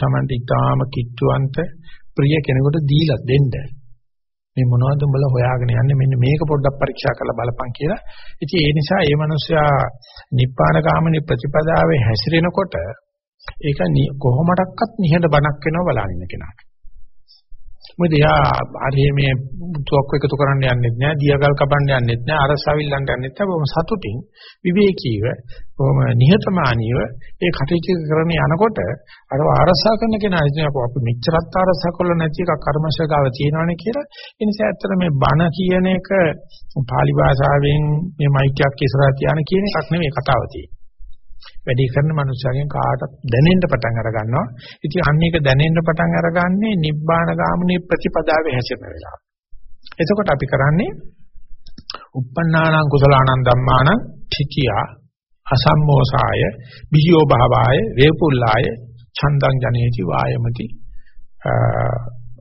Tamanට ඊටාම කිට්ටුවන්ත ප්‍රිය කෙනෙකුට දීලා දෙන්න මේ මොනවද උඹලා හොයාගෙන යන්නේ මෙන්න මේක පොඩ්ඩක් පරීක්ෂා කරලා බලපන් කියලා. ඉතින් ඒ නිසා ඒ මනුස්සයා නිබ්බාන ගාමිනී ප්‍රතිපදාවේ හැසිරෙනකොට ඒක කොහොමඩක්වත් නිහඬ බණක් වෙනව බලන්න කෙනාට. මොකද එයා හරිය මේ තුවක්කු එකතු කරන්න යන්නෙත් නෑ, දියගල් කපන්න යන්නෙත් නෑ, අරසවිල්ලන්ට යන්නෙත් නෑ. බොහොම සතුටින් විවේකීව, බොහොම නිහතමානීව ඒ කටයුතු කරන යනකොට අර ආරසා කරන කෙනා ඉතින් අපි මෙච්චරත් ආරසා කරලා නැති එකක් කර්මශගාව තියෙනවනේ කියලා. ඒ නිසා ඇත්තට මේ බණ කියන එක පාලි භාෂාවෙන් මේ මයික්යක් ඉස්සරහ තියාන කියන එකක් නෙමෙයි කතාව තියෙන්නේ. වැඩි කරන මනුස්සයගෙන් කාටත් දැනෙන්න පටන් අර ගන්නවා. ඉතින් අන්න ඒක දැනෙන්න පටන් අරගන්නේ නිබ්බාන ගාමිනී ප්‍රතිපදාවේ හැසිරෙන වෙලාව. එතකොට අපි කරන්නේ uppannānaṁ කුසලානං ධම්මානං තිතියා අසම්මෝසාය බිහියෝ භාවාය වේපුල්ලාය ඡන්දං ජනේති වායමති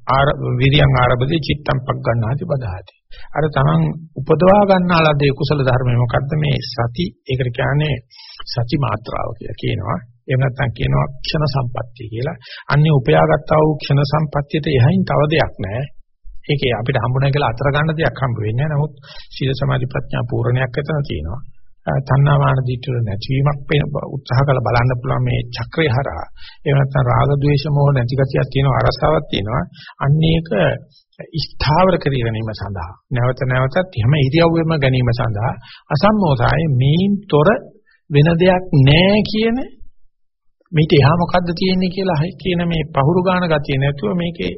ආර විරියං ආරබදී චිත්තම් පක් ගන්නාති බදාති. අර තමන් උපදවා ගන්නාලාදී කුසල ධර්මය මොකද්ද? මේ සති. ඒකට කියන්නේ සති මාත්‍රාව කියලා කියනවා. එහෙම නැත්නම් කියනවා ක්ෂණ සම්පත්තිය කියලා. අන්නේ උපයාගත්තා වූ ක්ෂණ සම්පත්තියට එහයින් තව දෙයක් නැහැ ඒකේ අපිට හම්බුනේ කියලා අතර ගන්න දෙයක් හම්බ වෙන්නේ නැහැ නමුත් සීල සමාධි ප්‍රඥා පූර්ණයක් එතන තියෙනවා. තණ්හාමාන දිට්ඨිය නැතිවීමක් වෙන උත්සාහ කරලා බලන්න පුළුවන් මේ චක්‍රය හරහා. එහෙම නැත්නම් රාග ద్వේෂ මොහ නැති ගතියක් තියෙනවා අරසාවක් තියෙනවා. අන්න ඒක ස්ථාවර කර ගැනීම සඳහා. නැවත නැවතත් එහෙම ඉරියව්වෙම ගැනීම සඳහා අසම්මෝසාය මේන්තර වෙන දෙයක් නැහැ කියන මේක එහා මොකද්ද තියෙන්නේ කියලා කියන මේ පහුරු ගාන ගතිය නැතුව මේකේ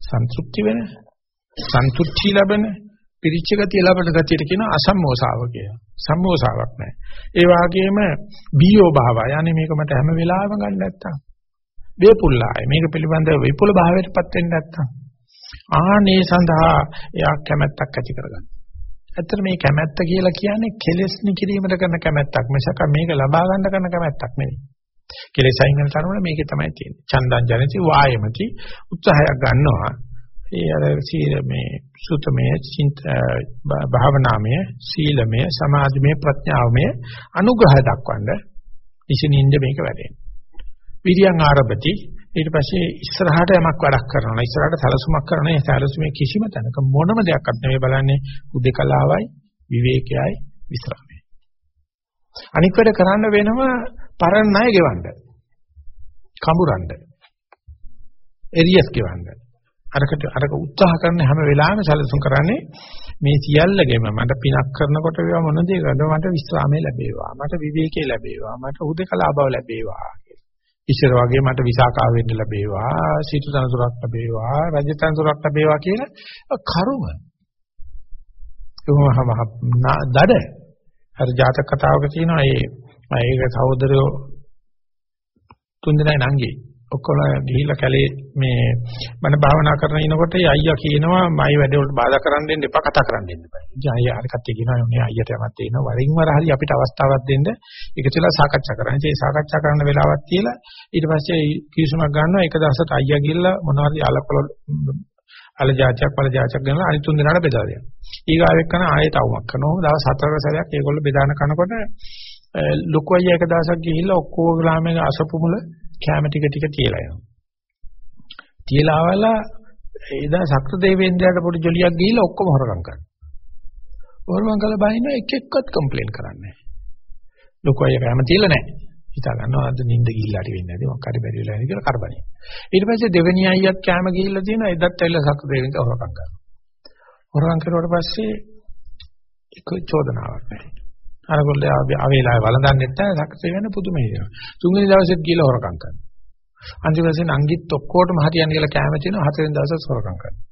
සන්තුෂ්ටි වෙන සන්තුෂ්ටි ලැබෙන පිරිච්ච ගතිය ලබන ගතියට කියන අසම්මෝසාව කියලා. සම්මෝසාවක් නැහැ. ඒ වගේම බීයෝ භාවය. යන්නේ මේක මට හැම වෙලාවෙම ගන්න නැත්තම්. වේපුල්ලාය. මේක පිළිබඳව විපුල භාවයටපත් වෙන්න නැත්තම්. ආනේ සඳහා එයා කැමැත්තක් ඇති කරගන්න. ඇත්තට මේ කැමැත්ත කියලා කියන්නේ කෙලෙස් නිකිරීමට කරන කැමැත්තක් මිසක මේක ලබා ගන්න කරන කැමැත්තක් නෙවෙයි. කෙලෙස් අයින් කරන තරමට මේකේ තමයි තියෙන්නේ. චන්දං ජනති වායමති උත්සාහයක් ගන්නවා. ඒ අර සීල මේ සුතමය චින්ත භාවනාමය සීලමය සමාධිමය ප්‍රඥාවමය අනුග්‍රහය දක්වන්න ඉසිනින්ද මේක වැඩෙන්නේ. විරියන් ආරම්භති ඊට පස්සේ ඉස්සරහට යමක් වැඩක් කරනවා ඉස්සරහට සැලසුමක් කරනවා ඒ සැලසුමේ කිසිම තැනක මොනම දෙයක්වත් නෙවෙයි බලන්නේ උදේකලාවයි විවේකයයි විස්රාමයි. අනික් වැඩ කරන්න වෙනම පරණ ණය ගෙවන්න. කඹරන්න. එරියස් ගෙවන්න. අරකට අරක උත්සාහ කරන හැම වෙලාවෙම සැලසුම් කරන්නේ මේ සියල්ලගෙම. මට පිනක් කරනකොට වේවා මොන දේකද මට විස්රාමයේ ලැබේවා මට විවේකයේ ලැබේවා මට උදේකලා බව ලැබේවා ඉස්සර වගේ මට විසාකා වෙන්න ලැබේවා සීතු තනතුරක් ලැබේවා රජ තනතුරක් ලැබේවා කියලා කරුම. දඩ. අර ජාතක කතාවක තියෙනවා ඒ ඒක සහෝදරයෝ තුන්දෙනා නංගි. ඔක්කොම ගිහිල්ලා කැලේ මේ මම භාවනා කරන ඉනකොට අයියා කියනවා මයි වැඩ වලට බාධා කරන්න දෙන්න එපා කතා කරන්න දෙන්න එපා. ඉතින් අයියා හරි කට්ටිය කියනවා මේ අයියට යමක් තියෙනවා වරින් වර හරි අපිට අවස්ථාවක් දෙන්න එකතු වෙලා සාකච්ඡා කරන්න. ඉතින් සාකච්ඡා කරන්න වෙලාවක් තියලා ඊට පස්සේ කිවිසුමක් ගන්නවා එක දවසට අයියා ගිහිල්ලා මොනවා හරි අලකොල අල જાචක් පල જાචක් ගන්නවා අනිත් තුන් දෙනාට බෙදලා දෙනවා. ඊගාව එක්කන ආයෙත් අවුමක් කරනවා. දවස් හතරක සැරයක් ඒගොල්ලෝ බෙදාන කනකොට ලොකු අයියා එක දවසක් ගිහිල්ලා ඔක්කොම ග්‍රාමයේ අසපු මුල කැම ටික ටික තියලා යනවා. තියලා ආවලා එදා ශක්‍ර දෙවියන්ද්‍රයාට පොඩි ජොලියක් ගිහිල්ලා ඔක්කොම හොරගම් කරනවා. හොරගම් කළා බහින්න එක එක්කත් කම්ප්ලේන් කරන්නේ නැහැ. ලොකු අය කැම තියලා නැහැ. හිතා ගන්නවා අද නිින්ද ගිහිල්ලා හරි වෙන්නේ නැති මොකක් හරි බැරි වෙලා ඉන්නේ කියලා කරබනේ. ඊට පස්සේ දෙවෙනි අයියත් කැම ගිහිල්ලා තියෙනවා එදත් ඇවිල්ලා ශක්‍ර දෙවියන්ද්‍ර හොරගම් කරනවා. හොරගම් කරුවාට පස්සේ එක චෝදනාවක් නැහැ. අරගොල්ලෝ ආවේලාවේ වළඳන්නේ නැත්නම් සක්සේ වෙන පුදුම හිතෙනවා. තුන්වෙනි දවසෙත් ගිහලා හොරකම් කරනවා. අන්තිම දවසේ නංගිත් ඔක්කොටම හරියන්නේ කියලා කැම තියෙනවා හතරවෙනි දවසේ හොරකම් කරනවා.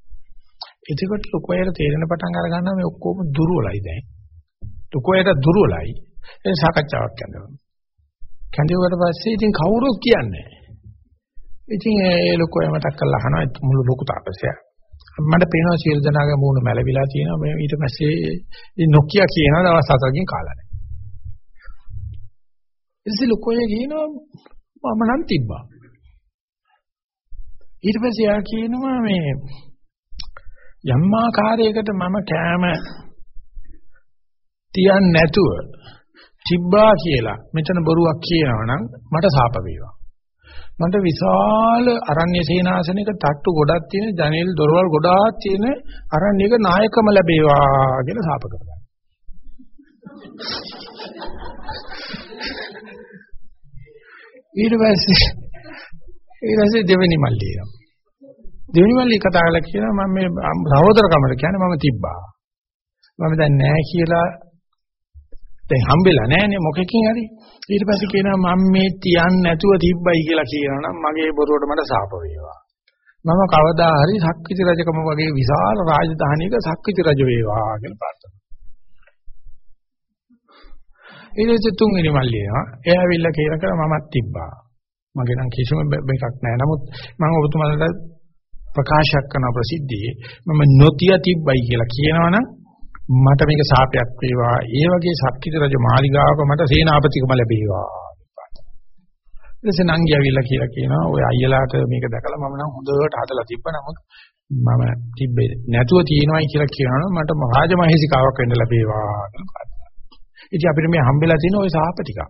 එතකොට ලොකෝයට තේරෙන පටන් අර ගන්නවා මේ ඔක්කොම දුර්වලයි දැන්. ලොකෝයට දුර්වලයි. ඒ සාකච්ඡාවක් කරනවා. කැඳවුවට පස්සේ ඉතින් කවුරුත් කියන්නේ ඉතින් ඒ ලොකෝය මතක් කරලා අහනවා මුළු ලොකු තාපසයා. මට පේනවා සියලු දෙනාගේ මූණ මැලවිලා තියෙනවා. මේ ඊට පස්සේ නොකිය කියනවා දවස් හතරකින් කාලා නැහැ. ඉතින් ලොකෝය කියනවා මම නම් තිබ්බා. ඊට පස්සේ යා කියනවා මේ යම් ආකාරයකට මම කෑම තියන්නේ නැතුව තිබ්බා කියලා මෙතන බොරුවක් කියනවනම් මට සාප වේවා. මට විශාල අරණ්‍ය සේනාසනයක තට්ටු ගොඩක් තියෙන ජනෙල් දොරවල් ගොඩාක් තියෙන අරණ්‍යක නායකම ලැබේවා කියලා සාප කරගන්න. ඊට පස්සේ ඊට පස්සේ දෙවෙනි මල්ලිය. දෙවෙනි මල්ලිය කතා කරලා කියනවා මම මේ සහෝදරකමට කියන්නේ මම තිබ්බා. මම දැන් නැහැ කියලා දැන් හම්බෙලා නැහනේ මොකකින් හරි ඊට පස්සේ කියනවා මම මේ තියන්නේ නැතුව තිබ්බයි කියලා කියනනම් මගේ බොරුවට මට සාප වේවා මම කවදා හරි සක්විති රජකම වගේ විශාල රාජධානියක සක්විති රජ වේවා කියලා ප්‍රාර්ථනා ඊට තුන්වෙනි මල්ලියනවා එයා ඇවිල්ලා කියන කර මමත් තිබ්බා මගේ නම් කිසිම එකක් නැහැ නමුත් මම ඔබතුමාලට ප්‍රකාශයක් කරන ප්‍රසිද්ධියේ මම නොතිය තිබ්බයි කියලා කියනවනම් මට මේක සාපයක් වේවා. ඒ වගේ සක්විති රජ මාලිගාවක මට සේනාපතිකම ලැබේවා. ඊටසේ නංගියවිලා කියලා කියනවා ඔය අයියලාට මේක දැකලා මම නම් හොඳට හදලා තිබ්බ නමුත් මම තිබ්බේ නැතුව තියෙනවයි කියලා කියනවා මට රාජමහේසිකාවක් වෙන්න ලැබේවා කියලා. ඉතින් අපිට මේ හම්බෙලා තියෙන ওই සාප ටික.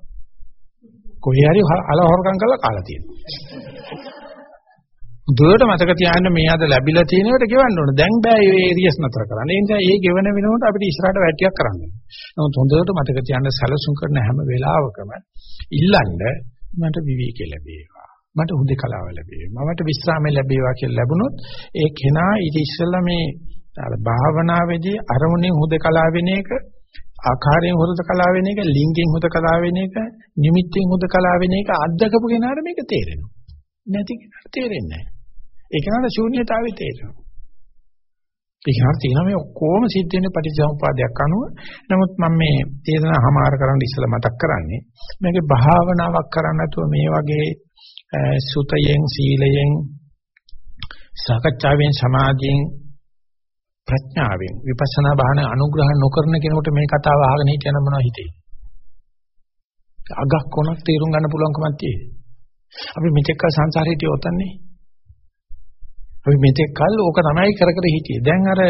කොහේ හරි අලහොරකම් කරලා කාලා තියෙනවා. දුරට මතක තියාගන්න මේ අද ලැබිලා තියෙනවට ගෙවන්න ඕන. දැන් බෑ මේ ඒරියස් නතර කරන්න. ඒ නිසා ඒ ගෙවන වෙනකොට අපිට ඉස්සරහට වැටියක් කරන්න ඕන. නමුත් හොඳට මතක තියාගන්න සැලසුම් කරන හැම වෙලාවකම ඉල්ලන්න මට විවේකී ලැබේවා. මට හුදකලාව ලැබේවා. මට විශ්‍රාමය ලැබේවා කියලා ලැබුණොත් ඒ කෙනා ඊට ඉස්සෙල්ලා මේ අර භාවනාවේදී අරමුණෙන් හුදකලාව වෙන එක ආකාරයෙන් හුදකලාව වෙන එක ලිංගෙන් හුදකලාව වෙන එක නිමිත්තෙන් හුදකලාව වෙන එක අත්දකපු කෙනාට මේක තේරෙනවා. නැති කෙනාට තේරෙන්නේ නැහැ. ඒක නේද ශූන්‍යතාවය තේරෙනවා. ඒක හරියට තියෙනවා මේ ඔක්කොම සිද්ධ වෙන පටිච්චසමුපාදයක් අනුව. නමුත් මම මේ තේරෙන හමාර කරන්න ඉස්සලා මතක් කරන්නේ මේකේ භාවනාවක් කරන්න නැතුව මේ වගේ සුතයෙන් සීලයෙන් සාකච්ඡාවෙන් සමාධියෙන් ප්‍රඥාවෙන් විපස්සනා භාවන අනුග්‍රහ නොකරන කෙනෙකුට මේ කතාව අහගෙන හිටියනම් මොනවද හිතේ? අගක් කොනක් තේරුම් ගන්න පුළුවන්කමක් තියෙයි. අපි මෙතෙක් කල සංසාරේ හිටියොතන්නේ අපි මෙතෙක් කල් ඕක තමයි කර කර හිටියේ. දැන් අර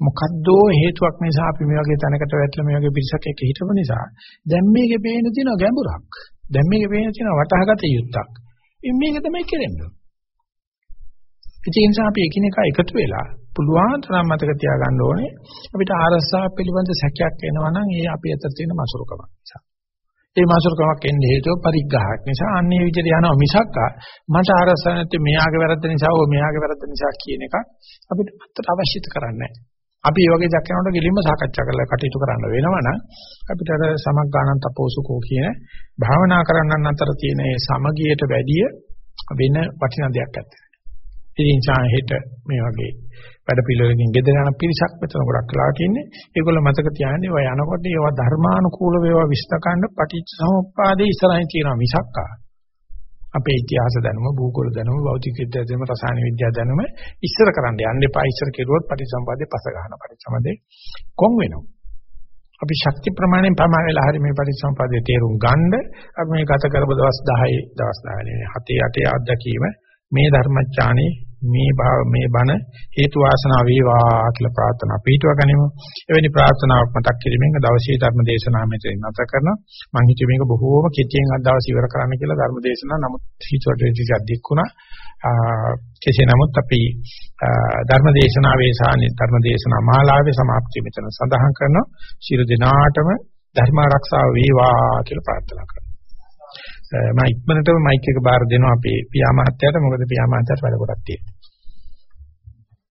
මොකද්දෝ හේතුවක් නිසා අපි මේ වගේ තැනකට වැටලා මේ වගේ පිරිසක් එක්ක හිටපු නිසා දැන් මේකේ පේන තියෙන ගැඹුරක්. දැන් මේකේ පේන තියෙන වටහාගත යුත්තක්. ඉතින් මේක තමයි කෙරෙන්නේ. ඒ නිසා අපි එකිනෙකා එකතු වෙලා පුළුවන් තරම් මතක තියාගන්න ඕනේ අපිට ආරස්සාව පිළිබඳ සැකයක් එනවා නම් ඒ අපි අතර තියෙන මසුරුකමක් නිසා. ඒ මාසුරුකමක් එන්නේ හේතුව පරිග්‍රහයක් නිසා අන්නේ විදිහට යනවා මිසක් මට අරස නැත්නම් මෙයාගේ වැරද්ද නිසා ඕ මෙයාගේ වැරද්ද නිසා කියන එක අපිට අත්තට අවශ්‍යත කරන්නේ අපි මේ වගේ දැක්කනකොට ගිලින්ම සාකච්ඡා කරලා කටයුතු කරන්න වෙනවනම් අපිට අර සමග්ගානන් තපෝසුකෝ කියන භාවනා කරන්නන් අතර තියෙන මේ සමගියට වැඩිය වෙන වටිනා දෙයක් නැහැ. ඉතින් ඡාහෙට මේ වගේ වැඩ පිළිවෙලකින් ගෙදර යන පිරිසක් මෙතන ගොඩක් වෙලා තින්නේ. ඒගොල්ලෝ මතක තියාගන්න ඒවා යනකොට ඒවා ධර්මානුකූලව ඒවා විශ්ල කරන්න පටිච්චසමුප්පාදේ ඉස්සරහින් තියෙනවා මිසක් අපේ ඉතිහාස දැනුම, භූගෝල දැනුම, භෞතික විද්‍යාව දැනුම, රසායන විද්‍යාව දැනුම ඉස්සර කරන්න යන්න එපා. ඉස්සර කෙරුවොත් පටිච්චසමුප්පාදේ පස ගන්න පටිච්චසමුප්පාදේ කොන් වෙනවා. අපි ශක්ති ප්‍රමාණයෙන් ප්‍රමාණ වෙලා හරි මේ පටිච්චසමුප්පාදේ තේරුම් ගන්න අපි මේ ගත කරපු දවස් 10 දවස් 10 නෙවෙයි 7 8 අත්දැකීම මේ ධර්මඥානේ මේ භාව මේ බණ හේතු වාසනා වේවා කියලා ප්‍රාර්ථනා පිටව ගනිමු. එවැනි ප්‍රාර්ථනාවක් මතක් කිරීමෙන් දවසේ ධර්ම දේශනාව මෙතන නැත කරනවා. මම හිතුවේ මේක බොහෝම කෙටියෙන් අද දවස් ඉවර කරන්න කියලා ධර්ම දේශනාව නමුත් හිතුවට ටිකක් දික්ුණා. කෙසේ නමුත් අපි ධර්ම දේශනාවේ සානි ධර්ම දේශනා මාලාවේ સમાප්තිය මෙතන සඳහන් කරනවා. ශිරු දිනාටම ධර්ම ආරක්ෂාව වේවා කියලා ප්‍රාර්ථනා කරනවා. මම ඉක්මනටම මයික් එක බාර දෙනවා අපේ පියාමාත්‍යාට මොකද පියාමාත්‍යාට වැඩ කොටක් තියෙනවා